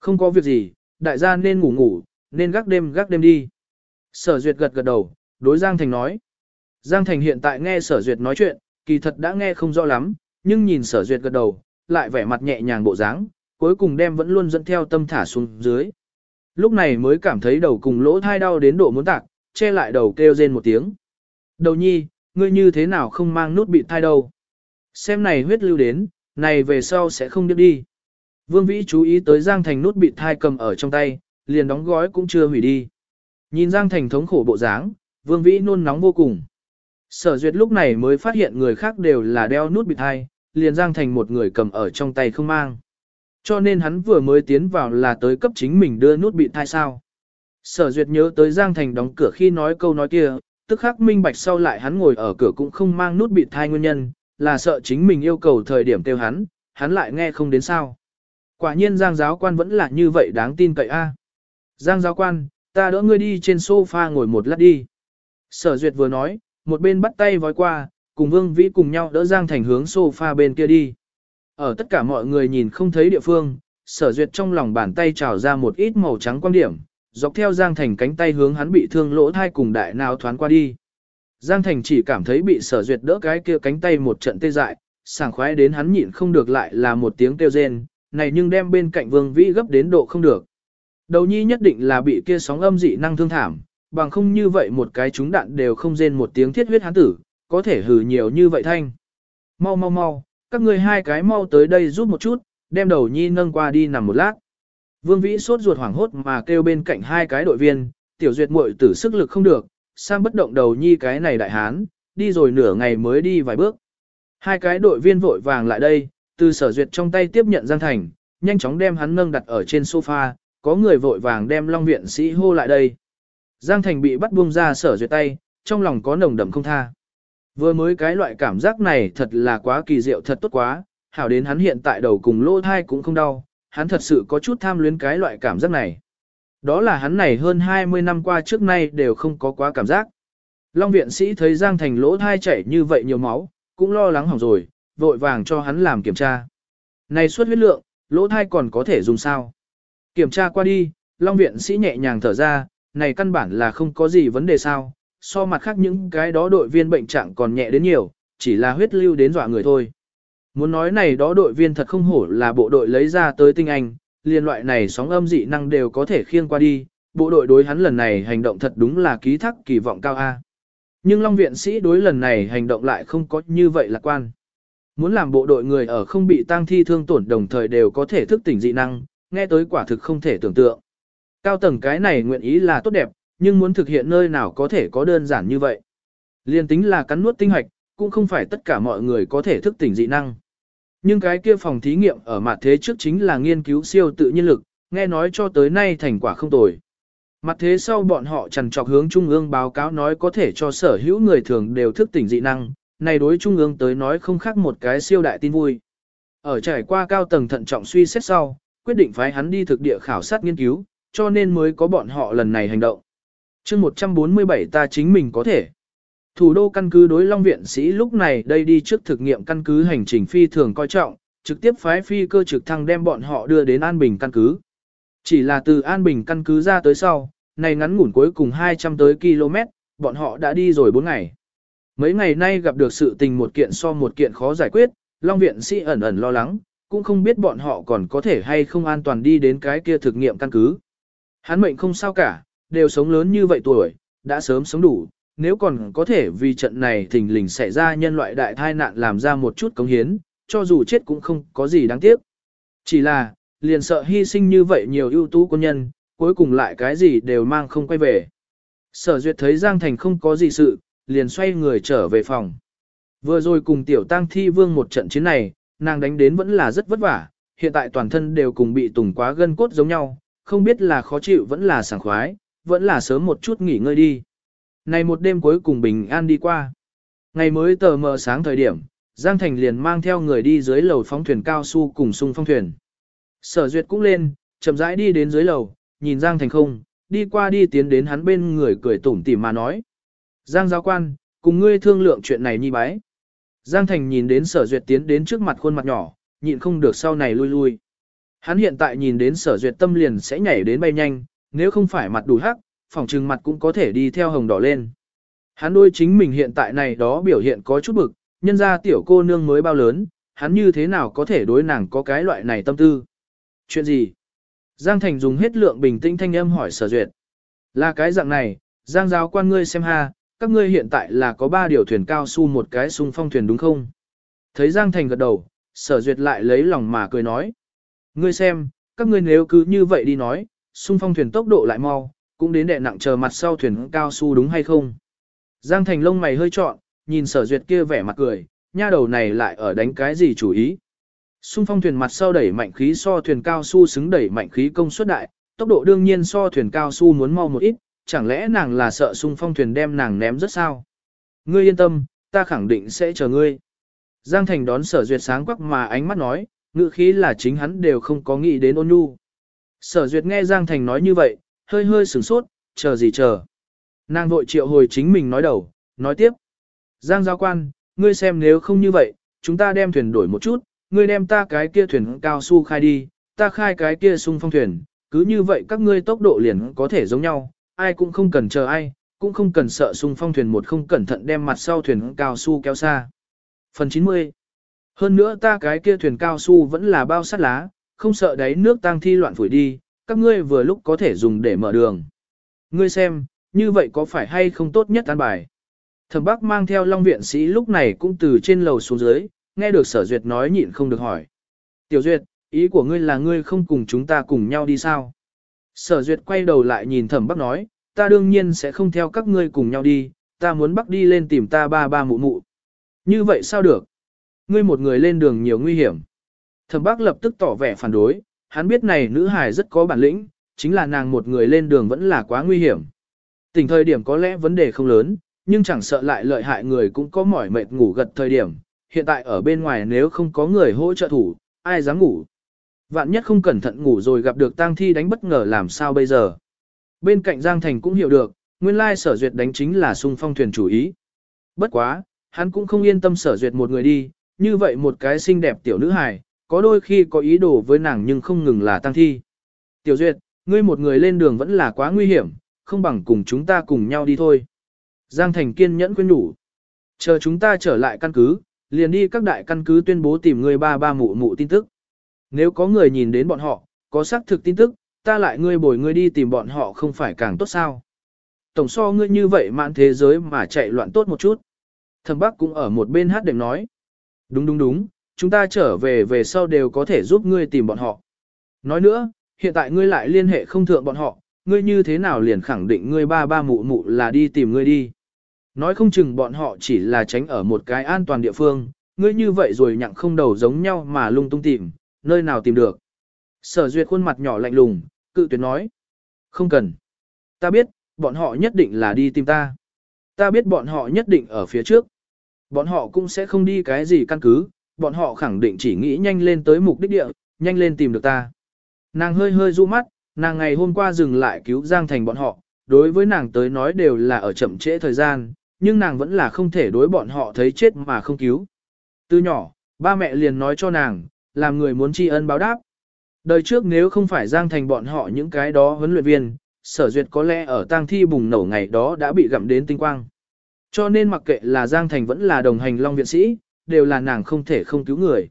Không có việc gì, đại gia nên ngủ ngủ, nên gác đêm gác đêm đi. Sở duyệt gật gật đầu, đối Giang Thành nói. Giang Thành hiện tại nghe sở duyệt nói chuyện, kỳ thật đã nghe không rõ lắm, nhưng nhìn sở duyệt gật đầu, lại vẻ mặt nhẹ nhàng bộ dáng, cuối cùng đem vẫn luôn dẫn theo tâm thả xuống dưới. Lúc này mới cảm thấy đầu cùng lỗ thai đau đến độ muốn tạc, che lại đầu kêu rên một tiếng. Đầu nhi, ngươi như thế nào không mang nút bị thai đâu. Xem này huyết lưu đến, này về sau sẽ không đi đi. Vương Vĩ chú ý tới Giang Thành nút bị thai cầm ở trong tay, liền đóng gói cũng chưa hủy đi. Nhìn Giang Thành thống khổ bộ dáng, Vương Vĩ nôn nóng vô cùng. Sở duyệt lúc này mới phát hiện người khác đều là đeo nút bị thai, liền Giang Thành một người cầm ở trong tay không mang. Cho nên hắn vừa mới tiến vào là tới cấp chính mình đưa nút bị thai sao. Sở duyệt nhớ tới Giang Thành đóng cửa khi nói câu nói kia, tức khắc minh bạch sau lại hắn ngồi ở cửa cũng không mang nút bị thai nguyên nhân, là sợ chính mình yêu cầu thời điểm tiêu hắn, hắn lại nghe không đến sao. Quả nhiên Giang giáo quan vẫn là như vậy đáng tin cậy a. Giang giáo quan, ta đỡ ngươi đi trên sofa ngồi một lát đi. Sở duyệt vừa nói, một bên bắt tay vói qua, cùng Vương Vĩ cùng nhau đỡ Giang Thành hướng sofa bên kia đi. Ở tất cả mọi người nhìn không thấy địa phương, sở duyệt trong lòng bàn tay trào ra một ít màu trắng quan điểm, dọc theo Giang Thành cánh tay hướng hắn bị thương lỗ thai cùng đại nào thoáng qua đi. Giang Thành chỉ cảm thấy bị sở duyệt đỡ cái kia cánh tay một trận tê dại, sảng khoái đến hắn nhịn không được lại là một tiếng kêu rên, này nhưng đem bên cạnh vương vĩ gấp đến độ không được. Đầu nhi nhất định là bị kia sóng âm dị năng thương thảm, bằng không như vậy một cái chúng đạn đều không rên một tiếng thiết huyết hắn tử, có thể hừ nhiều như vậy thanh. Mau mau mau, các người hai cái mau tới đây giúp một chút, đem đầu nhi nâng qua đi nằm một lát. Vương Vĩ sốt ruột hoảng hốt mà kêu bên cạnh hai cái đội viên, tiểu duyệt muội tử sức lực không được, sang bất động đầu nhi cái này đại hán, đi rồi nửa ngày mới đi vài bước. Hai cái đội viên vội vàng lại đây, từ sở duyệt trong tay tiếp nhận Giang Thành, nhanh chóng đem hắn nâng đặt ở trên sofa, có người vội vàng đem Long viện sĩ hô lại đây. Giang Thành bị bắt buông ra sở duyệt tay, trong lòng có nồng đậm không tha. Vừa mới cái loại cảm giác này thật là quá kỳ diệu thật tốt quá, hảo đến hắn hiện tại đầu cùng lỗ thai cũng không đau, hắn thật sự có chút tham luyến cái loại cảm giác này. Đó là hắn này hơn 20 năm qua trước nay đều không có quá cảm giác. Long viện sĩ thấy Giang Thành lỗ thai chảy như vậy nhiều máu, cũng lo lắng hỏng rồi, vội vàng cho hắn làm kiểm tra. Này suất huyết lượng, lỗ thai còn có thể dùng sao? Kiểm tra qua đi, Long viện sĩ nhẹ nhàng thở ra, này căn bản là không có gì vấn đề sao, so mặt khác những cái đó đội viên bệnh trạng còn nhẹ đến nhiều, chỉ là huyết lưu đến dọa người thôi. Muốn nói này đó đội viên thật không hổ là bộ đội lấy ra tới tinh anh, liên loại này sóng âm dị năng đều có thể khiêng qua đi, bộ đội đối hắn lần này hành động thật đúng là ký thác kỳ vọng cao A. Nhưng Long viện sĩ đối lần này hành động lại không có như vậy lạc quan. Muốn làm bộ đội người ở không bị tang thi thương tổn đồng thời đều có thể thức tỉnh dị năng, nghe tới quả thực không thể tưởng tượng. Cao tầng cái này nguyện ý là tốt đẹp, nhưng muốn thực hiện nơi nào có thể có đơn giản như vậy. Liên tính là cắn nuốt tinh hoạch, cũng không phải tất cả mọi người có thể thức tỉnh dị năng. Nhưng cái kia phòng thí nghiệm ở mặt thế trước chính là nghiên cứu siêu tự nhiên lực, nghe nói cho tới nay thành quả không tồi. Mặt thế sau bọn họ trần trọc hướng Trung ương báo cáo nói có thể cho sở hữu người thường đều thức tỉnh dị năng, này đối Trung ương tới nói không khác một cái siêu đại tin vui. Ở trải qua cao tầng thận trọng suy xét sau, quyết định phái hắn đi thực địa khảo sát nghiên cứu, cho nên mới có bọn họ lần này hành động. chương 147 ta chính mình có thể. Thủ đô căn cứ đối Long Viện sĩ lúc này đây đi trước thực nghiệm căn cứ hành trình phi thường coi trọng, trực tiếp phái phi cơ trực thăng đem bọn họ đưa đến An Bình căn cứ. Chỉ là từ An Bình căn cứ ra tới sau, này ngắn ngủn cuối cùng 200 tới km, bọn họ đã đi rồi 4 ngày. Mấy ngày nay gặp được sự tình một kiện so một kiện khó giải quyết, Long Viện sĩ ẩn ẩn lo lắng, cũng không biết bọn họ còn có thể hay không an toàn đi đến cái kia thực nghiệm căn cứ. Hắn mệnh không sao cả, đều sống lớn như vậy tuổi, đã sớm sống đủ, nếu còn có thể vì trận này thình lình xảy ra nhân loại đại tai nạn làm ra một chút cống hiến, cho dù chết cũng không có gì đáng tiếc. Chỉ là, liền sợ hy sinh như vậy nhiều ưu tú quân nhân, cuối cùng lại cái gì đều mang không quay về. Sở duyệt thấy Giang Thành không có gì sự, liền xoay người trở về phòng. Vừa rồi cùng tiểu tang thi vương một trận chiến này, nàng đánh đến vẫn là rất vất vả, hiện tại toàn thân đều cùng bị tùng quá gân cốt giống nhau, không biết là khó chịu vẫn là sảng khoái, vẫn là sớm một chút nghỉ ngơi đi. Này một đêm cuối cùng bình an đi qua. Ngày mới tờ mờ sáng thời điểm, Giang Thành liền mang theo người đi dưới lầu phóng thuyền cao su cùng sung phong thuyền. Sở Duyệt cũng lên, chậm rãi đi đến dưới lầu, nhìn Giang Thành không, đi qua đi tiến đến hắn bên người cười tủm tỉm mà nói. Giang giáo quan, cùng ngươi thương lượng chuyện này nhi bái. Giang Thành nhìn đến sở duyệt tiến đến trước mặt khuôn mặt nhỏ, nhịn không được sau này lui lui. Hắn hiện tại nhìn đến sở duyệt tâm liền sẽ nhảy đến bay nhanh, nếu không phải mặt đủ hắc, phỏng trừng mặt cũng có thể đi theo hồng đỏ lên. Hắn đôi chính mình hiện tại này đó biểu hiện có chút bực, nhân ra tiểu cô nương mới bao lớn, hắn như thế nào có thể đối nàng có cái loại này tâm tư. Chuyện gì? Giang Thành dùng hết lượng bình tĩnh thanh âm hỏi sở duyệt. Là cái dạng này, Giang giáo quan ngươi xem ha, các ngươi hiện tại là có ba điều thuyền cao su một cái sung phong thuyền đúng không? Thấy Giang Thành gật đầu, sở duyệt lại lấy lòng mà cười nói. Ngươi xem, các ngươi nếu cứ như vậy đi nói, sung phong thuyền tốc độ lại mau, cũng đến đệ nặng chờ mặt sau thuyền cao su đúng hay không? Giang Thành lông mày hơi trọn, nhìn sở duyệt kia vẻ mặt cười, nha đầu này lại ở đánh cái gì chủ ý? Xung phong thuyền mặt sau đẩy mạnh khí so thuyền cao su xứng đẩy mạnh khí công suất đại, tốc độ đương nhiên so thuyền cao su muốn mau một ít, chẳng lẽ nàng là sợ xung phong thuyền đem nàng ném rất sao? Ngươi yên tâm, ta khẳng định sẽ chờ ngươi. Giang Thành đón sở duyệt sáng quắc mà ánh mắt nói, ngữ khí là chính hắn đều không có nghĩ đến ôn nhu. Sở duyệt nghe Giang Thành nói như vậy, hơi hơi sửng sốt, chờ gì chờ. Nàng vội triệu hồi chính mình nói đầu, nói tiếp. Giang giáo quan, ngươi xem nếu không như vậy, chúng ta đem thuyền đổi một chút, ngươi đem ta cái kia thuyền cao su khai đi, ta khai cái kia sung phong thuyền, cứ như vậy các ngươi tốc độ liền có thể giống nhau, ai cũng không cần chờ ai, cũng không cần sợ xung phong thuyền một không cẩn thận đem mặt sau thuyền cao su kéo xa. Phần 90 Hơn nữa ta cái kia thuyền cao su vẫn là bao sắt lá, không sợ đáy nước tăng thi loạn phủi đi, các ngươi vừa lúc có thể dùng để mở đường. Ngươi xem, như vậy có phải hay không tốt nhất an bài? Thẩm Bắc mang theo Long viện sĩ lúc này cũng từ trên lầu xuống dưới, nghe được Sở Duyệt nói nhịn không được hỏi. Tiểu Duyệt, ý của ngươi là ngươi không cùng chúng ta cùng nhau đi sao? Sở Duyệt quay đầu lại nhìn Thẩm Bắc nói, ta đương nhiên sẽ không theo các ngươi cùng nhau đi, ta muốn Bắc đi lên tìm ta ba ba mụ mụ. Như vậy sao được? Ngươi một người lên đường nhiều nguy hiểm. Thẩm Bắc lập tức tỏ vẻ phản đối, hắn biết này nữ hài rất có bản lĩnh, chính là nàng một người lên đường vẫn là quá nguy hiểm. Tình thời điểm có lẽ vấn đề không lớn, nhưng chẳng sợ lại lợi hại người cũng có mỏi mệt ngủ gật thời điểm. Hiện tại ở bên ngoài nếu không có người hỗ trợ thủ, ai dám ngủ. Vạn nhất không cẩn thận ngủ rồi gặp được tang thi đánh bất ngờ làm sao bây giờ. Bên cạnh Giang Thành cũng hiểu được, nguyên lai sở duyệt đánh chính là sung phong thuyền chủ ý. Bất quá, hắn cũng không yên tâm sở duyệt một người đi, như vậy một cái xinh đẹp tiểu nữ hài, có đôi khi có ý đồ với nàng nhưng không ngừng là tăng thi. Tiểu duyệt, ngươi một người lên đường vẫn là quá nguy hiểm, không bằng cùng chúng ta cùng nhau đi thôi. Giang Thành kiên nhẫn khuyên nhủ. Chờ chúng ta trở lại căn cứ, liền đi các đại căn cứ tuyên bố tìm người ba ba mụ mụ tin tức. Nếu có người nhìn đến bọn họ, có xác thực tin tức, ta lại ngươi bồi ngươi đi tìm bọn họ không phải càng tốt sao. Tổng so ngươi như vậy mạn thế giới mà chạy loạn tốt một chút. Thẩm Bắc cũng ở một bên hát đệm nói. Đúng đúng đúng, chúng ta trở về về sau đều có thể giúp ngươi tìm bọn họ. Nói nữa, hiện tại ngươi lại liên hệ không thượng bọn họ, ngươi như thế nào liền khẳng định ngươi ba ba mụ mụ là đi tìm ngươi đi. Nói không chừng bọn họ chỉ là tránh ở một cái an toàn địa phương, ngươi như vậy rồi nhặng không đầu giống nhau mà lung tung tìm, nơi nào tìm được. Sở duyệt khuôn mặt nhỏ lạnh lùng, cự tuyệt nói. Không cần. Ta biết, bọn họ nhất định là đi tìm ta. Ta biết bọn họ nhất định ở phía trước. Bọn họ cũng sẽ không đi cái gì căn cứ, bọn họ khẳng định chỉ nghĩ nhanh lên tới mục đích địa, nhanh lên tìm được ta. Nàng hơi hơi ru mắt, nàng ngày hôm qua dừng lại cứu Giang Thành bọn họ, đối với nàng tới nói đều là ở chậm trễ thời gian, nhưng nàng vẫn là không thể đối bọn họ thấy chết mà không cứu. Từ nhỏ, ba mẹ liền nói cho nàng, làm người muốn tri ân báo đáp. Đời trước nếu không phải Giang Thành bọn họ những cái đó huấn luyện viên, sở duyệt có lẽ ở tang thi bùng nổ ngày đó đã bị gặm đến tinh quang. Cho nên mặc kệ là Giang Thành vẫn là đồng hành Long viện sĩ, đều là nàng không thể không cứu người.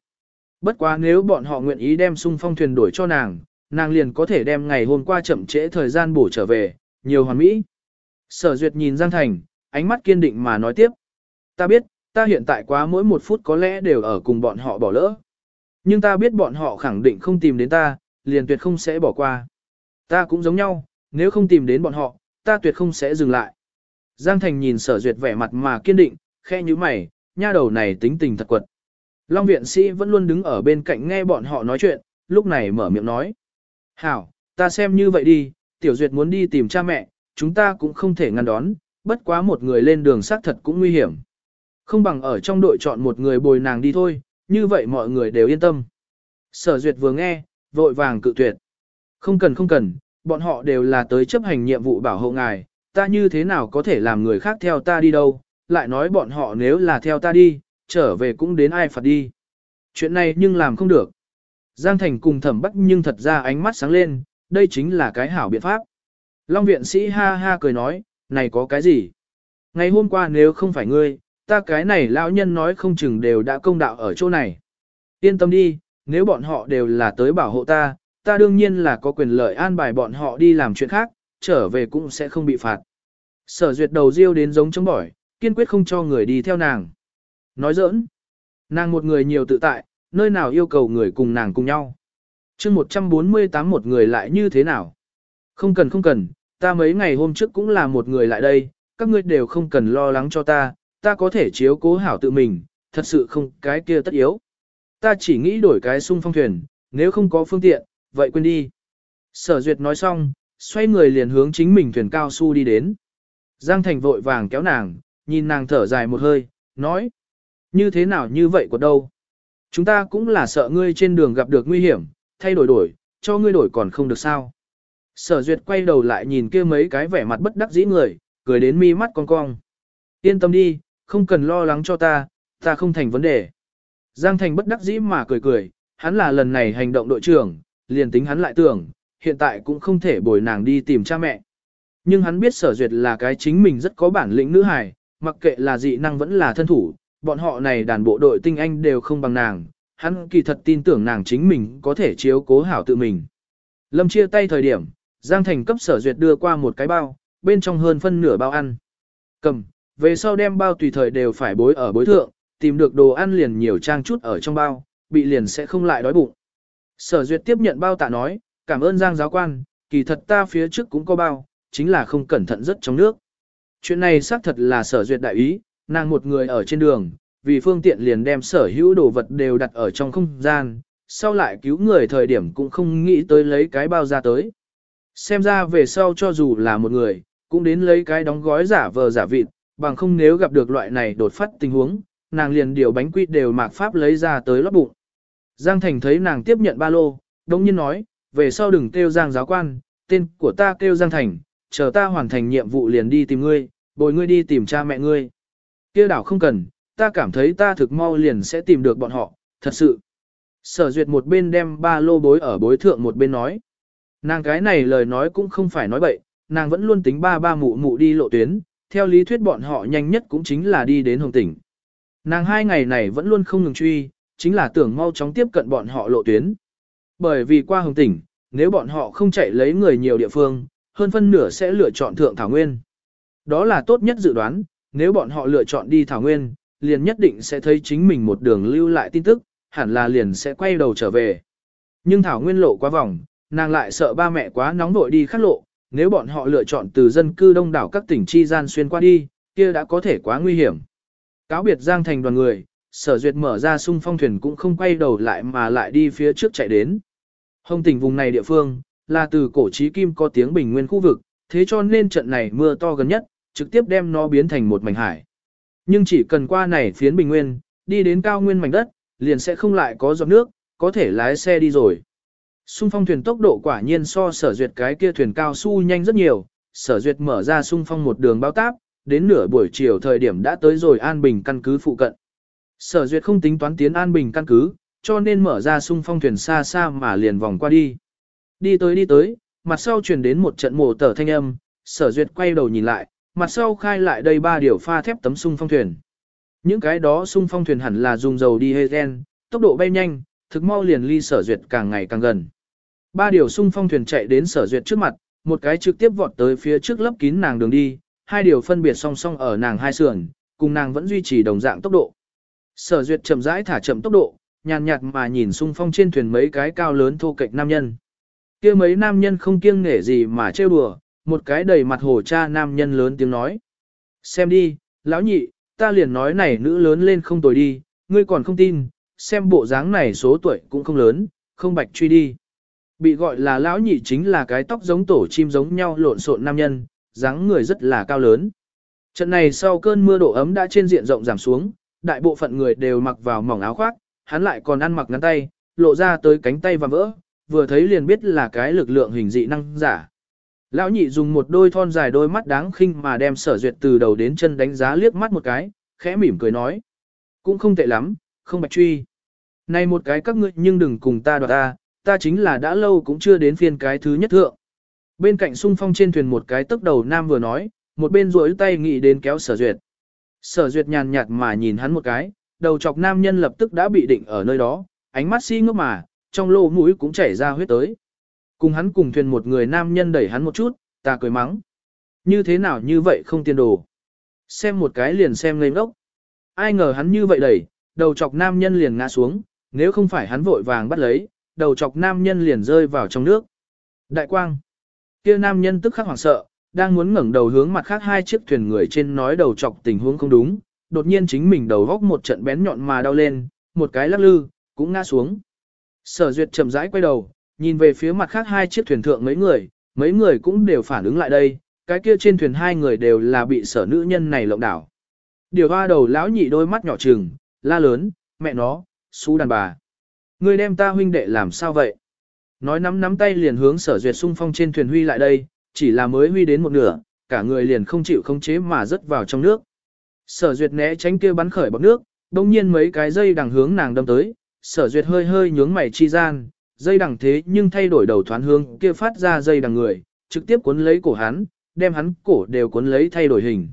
Bất quá nếu bọn họ nguyện ý đem sung phong thuyền đổi cho nàng, nàng liền có thể đem ngày hôm qua chậm trễ thời gian bổ trở về, nhiều hoàn mỹ. Sở duyệt nhìn Giang Thành, ánh mắt kiên định mà nói tiếp. Ta biết, ta hiện tại quá mỗi một phút có lẽ đều ở cùng bọn họ bỏ lỡ. Nhưng ta biết bọn họ khẳng định không tìm đến ta, liền tuyệt không sẽ bỏ qua. Ta cũng giống nhau, nếu không tìm đến bọn họ, ta tuyệt không sẽ dừng lại. Giang Thành nhìn sở duyệt vẻ mặt mà kiên định, khe như mày, nha đầu này tính tình thật quật. Long viện sĩ vẫn luôn đứng ở bên cạnh nghe bọn họ nói chuyện, lúc này mở miệng nói. Hảo, ta xem như vậy đi, tiểu duyệt muốn đi tìm cha mẹ, chúng ta cũng không thể ngăn đón, bất quá một người lên đường xác thật cũng nguy hiểm. Không bằng ở trong đội chọn một người bồi nàng đi thôi, như vậy mọi người đều yên tâm. Sở duyệt vừa nghe, vội vàng cự tuyệt. Không cần không cần, bọn họ đều là tới chấp hành nhiệm vụ bảo hộ ngài, ta như thế nào có thể làm người khác theo ta đi đâu, lại nói bọn họ nếu là theo ta đi, trở về cũng đến ai phạt đi. Chuyện này nhưng làm không được. Giang Thành cùng thẩm bắc nhưng thật ra ánh mắt sáng lên, đây chính là cái hảo biện pháp. Long viện sĩ ha ha cười nói, này có cái gì? Ngày hôm qua nếu không phải ngươi, ta cái này lão nhân nói không chừng đều đã công đạo ở chỗ này. Yên tâm đi, nếu bọn họ đều là tới bảo hộ ta, ta đương nhiên là có quyền lợi an bài bọn họ đi làm chuyện khác, trở về cũng sẽ không bị phạt. Sở duyệt đầu riêu đến giống chống bỏi, kiên quyết không cho người đi theo nàng. Nói giỡn, nàng một người nhiều tự tại, nơi nào yêu cầu người cùng nàng cùng nhau. chương 148 một người lại như thế nào? Không cần không cần, ta mấy ngày hôm trước cũng là một người lại đây, các ngươi đều không cần lo lắng cho ta, ta có thể chiếu cố hảo tự mình, thật sự không cái kia tất yếu. Ta chỉ nghĩ đổi cái sung phong thuyền, nếu không có phương tiện, vậy quên đi. Sở duyệt nói xong, xoay người liền hướng chính mình thuyền cao su đi đến. Giang Thành vội vàng kéo nàng, nhìn nàng thở dài một hơi, nói. Như thế nào như vậy của đâu? Chúng ta cũng là sợ ngươi trên đường gặp được nguy hiểm, thay đổi đổi, cho ngươi đổi còn không được sao. Sở duyệt quay đầu lại nhìn kia mấy cái vẻ mặt bất đắc dĩ người, cười đến mi mắt cong cong. Yên tâm đi, không cần lo lắng cho ta, ta không thành vấn đề. Giang Thành bất đắc dĩ mà cười cười, hắn là lần này hành động đội trưởng, liền tính hắn lại tưởng, hiện tại cũng không thể bồi nàng đi tìm cha mẹ. Nhưng hắn biết sở duyệt là cái chính mình rất có bản lĩnh nữ hài, mặc kệ là dị năng vẫn là thân thủ, bọn họ này đàn bộ đội tinh anh đều không bằng nàng, hắn kỳ thật tin tưởng nàng chính mình có thể chiếu cố hảo tự mình. Lâm chia tay thời điểm, Giang Thành cấp sở duyệt đưa qua một cái bao, bên trong hơn phân nửa bao ăn. Cầm, về sau đem bao tùy thời đều phải bối ở bối thượng, tìm được đồ ăn liền nhiều trang chút ở trong bao, bị liền sẽ không lại đói bụng. Sở duyệt tiếp nhận bao tạ nói, cảm ơn Giang giáo quan, kỳ thật ta phía trước cũng có bao, chính là không cẩn thận rất trong nước. Chuyện này xác thật là sở duyệt đại ý, nàng một người ở trên đường, vì phương tiện liền đem sở hữu đồ vật đều đặt ở trong không gian, sau lại cứu người thời điểm cũng không nghĩ tới lấy cái bao ra tới. Xem ra về sau cho dù là một người, cũng đến lấy cái đóng gói giả vờ giả vịt, bằng không nếu gặp được loại này đột phát tình huống, nàng liền điều bánh quy đều mạc pháp lấy ra tới lót bụng. Giang Thành thấy nàng tiếp nhận ba lô, đống nhiên nói, về sau đừng kêu Giang giáo quan, tên của ta kêu Giang Thành, chờ ta hoàn thành nhiệm vụ liền đi tìm ngươi, bồi ngươi đi tìm cha mẹ ngươi. kia đảo không cần, ta cảm thấy ta thực mau liền sẽ tìm được bọn họ, thật sự. Sở duyệt một bên đem ba lô bối ở bối thượng một bên nói. Nàng cái này lời nói cũng không phải nói bậy, nàng vẫn luôn tính ba ba mụ mụ đi lộ tuyến, theo lý thuyết bọn họ nhanh nhất cũng chính là đi đến Hồng Tỉnh. Nàng hai ngày này vẫn luôn không ngừng truy, chính là tưởng mau chóng tiếp cận bọn họ lộ tuyến. Bởi vì qua Hồng Tỉnh, nếu bọn họ không chạy lấy người nhiều địa phương, hơn phân nửa sẽ lựa chọn Thượng Thảo Nguyên. Đó là tốt nhất dự đoán, nếu bọn họ lựa chọn đi Thảo Nguyên, liền nhất định sẽ thấy chính mình một đường lưu lại tin tức, hẳn là liền sẽ quay đầu trở về. Nhưng Thảo Nguyên lộ quá vòng, nàng lại sợ ba mẹ quá nóng vội đi khác lộ, nếu bọn họ lựa chọn từ dân cư đông đảo các tỉnh chi gian xuyên qua đi, kia đã có thể quá nguy hiểm. Cáo biệt Giang Thành đoàn người, sở duyệt mở ra sung phong thuyền cũng không quay đầu lại mà lại đi phía trước chạy đến. Hồng tỉnh vùng này địa phương, là từ cổ trí kim có tiếng bình nguyên khu vực, thế cho nên trận này mưa to gần nhất, trực tiếp đem nó biến thành một mảnh hải. Nhưng chỉ cần qua này phiến bình nguyên, đi đến cao nguyên mảnh đất, liền sẽ không lại có giọt nước, có thể lái xe đi rồi. Xung phong thuyền tốc độ quả nhiên so sở duyệt cái kia thuyền cao su nhanh rất nhiều, sở duyệt mở ra xung phong một đường bao táp, đến nửa buổi chiều thời điểm đã tới rồi An Bình căn cứ phụ cận. Sở duyệt không tính toán tiến An Bình căn cứ, cho nên mở ra xung phong thuyền xa xa mà liền vòng qua đi. Đi tới đi tới, mặt sau truyền đến một trận mổ tở thanh âm, sở duyệt quay đầu nhìn lại, mặt sau khai lại đây ba điều pha thép tấm xung phong thuyền. Những cái đó xung phong thuyền hẳn là dùng dầu đi hên, tốc độ bay nhanh, thực mau liền ly sở duyệt càng ngày càng gần. Ba điều sung phong thuyền chạy đến sở duyệt trước mặt, một cái trực tiếp vọt tới phía trước lấp kín nàng đường đi, hai điều phân biệt song song ở nàng hai sườn, cùng nàng vẫn duy trì đồng dạng tốc độ. Sở duyệt chậm rãi thả chậm tốc độ, nhàn nhạt mà nhìn sung phong trên thuyền mấy cái cao lớn thô kệch nam nhân. kia mấy nam nhân không kiêng nể gì mà trêu đùa, một cái đầy mặt hồ cha nam nhân lớn tiếng nói. Xem đi, lão nhị, ta liền nói này nữ lớn lên không tồi đi, ngươi còn không tin, xem bộ dáng này số tuổi cũng không lớn, không bạch truy đi. Bị gọi là lão nhị chính là cái tóc giống tổ chim giống nhau lộn xộn nam nhân, dáng người rất là cao lớn. Trận này sau cơn mưa độ ấm đã trên diện rộng giảm xuống, đại bộ phận người đều mặc vào mỏng áo khoác, hắn lại còn ăn mặc ngắn tay, lộ ra tới cánh tay và vỡ, vừa thấy liền biết là cái lực lượng hình dị năng giả. Lão nhị dùng một đôi thon dài đôi mắt đáng khinh mà đem sở duyệt từ đầu đến chân đánh giá liếc mắt một cái, khẽ mỉm cười nói. Cũng không tệ lắm, không bạch truy. Này một cái các ngươi nhưng đừng cùng ta đoạt ta, ta chính là đã lâu cũng chưa đến phiên cái thứ nhất thượng. Bên cạnh sung phong trên thuyền một cái tức đầu nam vừa nói, một bên duỗi tay nghĩ đến kéo sở duyệt. Sở duyệt nhàn nhạt mà nhìn hắn một cái, đầu chọc nam nhân lập tức đã bị định ở nơi đó, ánh mắt si ngốc mà, trong lỗ mũi cũng chảy ra huyết tới. Cùng hắn cùng thuyền một người nam nhân đẩy hắn một chút, ta cười mắng. Như thế nào như vậy không tiền đồ. Xem một cái liền xem ngây ngốc. Ai ngờ hắn như vậy đẩy, đầu chọc nam nhân liền ngã xuống, nếu không phải hắn vội vàng bắt lấy, đầu chọc nam nhân liền rơi vào trong nước. Đại quang. kia nam nhân tức khắc hoảng sợ, đang muốn ngẩng đầu hướng mặt khác hai chiếc thuyền người trên nói đầu chọc tình huống không đúng, đột nhiên chính mình đầu góc một trận bén nhọn mà đau lên, một cái lắc lư, cũng ngã xuống. Sở duyệt chậm rãi quay đầu, nhìn về phía mặt khác hai chiếc thuyền thượng mấy người, mấy người cũng đều phản ứng lại đây, cái kia trên thuyền hai người đều là bị sở nữ nhân này lộng đảo. Điều hoa đầu lão nhị đôi mắt nhỏ trừng, la lớn, mẹ nó, xú đàn bà. Ngươi đem ta huynh đệ làm sao vậy? Nói nắm nắm tay liền hướng sở duyệt sung phong trên thuyền huy lại đây, chỉ là mới huy đến một nửa, cả người liền không chịu không chế mà rớt vào trong nước. Sở duyệt né tránh kia bắn khởi bọc nước, đồng nhiên mấy cái dây đằng hướng nàng đâm tới, sở duyệt hơi hơi nhướng mày chi gian, dây đằng thế nhưng thay đổi đầu thoán hướng kia phát ra dây đằng người, trực tiếp cuốn lấy cổ hắn, đem hắn cổ đều cuốn lấy thay đổi hình.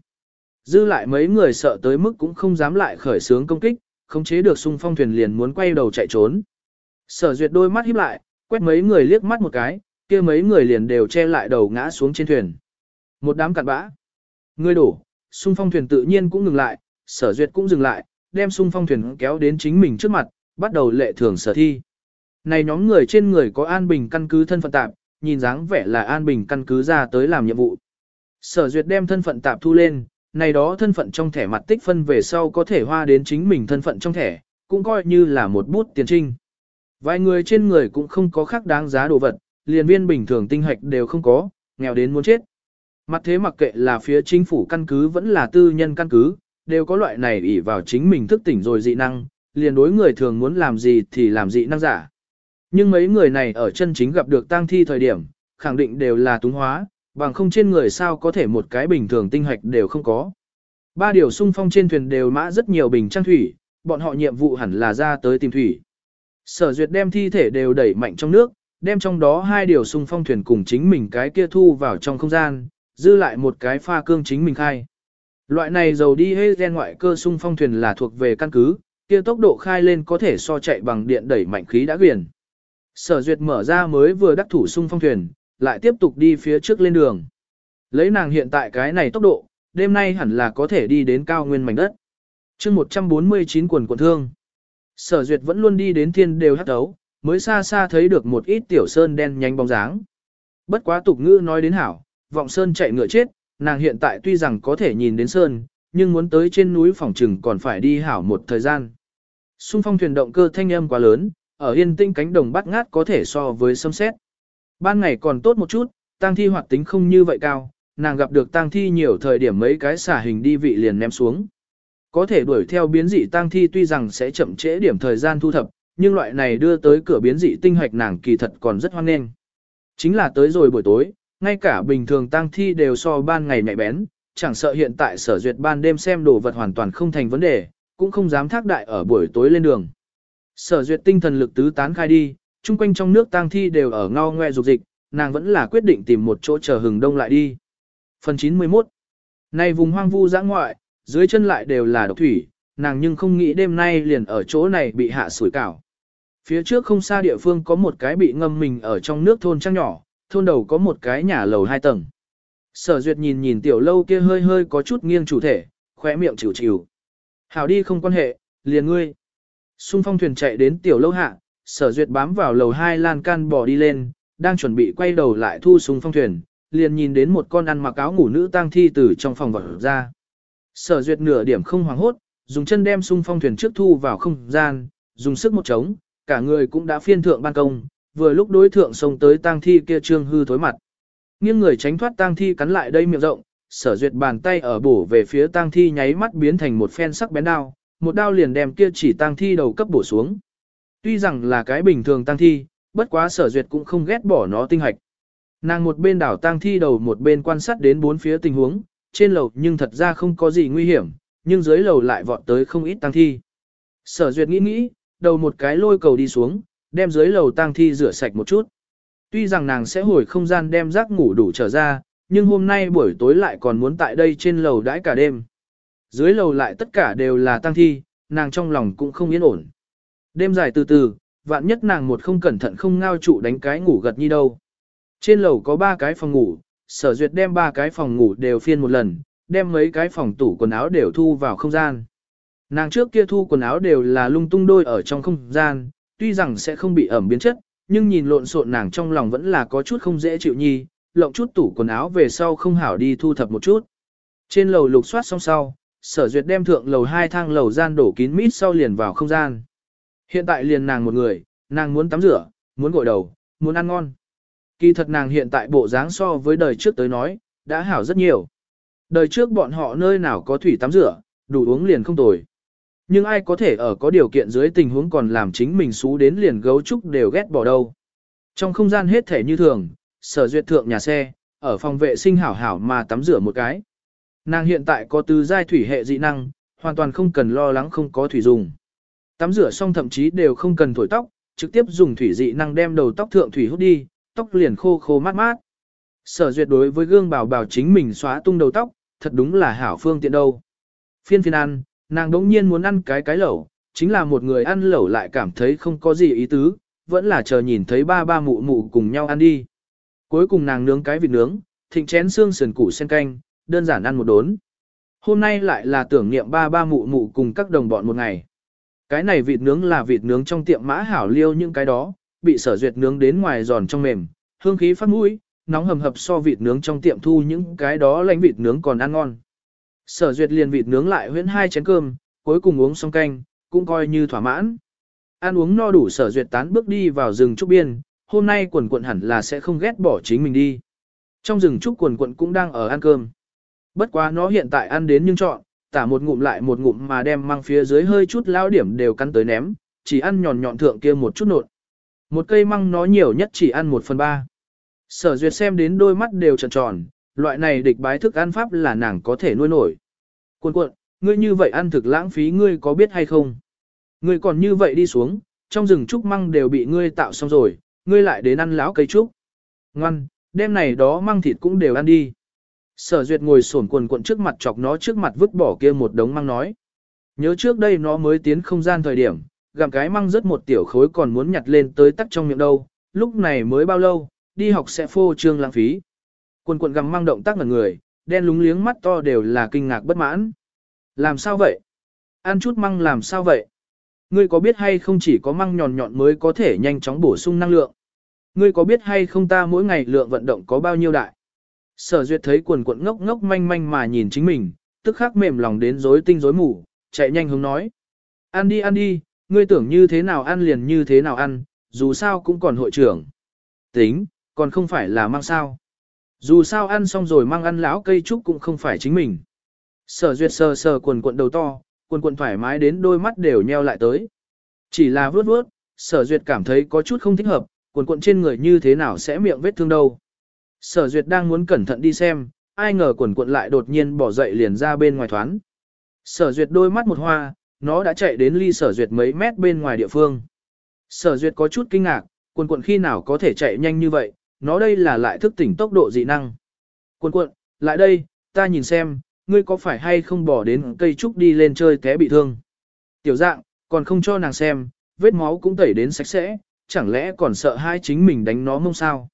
Dư lại mấy người sợ tới mức cũng không dám lại khởi sướng công kích, không chế được xung phong thuyền liền muốn quay đầu chạy trốn. Sở duyệt đôi mắt híp lại, quét mấy người liếc mắt một cái, kia mấy người liền đều che lại đầu ngã xuống trên thuyền. Một đám cặn bã. Người đổ, xung phong thuyền tự nhiên cũng ngừng lại, sở duyệt cũng dừng lại, đem xung phong thuyền kéo đến chính mình trước mặt, bắt đầu lệ thường sở thi. Này nhóm người trên người có an bình căn cứ thân phận tạp, nhìn dáng vẻ là an bình căn cứ ra tới làm nhiệm vụ. Sở duyệt đem thân phận tạp thu lên, này đó thân phận trong thẻ mặt tích phân về sau có thể hoa đến chính mình thân phận trong thẻ, cũng coi như là một bút tiền trinh. Vài người trên người cũng không có khác đáng giá đồ vật, liền viên bình thường tinh hạch đều không có, nghèo đến muốn chết. Mặt thế mặc kệ là phía chính phủ căn cứ vẫn là tư nhân căn cứ, đều có loại này ỷ vào chính mình thức tỉnh rồi dị năng, liền đối người thường muốn làm gì thì làm dị năng giả. Nhưng mấy người này ở chân chính gặp được tang thi thời điểm, khẳng định đều là túng hóa, bằng không trên người sao có thể một cái bình thường tinh hạch đều không có. Ba điều sung phong trên thuyền đều mã rất nhiều bình trang thủy, bọn họ nhiệm vụ hẳn là ra tới tìm thủy. Sở duyệt đem thi thể đều đẩy mạnh trong nước, đem trong đó hai điều sung phong thuyền cùng chính mình cái kia thu vào trong không gian, dư lại một cái pha cương chính mình khai. Loại này dầu đi hết gen ngoại cơ sung phong thuyền là thuộc về căn cứ, kia tốc độ khai lên có thể so chạy bằng điện đẩy mạnh khí đã quyển. Sở duyệt mở ra mới vừa đắc thủ sung phong thuyền, lại tiếp tục đi phía trước lên đường. Lấy nàng hiện tại cái này tốc độ, đêm nay hẳn là có thể đi đến cao nguyên mảnh đất. chương 149 quần quần thương. Sở duyệt vẫn luôn đi đến thiên đều hắt tấu, mới xa xa thấy được một ít tiểu sơn đen nhánh bóng dáng. Bất quá tục ngữ nói đến hảo, vọng sơn chạy ngựa chết, nàng hiện tại tuy rằng có thể nhìn đến sơn, nhưng muốn tới trên núi phòng trừng còn phải đi hảo một thời gian. Xung phong thuyền động cơ thanh âm quá lớn, ở yên tinh cánh đồng bắt ngát có thể so với sấm sét. Ban ngày còn tốt một chút, tang thi hoạt tính không như vậy cao, nàng gặp được tang thi nhiều thời điểm mấy cái xả hình đi vị liền ném xuống. Có thể đuổi theo biến dị tang thi tuy rằng sẽ chậm trễ điểm thời gian thu thập, nhưng loại này đưa tới cửa biến dị tinh hạch nàng kỳ thật còn rất hoan nghênh. Chính là tới rồi buổi tối, ngay cả bình thường tang thi đều so ban ngày nhạy bén, chẳng sợ hiện tại sở duyệt ban đêm xem đồ vật hoàn toàn không thành vấn đề, cũng không dám thác đại ở buổi tối lên đường. Sở duyệt tinh thần lực tứ tán khai đi, chung quanh trong nước tang thi đều ở ngao ngoe dục dịch, nàng vẫn là quyết định tìm một chỗ chờ hừng đông lại đi. Phần 91 Này vùng hoang vu giã ngoại, dưới chân lại đều là độc thủy, nàng nhưng không nghĩ đêm nay liền ở chỗ này bị hạ sủi cảo. Phía trước không xa địa phương có một cái bị ngâm mình ở trong nước thôn trang nhỏ, thôn đầu có một cái nhà lầu hai tầng. Sở duyệt nhìn nhìn tiểu lâu kia hơi hơi có chút nghiêng chủ thể, khóe miệng chịu chịu. Hảo đi không quan hệ, liền ngươi. Xung phong thuyền chạy đến tiểu lâu hạ, sở duyệt bám vào lầu hai lan can bò đi lên, đang chuẩn bị quay đầu lại thu súng phong thuyền, liền nhìn đến một con ăn mặc áo ngủ nữ tang thi từ trong phòng vật ra. Sở duyệt nửa điểm không hoảng hốt, dùng chân đem sung phong thuyền trước thu vào không gian, dùng sức một trống, cả người cũng đã phiên thượng ban công, vừa lúc đối thượng xông tới tang thi kia trương hư thối mặt. Nghiêng người tránh thoát tang thi cắn lại đây miệng rộng, sở duyệt bàn tay ở bổ về phía tang thi nháy mắt biến thành một phen sắc bén đao, một đao liền đem kia chỉ tang thi đầu cấp bổ xuống. Tuy rằng là cái bình thường tang thi, bất quá sở duyệt cũng không ghét bỏ nó tinh hạch. Nàng một bên đảo tang thi đầu một bên quan sát đến bốn phía tình huống, trên lầu nhưng thật ra không có gì nguy hiểm, nhưng dưới lầu lại vọt tới không ít tang thi. Sở duyệt nghĩ nghĩ, đầu một cái lôi cầu đi xuống, đem dưới lầu tang thi rửa sạch một chút. Tuy rằng nàng sẽ hồi không gian đem rác ngủ đủ trở ra, nhưng hôm nay buổi tối lại còn muốn tại đây trên lầu đãi cả đêm. Dưới lầu lại tất cả đều là tang thi, nàng trong lòng cũng không yên ổn. Đêm dài từ từ, vạn nhất nàng một không cẩn thận không ngao trụ đánh cái ngủ gật như đâu. Trên lầu có ba cái phòng ngủ, sở duyệt đem ba cái phòng ngủ đều phiên một lần, đem mấy cái phòng tủ quần áo đều thu vào không gian. Nàng trước kia thu quần áo đều là lung tung đôi ở trong không gian, tuy rằng sẽ không bị ẩm biến chất, nhưng nhìn lộn xộn nàng trong lòng vẫn là có chút không dễ chịu nhi, lộng chút tủ quần áo về sau không hảo đi thu thập một chút. Trên lầu lục soát xong sau, sở duyệt đem thượng lầu hai thang lầu gian đổ kín mít sau liền vào không gian. Hiện tại liền nàng một người, nàng muốn tắm rửa, muốn gội đầu, muốn ăn ngon. Kỳ thật nàng hiện tại bộ dáng so với đời trước tới nói, đã hảo rất nhiều. Đời trước bọn họ nơi nào có thủy tắm rửa, đủ uống liền không tồi. Nhưng ai có thể ở có điều kiện dưới tình huống còn làm chính mình xú đến liền gấu trúc đều ghét bỏ đâu. Trong không gian hết thể như thường, sở duyệt thượng nhà xe, ở phòng vệ sinh hảo hảo mà tắm rửa một cái. Nàng hiện tại có tứ giai thủy hệ dị năng, hoàn toàn không cần lo lắng không có thủy dùng. Tắm rửa xong thậm chí đều không cần thổi tóc, trực tiếp dùng thủy dị năng đem đầu tóc thượng thủy hút đi, tóc liền khô khô mát mát. Sở duyệt đối với gương bảo bảo chính mình xóa tung đầu tóc, thật đúng là hảo phương tiện đâu. Phiên phiên ăn, nàng đống nhiên muốn ăn cái cái lẩu, chính là một người ăn lẩu lại cảm thấy không có gì ý tứ, vẫn là chờ nhìn thấy ba ba mụ mụ cùng nhau ăn đi. Cuối cùng nàng nướng cái vịt nướng, thịnh chén xương sườn củ sen canh, đơn giản ăn một đốn. Hôm nay lại là tưởng niệm ba ba mụ mụ cùng các đồng bọn một ngày. Cái này vịt nướng là vịt nướng trong tiệm mã hảo liêu những cái đó, bị sở duyệt nướng đến ngoài giòn trong mềm, hương khí phát mũi, nóng hầm hập so vịt nướng trong tiệm thu những cái đó lãnh vịt nướng còn ăn ngon. Sở duyệt liền vịt nướng lại huyễn hai chén cơm, cuối cùng uống xong canh, cũng coi như thỏa mãn. Ăn uống no đủ sở duyệt tán bước đi vào rừng trúc biên, hôm nay quần quận hẳn là sẽ không ghét bỏ chính mình đi. Trong rừng trúc quần quận cũng đang ở ăn cơm. Bất quá nó hiện tại ăn đến nhưng chọn, tả một ngụm lại một ngụm mà đem mang phía dưới hơi chút lao điểm đều cắn tới ném, chỉ ăn nhòn nhọn thượng kia một chút nột. Một cây măng nó nhiều nhất chỉ ăn một phần ba. Sở duyệt xem đến đôi mắt đều tròn tròn, loại này địch bái thức ăn pháp là nàng có thể nuôi nổi. Cuộn cuộn, ngươi như vậy ăn thực lãng phí ngươi có biết hay không? Ngươi còn như vậy đi xuống, trong rừng trúc măng đều bị ngươi tạo xong rồi, ngươi lại đến ăn láo cây trúc. Ngoan, đêm này đó măng thịt cũng đều ăn đi. Sở duyệt ngồi sổn quần cuộn trước mặt chọc nó trước mặt vứt bỏ kia một đống măng nói. Nhớ trước đây nó mới tiến không gian thời điểm, gặm cái măng rất một tiểu khối còn muốn nhặt lên tới tắt trong miệng đâu, lúc này mới bao lâu, đi học sẽ phô trương lãng phí. Quần quần gặm măng động tác ngẩn người, đen lúng liếng mắt to đều là kinh ngạc bất mãn. Làm sao vậy? Ăn chút măng làm sao vậy? Ngươi có biết hay không chỉ có măng nhọn nhọn mới có thể nhanh chóng bổ sung năng lượng? Ngươi có biết hay không ta mỗi ngày lượng vận động có bao nhiêu đại? Sở duyệt thấy quần quận ngốc ngốc manh manh mà nhìn chính mình, tức khắc mềm lòng đến rối tinh rối mù, chạy nhanh hướng nói. Ăn đi ăn đi, ngươi tưởng như thế nào ăn liền như thế nào ăn, dù sao cũng còn hội trưởng. Tính, còn không phải là mang sao. Dù sao ăn xong rồi mang ăn lão cây trúc cũng không phải chính mình. Sở duyệt sờ sờ quần quận đầu to, quần quận thoải mái đến đôi mắt đều nheo lại tới. Chỉ là vướt vướt, sở duyệt cảm thấy có chút không thích hợp, quần quận trên người như thế nào sẽ miệng vết thương đâu. Sở duyệt đang muốn cẩn thận đi xem, ai ngờ quần quận lại đột nhiên bỏ dậy liền ra bên ngoài thoán. Sở duyệt đôi mắt một hoa, nó đã chạy đến ly sở duyệt mấy mét bên ngoài địa phương. Sở duyệt có chút kinh ngạc, quần quận khi nào có thể chạy nhanh như vậy, nó đây là lại thức tỉnh tốc độ dị năng. Quần quận, lại đây, ta nhìn xem, ngươi có phải hay không bỏ đến cây trúc đi lên chơi té bị thương. Tiểu dạng, còn không cho nàng xem, vết máu cũng tẩy đến sạch sẽ, chẳng lẽ còn sợ hai chính mình đánh nó mông sao.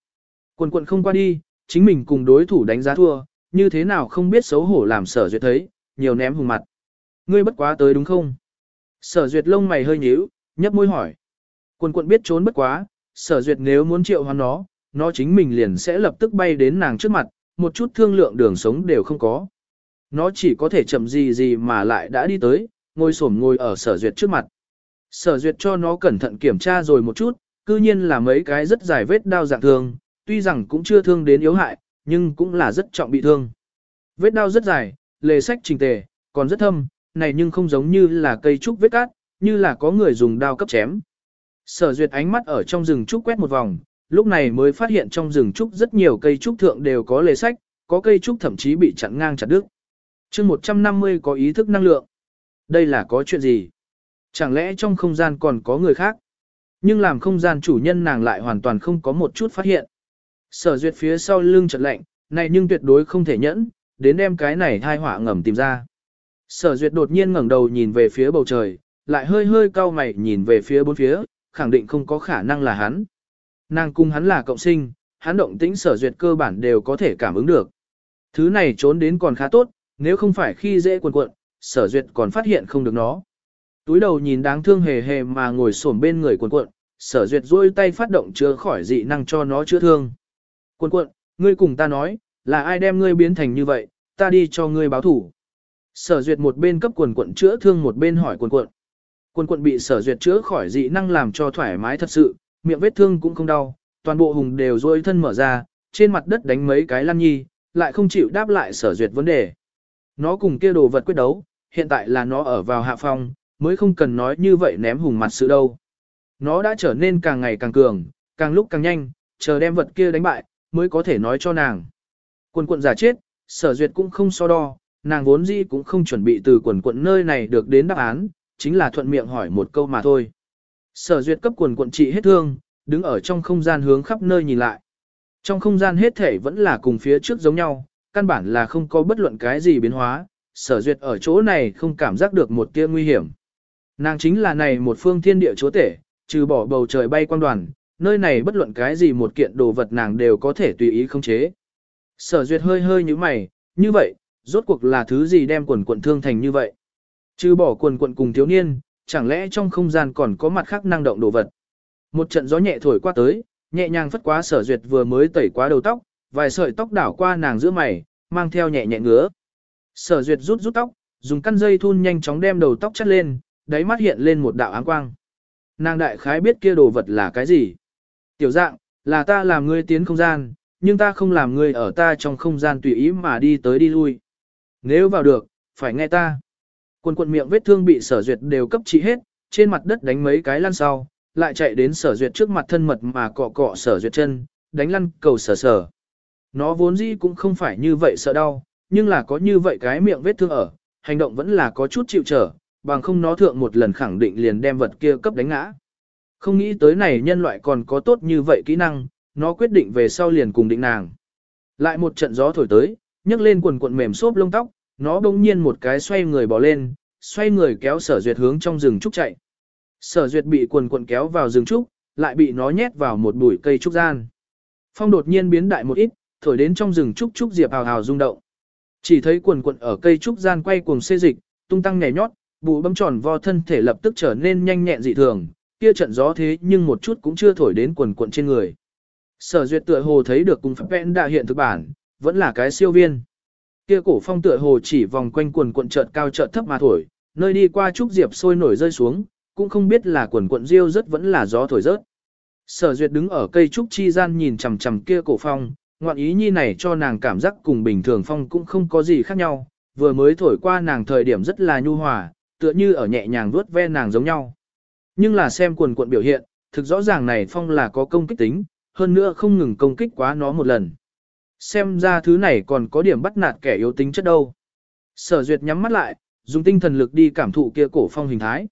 Quần quận không qua đi, chính mình cùng đối thủ đánh giá thua, như thế nào không biết xấu hổ làm sở duyệt thấy, nhiều ném hùng mặt. Ngươi bất quá tới đúng không? Sở duyệt lông mày hơi nhíu, nhấp môi hỏi. Quần quận biết trốn bất quá, sở duyệt nếu muốn triệu hoán nó, nó chính mình liền sẽ lập tức bay đến nàng trước mặt, một chút thương lượng đường sống đều không có. Nó chỉ có thể chậm gì gì mà lại đã đi tới, ngồi xổm ngồi ở sở duyệt trước mặt. Sở duyệt cho nó cẩn thận kiểm tra rồi một chút, cư nhiên là mấy cái rất dài vết đau dạng thương, tuy rằng cũng chưa thương đến yếu hại, nhưng cũng là rất trọng bị thương. Vết đau rất dài, lề sách trình tề, còn rất thâm, này nhưng không giống như là cây trúc vết cát, như là có người dùng đao cấp chém. Sở duyệt ánh mắt ở trong rừng trúc quét một vòng, lúc này mới phát hiện trong rừng trúc rất nhiều cây trúc thượng đều có lề sách, có cây trúc thậm chí bị chặn ngang chặt đứt. chương 150 có ý thức năng lượng. Đây là có chuyện gì? Chẳng lẽ trong không gian còn có người khác? Nhưng làm không gian chủ nhân nàng lại hoàn toàn không có một chút phát hiện. Sở duyệt phía sau lưng chợt lạnh, này nhưng tuyệt đối không thể nhẫn, đến đem cái này thai họa ngầm tìm ra. Sở duyệt đột nhiên ngẩng đầu nhìn về phía bầu trời, lại hơi hơi cau mày nhìn về phía bốn phía, khẳng định không có khả năng là hắn. Nàng cung hắn là cộng sinh, hắn động tĩnh sở duyệt cơ bản đều có thể cảm ứng được. Thứ này trốn đến còn khá tốt, nếu không phải khi dễ quần cuộn, sở duyệt còn phát hiện không được nó. Túi đầu nhìn đáng thương hề hề mà ngồi xổm bên người quần cuộn, sở duyệt duỗi tay phát động chữa khỏi dị năng cho nó chữa thương. Quần cuộn, ngươi cùng ta nói, là ai đem ngươi biến thành như vậy, ta đi cho ngươi báo thủ. Sở duyệt một bên cấp quần quận chữa thương một bên hỏi quần quận. Quần quận bị sở duyệt chữa khỏi dị năng làm cho thoải mái thật sự, miệng vết thương cũng không đau, toàn bộ hùng đều duỗi thân mở ra, trên mặt đất đánh mấy cái lăn nhi, lại không chịu đáp lại sở duyệt vấn đề. Nó cùng kia đồ vật quyết đấu, hiện tại là nó ở vào hạ phong, mới không cần nói như vậy ném hùng mặt sự đâu. Nó đã trở nên càng ngày càng cường, càng lúc càng nhanh, chờ đem vật kia đánh bại, mới có thể nói cho nàng. Quần quận giả chết, sở duyệt cũng không so đo, nàng vốn dĩ cũng không chuẩn bị từ quần quận nơi này được đến đáp án, chính là thuận miệng hỏi một câu mà thôi. Sở duyệt cấp quần quận trị hết thương, đứng ở trong không gian hướng khắp nơi nhìn lại. Trong không gian hết thể vẫn là cùng phía trước giống nhau, căn bản là không có bất luận cái gì biến hóa, sở duyệt ở chỗ này không cảm giác được một tia nguy hiểm. Nàng chính là này một phương thiên địa chúa tể, trừ bỏ bầu trời bay quan đoàn, nơi này bất luận cái gì một kiện đồ vật nàng đều có thể tùy ý khống chế. Sở duyệt hơi hơi như mày, như vậy, rốt cuộc là thứ gì đem quần quận thương thành như vậy? Trừ bỏ quần quận cùng thiếu niên, chẳng lẽ trong không gian còn có mặt khác năng động đồ vật? Một trận gió nhẹ thổi qua tới, nhẹ nhàng phất quá sở duyệt vừa mới tẩy qua đầu tóc, vài sợi tóc đảo qua nàng giữa mày, mang theo nhẹ nhẹ ngứa. Sở duyệt rút rút tóc, dùng căn dây thun nhanh chóng đem đầu tóc chắt lên, đáy mắt hiện lên một đạo áng quang. Nàng đại khái biết kia đồ vật là cái gì. Tiểu dạng, là ta làm ngươi tiến không gian, nhưng ta không làm ngươi ở ta trong không gian tùy ý mà đi tới đi lui. Nếu vào được, phải nghe ta. Quần quần miệng vết thương bị sở duyệt đều cấp trị hết, trên mặt đất đánh mấy cái lăn sau, lại chạy đến sở duyệt trước mặt thân mật mà cọ cọ sở duyệt chân, đánh lăn cầu sở sở. Nó vốn dĩ cũng không phải như vậy sợ đau, nhưng là có như vậy cái miệng vết thương ở, hành động vẫn là có chút chịu trở, bằng không nó thượng một lần khẳng định liền đem vật kia cấp đánh ngã. Không nghĩ tới này nhân loại còn có tốt như vậy kỹ năng, nó quyết định về sau liền cùng định nàng. Lại một trận gió thổi tới, nhấc lên quần cuộn mềm xốp lông tóc, nó bỗng nhiên một cái xoay người bỏ lên, xoay người kéo sở duyệt hướng trong rừng trúc chạy. Sở duyệt bị quần cuộn kéo vào rừng trúc, lại bị nó nhét vào một bụi cây trúc gian. Phong đột nhiên biến đại một ít, thổi đến trong rừng trúc trúc diệp hào hào rung động. Chỉ thấy quần cuộn ở cây trúc gian quay cuồng xê dịch, tung tăng nhảy nhót, bụi bấm tròn vo thân thể lập tức trở nên nhanh nhẹn dị thường, kia trận gió thế nhưng một chút cũng chưa thổi đến quần cuộn trên người. Sở duyệt tựa hồ thấy được cùng phép vẽn đã hiện thực bản, vẫn là cái siêu viên. Kia cổ phong tựa hồ chỉ vòng quanh quần cuộn chợt cao chợt thấp mà thổi, nơi đi qua trúc diệp sôi nổi rơi xuống, cũng không biết là quần cuộn riêu rất vẫn là gió thổi rớt. Sở duyệt đứng ở cây trúc chi gian nhìn chằm chằm kia cổ phong, ngoạn ý nhi này cho nàng cảm giác cùng bình thường phong cũng không có gì khác nhau, vừa mới thổi qua nàng thời điểm rất là nhu hòa, tựa như ở nhẹ nhàng vuốt ve nàng giống nhau. Nhưng là xem quần cuộn biểu hiện, thực rõ ràng này phong là có công kích tính, hơn nữa không ngừng công kích quá nó một lần. Xem ra thứ này còn có điểm bắt nạt kẻ yếu tính chất đâu. Sở duyệt nhắm mắt lại, dùng tinh thần lực đi cảm thụ kia cổ phong hình thái.